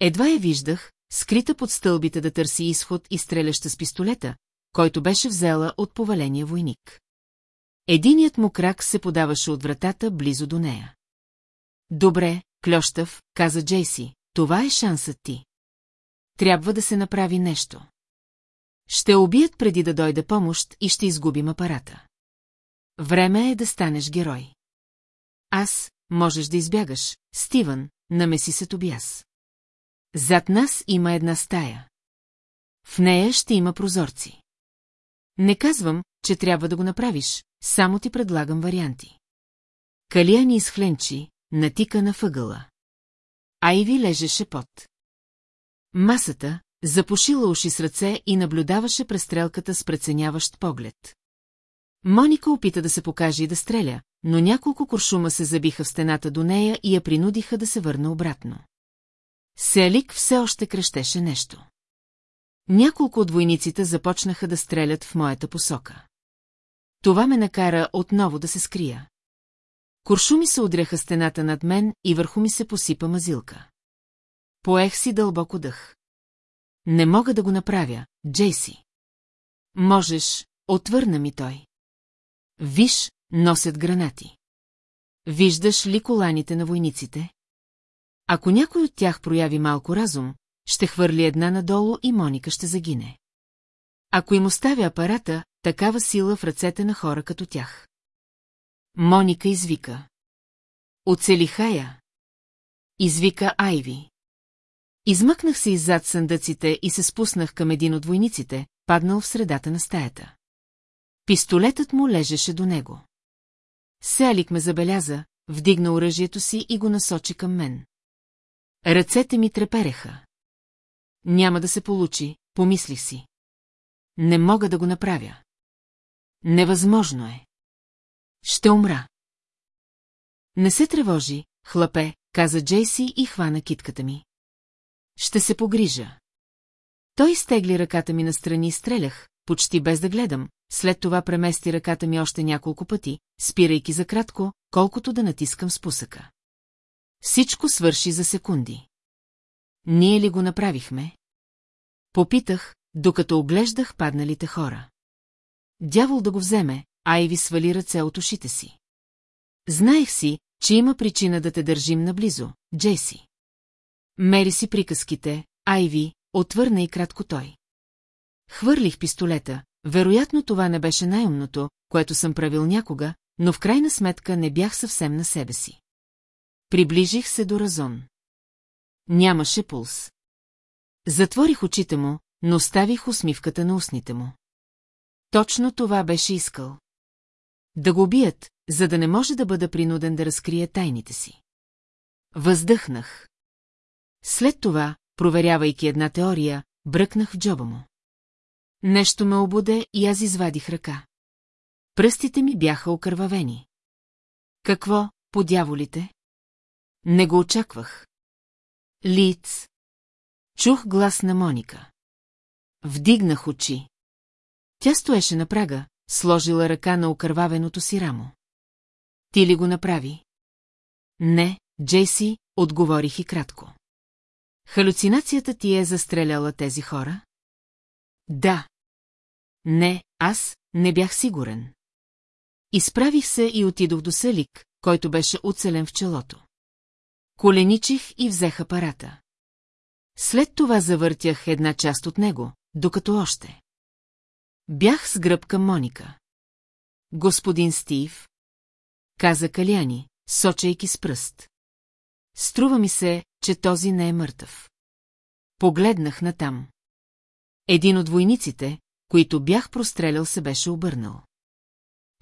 Едва я виждах, скрита под стълбите да търси изход и стреляща с пистолета, който беше взела от поваления войник. Единият му крак се подаваше от вратата близо до нея. Добре, Клющав, каза Джейси, това е шансът ти. Трябва да се направи нещо. Ще убият преди да дойде помощ и ще изгубим апарата. Време е да станеш герой. Аз, можеш да избягаш, Стивън, намеси се Тобиас. Зад нас има една стая. В нея ще има прозорци. Не казвам, че трябва да го направиш, само ти предлагам варианти. Калия ни изхленчи, натика на въгъла. Айви лежеше под. Масата, запушила уши с ръце и наблюдаваше престрелката с преценяващ поглед. Моника опита да се покаже и да стреля, но няколко куршума се забиха в стената до нея и я принудиха да се върне обратно. Селик все още крещеше нещо. Няколко от войниците започнаха да стрелят в моята посока. Това ме накара отново да се скрия. Куршуми се удряха стената над мен и върху ми се посипа мазилка. Поех си дълбоко дъх. Не мога да го направя, Джейси. Можеш, отвърна ми той. Виж, носят гранати. Виждаш ли коланите на войниците? Ако някой от тях прояви малко разум, ще хвърли една надолу и Моника ще загине. Ако им оставя апарата, такава сила в ръцете на хора като тях. Моника извика. Оцелиха я. Извика Айви. Измъкнах се иззад съндъците и се спуснах към един от войниците, паднал в средата на стаята. Пистолетът му лежеше до него. Селик ме забеляза, вдигна оръжието си и го насочи към мен. Ръцете ми трепереха. Няма да се получи, помислих си. Не мога да го направя. Невъзможно е. Ще умра. Не се тревожи, хлапе, каза Джейси и хвана китката ми. Ще се погрижа. Той изтегли ръката ми настрани и стрелях, почти без да гледам, след това премести ръката ми още няколко пъти, спирайки за кратко, колкото да натискам спусъка. Всичко свърши за секунди. Ние ли го направихме? Попитах, докато оглеждах падналите хора. Дявол да го вземе, Айви свали ръце от ушите си. Знаех си, че има причина да те държим наблизо, Джеси. Мери си приказките, Айви, отвърна и кратко той. Хвърлих пистолета, вероятно това не беше най-умното, което съм правил някога, но в крайна сметка не бях съвсем на себе си. Приближих се до Разон. Нямаше пулс. Затворих очите му, но оставих усмивката на устните му. Точно това беше искал. Да го убият, за да не може да бъда принуден да разкрие тайните си. Въздъхнах. След това, проверявайки една теория, бръкнах в джоба му. Нещо ме обуде и аз извадих ръка. Пръстите ми бяха окървавени. Какво, по дяволите? Не го очаквах. Лиц. Чух глас на Моника. Вдигнах очи. Тя стоеше на прага, сложила ръка на окървавеното си рамо. Ти ли го направи? Не, Джейси, отговорих и кратко. Халюцинацията ти е застреляла тези хора? Да. Не, аз не бях сигурен. Изправих се и отидох до Селик, който беше оцелен в челото. Коленичих и взех апарата. След това завъртях една част от него, докато още. Бях с гръб към Моника. Господин Стив, каза Каляни, сочейки с пръст. Струва ми се, че този не е мъртъв. Погледнах натам. Един от войниците, които бях прострелял, се беше обърнал.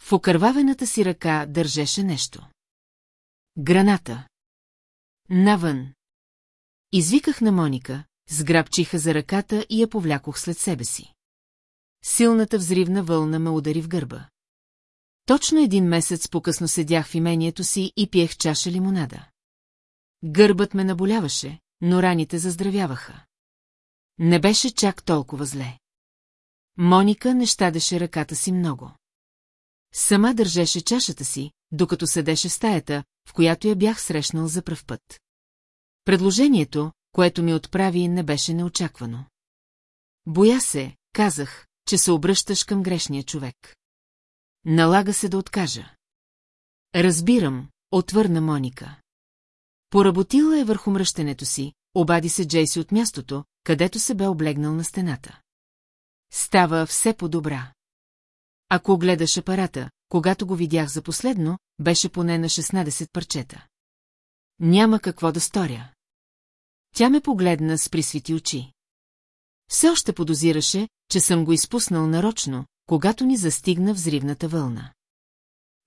В окървавената си ръка държеше нещо. Граната. Навън. Извиках на Моника, сграбчиха за ръката и я повлякох след себе си. Силната взривна вълна ме удари в гърба. Точно един месец по-късно седях в имението си и пиех чаша лимонада. Гърбът ме наболяваше, но раните заздравяваха. Не беше чак толкова зле. Моника не щадеше ръката си много. Сама държеше чашата си, докато седеше в стаята, в която я бях срещнал за пръв път. Предложението, което ми отправи, не беше неочаквано. Боя се, казах, че се обръщаш към грешния човек. Налага се да откажа. Разбирам, отвърна Моника. Поработила е върху мръщенето си, обади се Джейси от мястото, където се бе облегнал на стената. Става все по-добра. Ако гледаш апарата, когато го видях за последно, беше поне на 16 парчета. Няма какво да сторя. Тя ме погледна с присвити очи. Все още подозираше, че съм го изпуснал нарочно, когато ни застигна взривната вълна.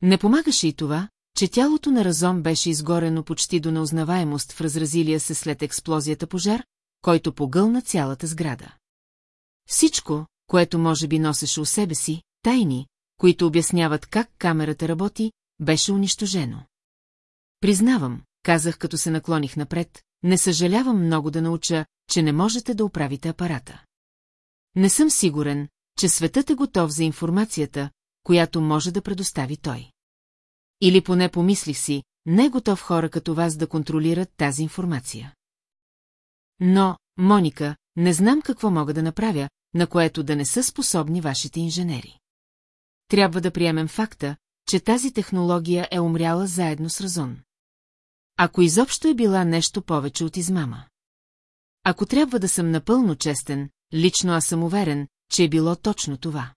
Не помагаше и това, че тялото на Разом беше изгорено почти до неузнаваемост в разразилия се след експлозията пожар, който погълна цялата сграда. Всичко, което може би носеше у себе си, тайни, които обясняват как камерата работи, беше унищожено. Признавам, казах като се наклоних напред, не съжалявам много да науча, че не можете да оправите апарата. Не съм сигурен, че светът е готов за информацията, която може да предостави той. Или поне помислих си, не е готов хора като вас да контролират тази информация. Но, Моника, не знам какво мога да направя, на което да не са способни вашите инженери. Трябва да приемем факта, че тази технология е умряла заедно с Разон. Ако изобщо е била нещо повече от измама. Ако трябва да съм напълно честен, лично аз съм уверен, че е било точно това.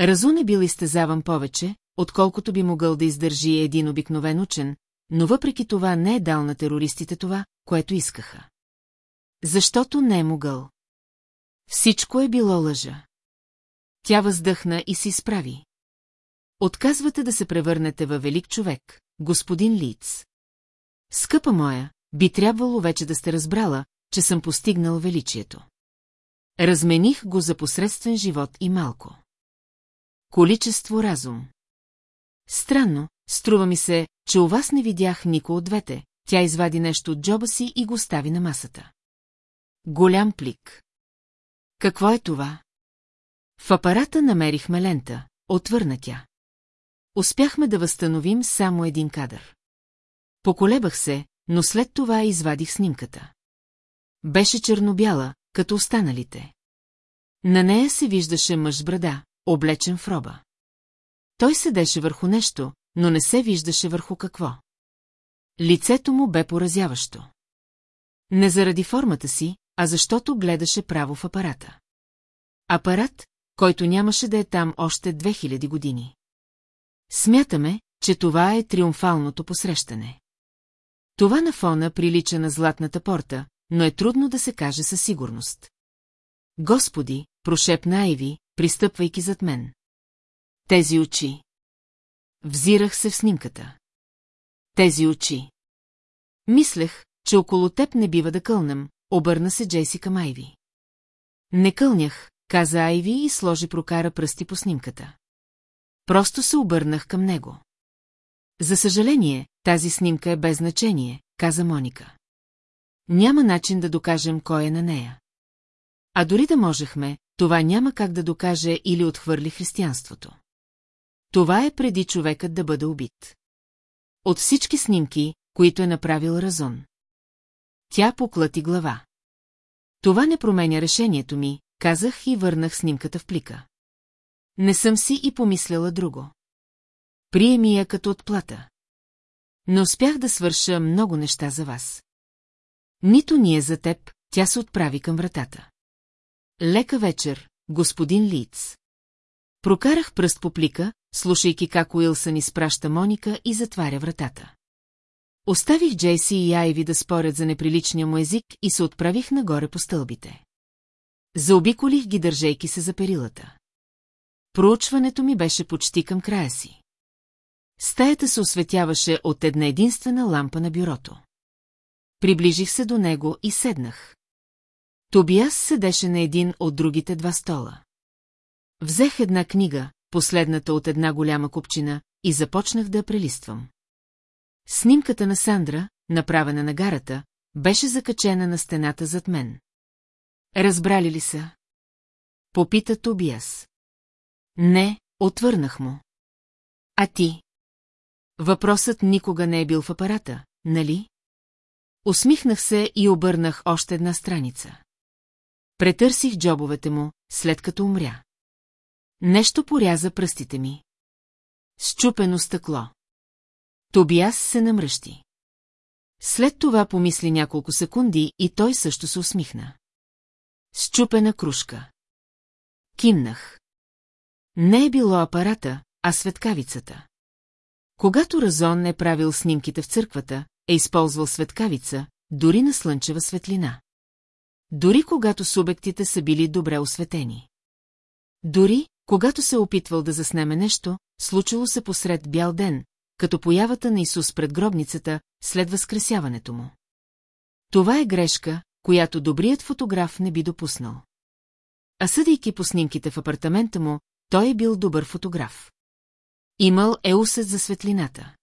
Разун е бил изтезаван повече, отколкото би могъл да издържи един обикновен учен, но въпреки това не е дал на терористите това, което искаха. Защото не е могъл. Всичко е било лъжа. Тя въздъхна и си справи. Отказвате да се превърнете във велик човек, господин Лиц. Скъпа моя, би трябвало вече да сте разбрала, че съм постигнал величието. Размених го за посредствен живот и малко. Количество разум. Странно, струва ми се, че у вас не видях никой от двете. Тя извади нещо от джоба си и го стави на масата. Голям плик. Какво е това? В апарата намерихме лента, отвърна тя. Успяхме да възстановим само един кадър. Поколебах се, но след това извадих снимката. Беше чернобяла, като останалите. На нея се виждаше мъж брада, облечен в роба. Той седеше върху нещо, но не се виждаше върху какво. Лицето му бе поразяващо. Не заради формата си, а защото гледаше право в апарата. Апарат, който нямаше да е там още 2000 години. Смятаме, че това е триумфалното посрещане. Това на фона прилича на златната порта, но е трудно да се каже със сигурност. Господи, прошепна Айви, пристъпвайки зад мен. Тези очи. Взирах се в снимката. Тези очи. Мислех, че около теб не бива да кълнем, обърна се Джейси към Айви. Не кълнях, каза Айви и сложи прокара пръсти по снимката. Просто се обърнах към него. За съжаление, тази снимка е без значение, каза Моника. Няма начин да докажем кой е на нея. А дори да можехме, това няма как да докаже или отхвърли християнството. Това е преди човекът да бъде убит. От всички снимки, които е направил Разон. Тя поклати глава. Това не променя решението ми, казах и върнах снимката в плика. Не съм си и помисляла друго. Приеми я като отплата. Не успях да свърша много неща за вас. Нито ние за теб, тя се отправи към вратата. Лека вечер, господин Лиц. Прокарах пръст по плика, слушайки как Уилсън изпраща Моника и затваря вратата. Оставих Джейси и Айви да спорят за неприличния му език и се отправих нагоре по стълбите. Заобиколих ги, държейки се за перилата. Проучването ми беше почти към края си. Стаята се осветяваше от една единствена лампа на бюрото. Приближих се до него и седнах. Тобиас седеше на един от другите два стола. Взех една книга, последната от една голяма купчина, и започнах да прелиствам. Снимката на Сандра, направена на гарата, беше закачена на стената зад мен. Разбрали ли са? Попита Тобиас. Не, отвърнах му. А ти? Въпросът никога не е бил в апарата, нали? Усмихнах се и обърнах още една страница. Претърсих джобовете му, след като умря. Нещо поряза пръстите ми. Счупено стъкло. Тобиас се намръщи. След това помисли няколко секунди и той също се усмихна. Счупена кружка. Кимнах. Не е било апарата, а светкавицата. Когато Разон е правил снимките в църквата, е използвал светкавица, дори на слънчева светлина. Дори когато субектите са били добре осветени. Дори, когато се е опитвал да заснеме нещо, случило се посред бял ден, като появата на Исус пред гробницата, след възкресяването му. Това е грешка, която добрият фотограф не би допуснал. А съдейки по снимките в апартамента му, той е бил добър фотограф. Имал е усет за светлината.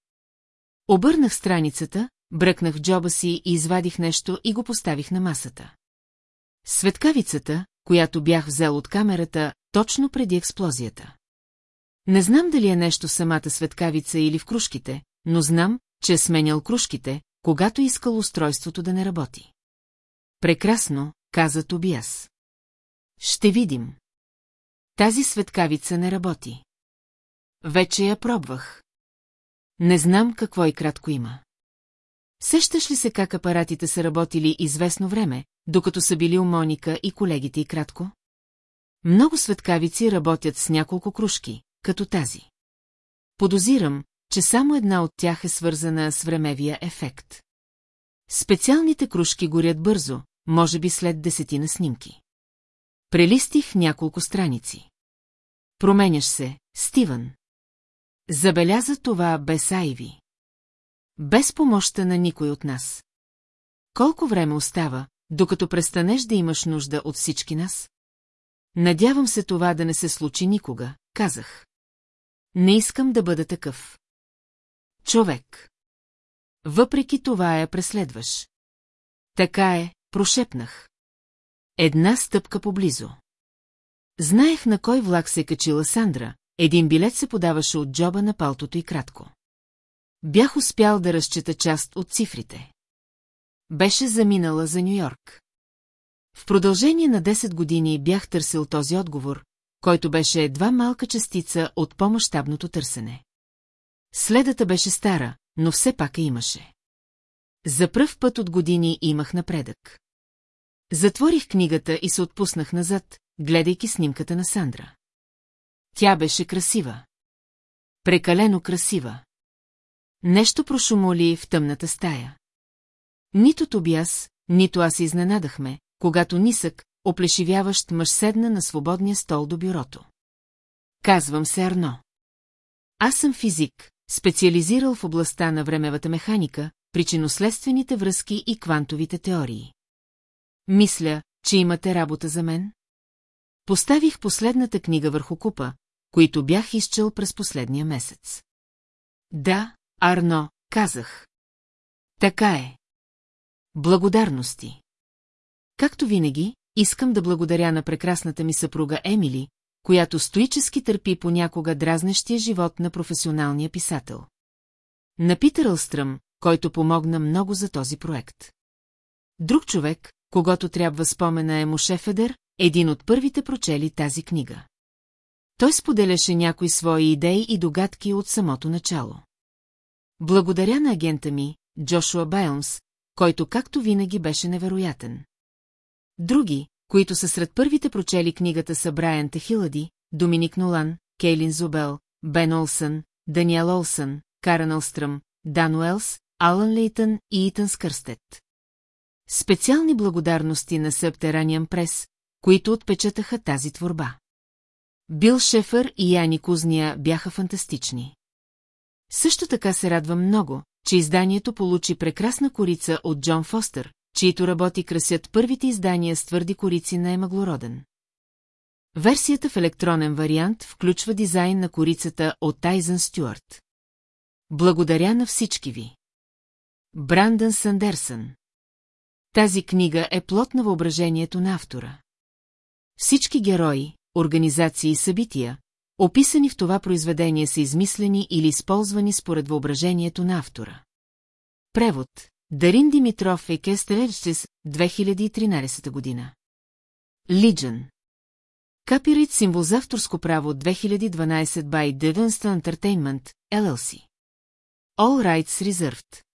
Обърнах страницата, бръкнах в джоба си и извадих нещо и го поставих на масата. Светкавицата, която бях взел от камерата, точно преди експлозията. Не знам дали е нещо самата светкавица или в кружките, но знам, че е сменял кружките, когато искал устройството да не работи. Прекрасно, каза Тобиас. Ще видим. Тази светкавица не работи. Вече я пробвах. Не знам какво и кратко има. Сещаш ли се как апаратите са работили известно време, докато са били у Моника и колегите и кратко? Много светкавици работят с няколко кружки, като тази. Подозирам, че само една от тях е свързана с времевия ефект. Специалните кружки горят бързо, може би след десетина снимки. Прелистих няколко страници. Променяш се, Стивън. Забеляза това без Айви. Без помощта на никой от нас. Колко време остава, докато престанеш да имаш нужда от всички нас? Надявам се това да не се случи никога, казах. Не искам да бъда такъв. Човек. Въпреки това я преследваш. Така е, прошепнах. Една стъпка поблизо. Знаех на кой влак се е качила Сандра, един билет се подаваше от джоба на палтото и кратко. Бях успял да разчета част от цифрите. Беше заминала за Нью-Йорк. В продължение на 10 години бях търсил този отговор, който беше едва малка частица от по-мащабното търсене. Следата беше стара, но все пак я имаше. За пръв път от години имах напредък. Затворих книгата и се отпуснах назад, гледайки снимката на Сандра. Тя беше красива. Прекалено красива. Нещо прошумоли в тъмната стая. Нито Тобиас, нито аз изненадахме, когато нисък, оплешивяващ мъж седна на свободния стол до бюрото. Казвам се Арно. Аз съм физик, специализирал в областта на времевата механика, причинно-следствените връзки и квантовите теории. Мисля, че имате работа за мен? Поставих последната книга върху купа, които бях изчел през последния месец. Да, Арно, казах. Така е. Благодарности. Както винаги, искам да благодаря на прекрасната ми съпруга Емили, която стоически търпи понякога дразнещия живот на професионалния писател. На Питър Алстръм, който помогна много за този проект. Друг човек, когато трябва спомена е Моше Федер, един от първите прочели тази книга. Той споделяше някои свои идеи и догадки от самото начало. Благодаря на агента ми, Джошуа Байлмс, който както винаги беше невероятен. Други, които са сред първите прочели книгата са Брайан Техилади, Доминик Нолан, Кейлин Зубел, Бен Олсън, Даниел Олсън, Карен Алстръм, Дан Уелс, Алън Лейтън и Итан Скърстет. Специални благодарности на Събтераниан Прес, които отпечатаха тази творба. Бил Шефър и Яни Кузния бяха фантастични. Също така се радвам много, че изданието получи прекрасна корица от Джон Фостер, чието работи красят първите издания с твърди корици на емаглороден. Версията в електронен вариант включва дизайн на корицата от Тайзън Стюарт. Благодаря на всички ви. Брандън Сандерсън Тази книга е плод на въображението на автора. Всички герои, организации и събития, Описани в това произведение са измислени или използвани според въображението на автора. Превод Дарин Димитров е Кестелерчес, 2013 година. Лиджен Капирит символ за авторско право 2012 by Devonston Entertainment, LLC. All rights reserved.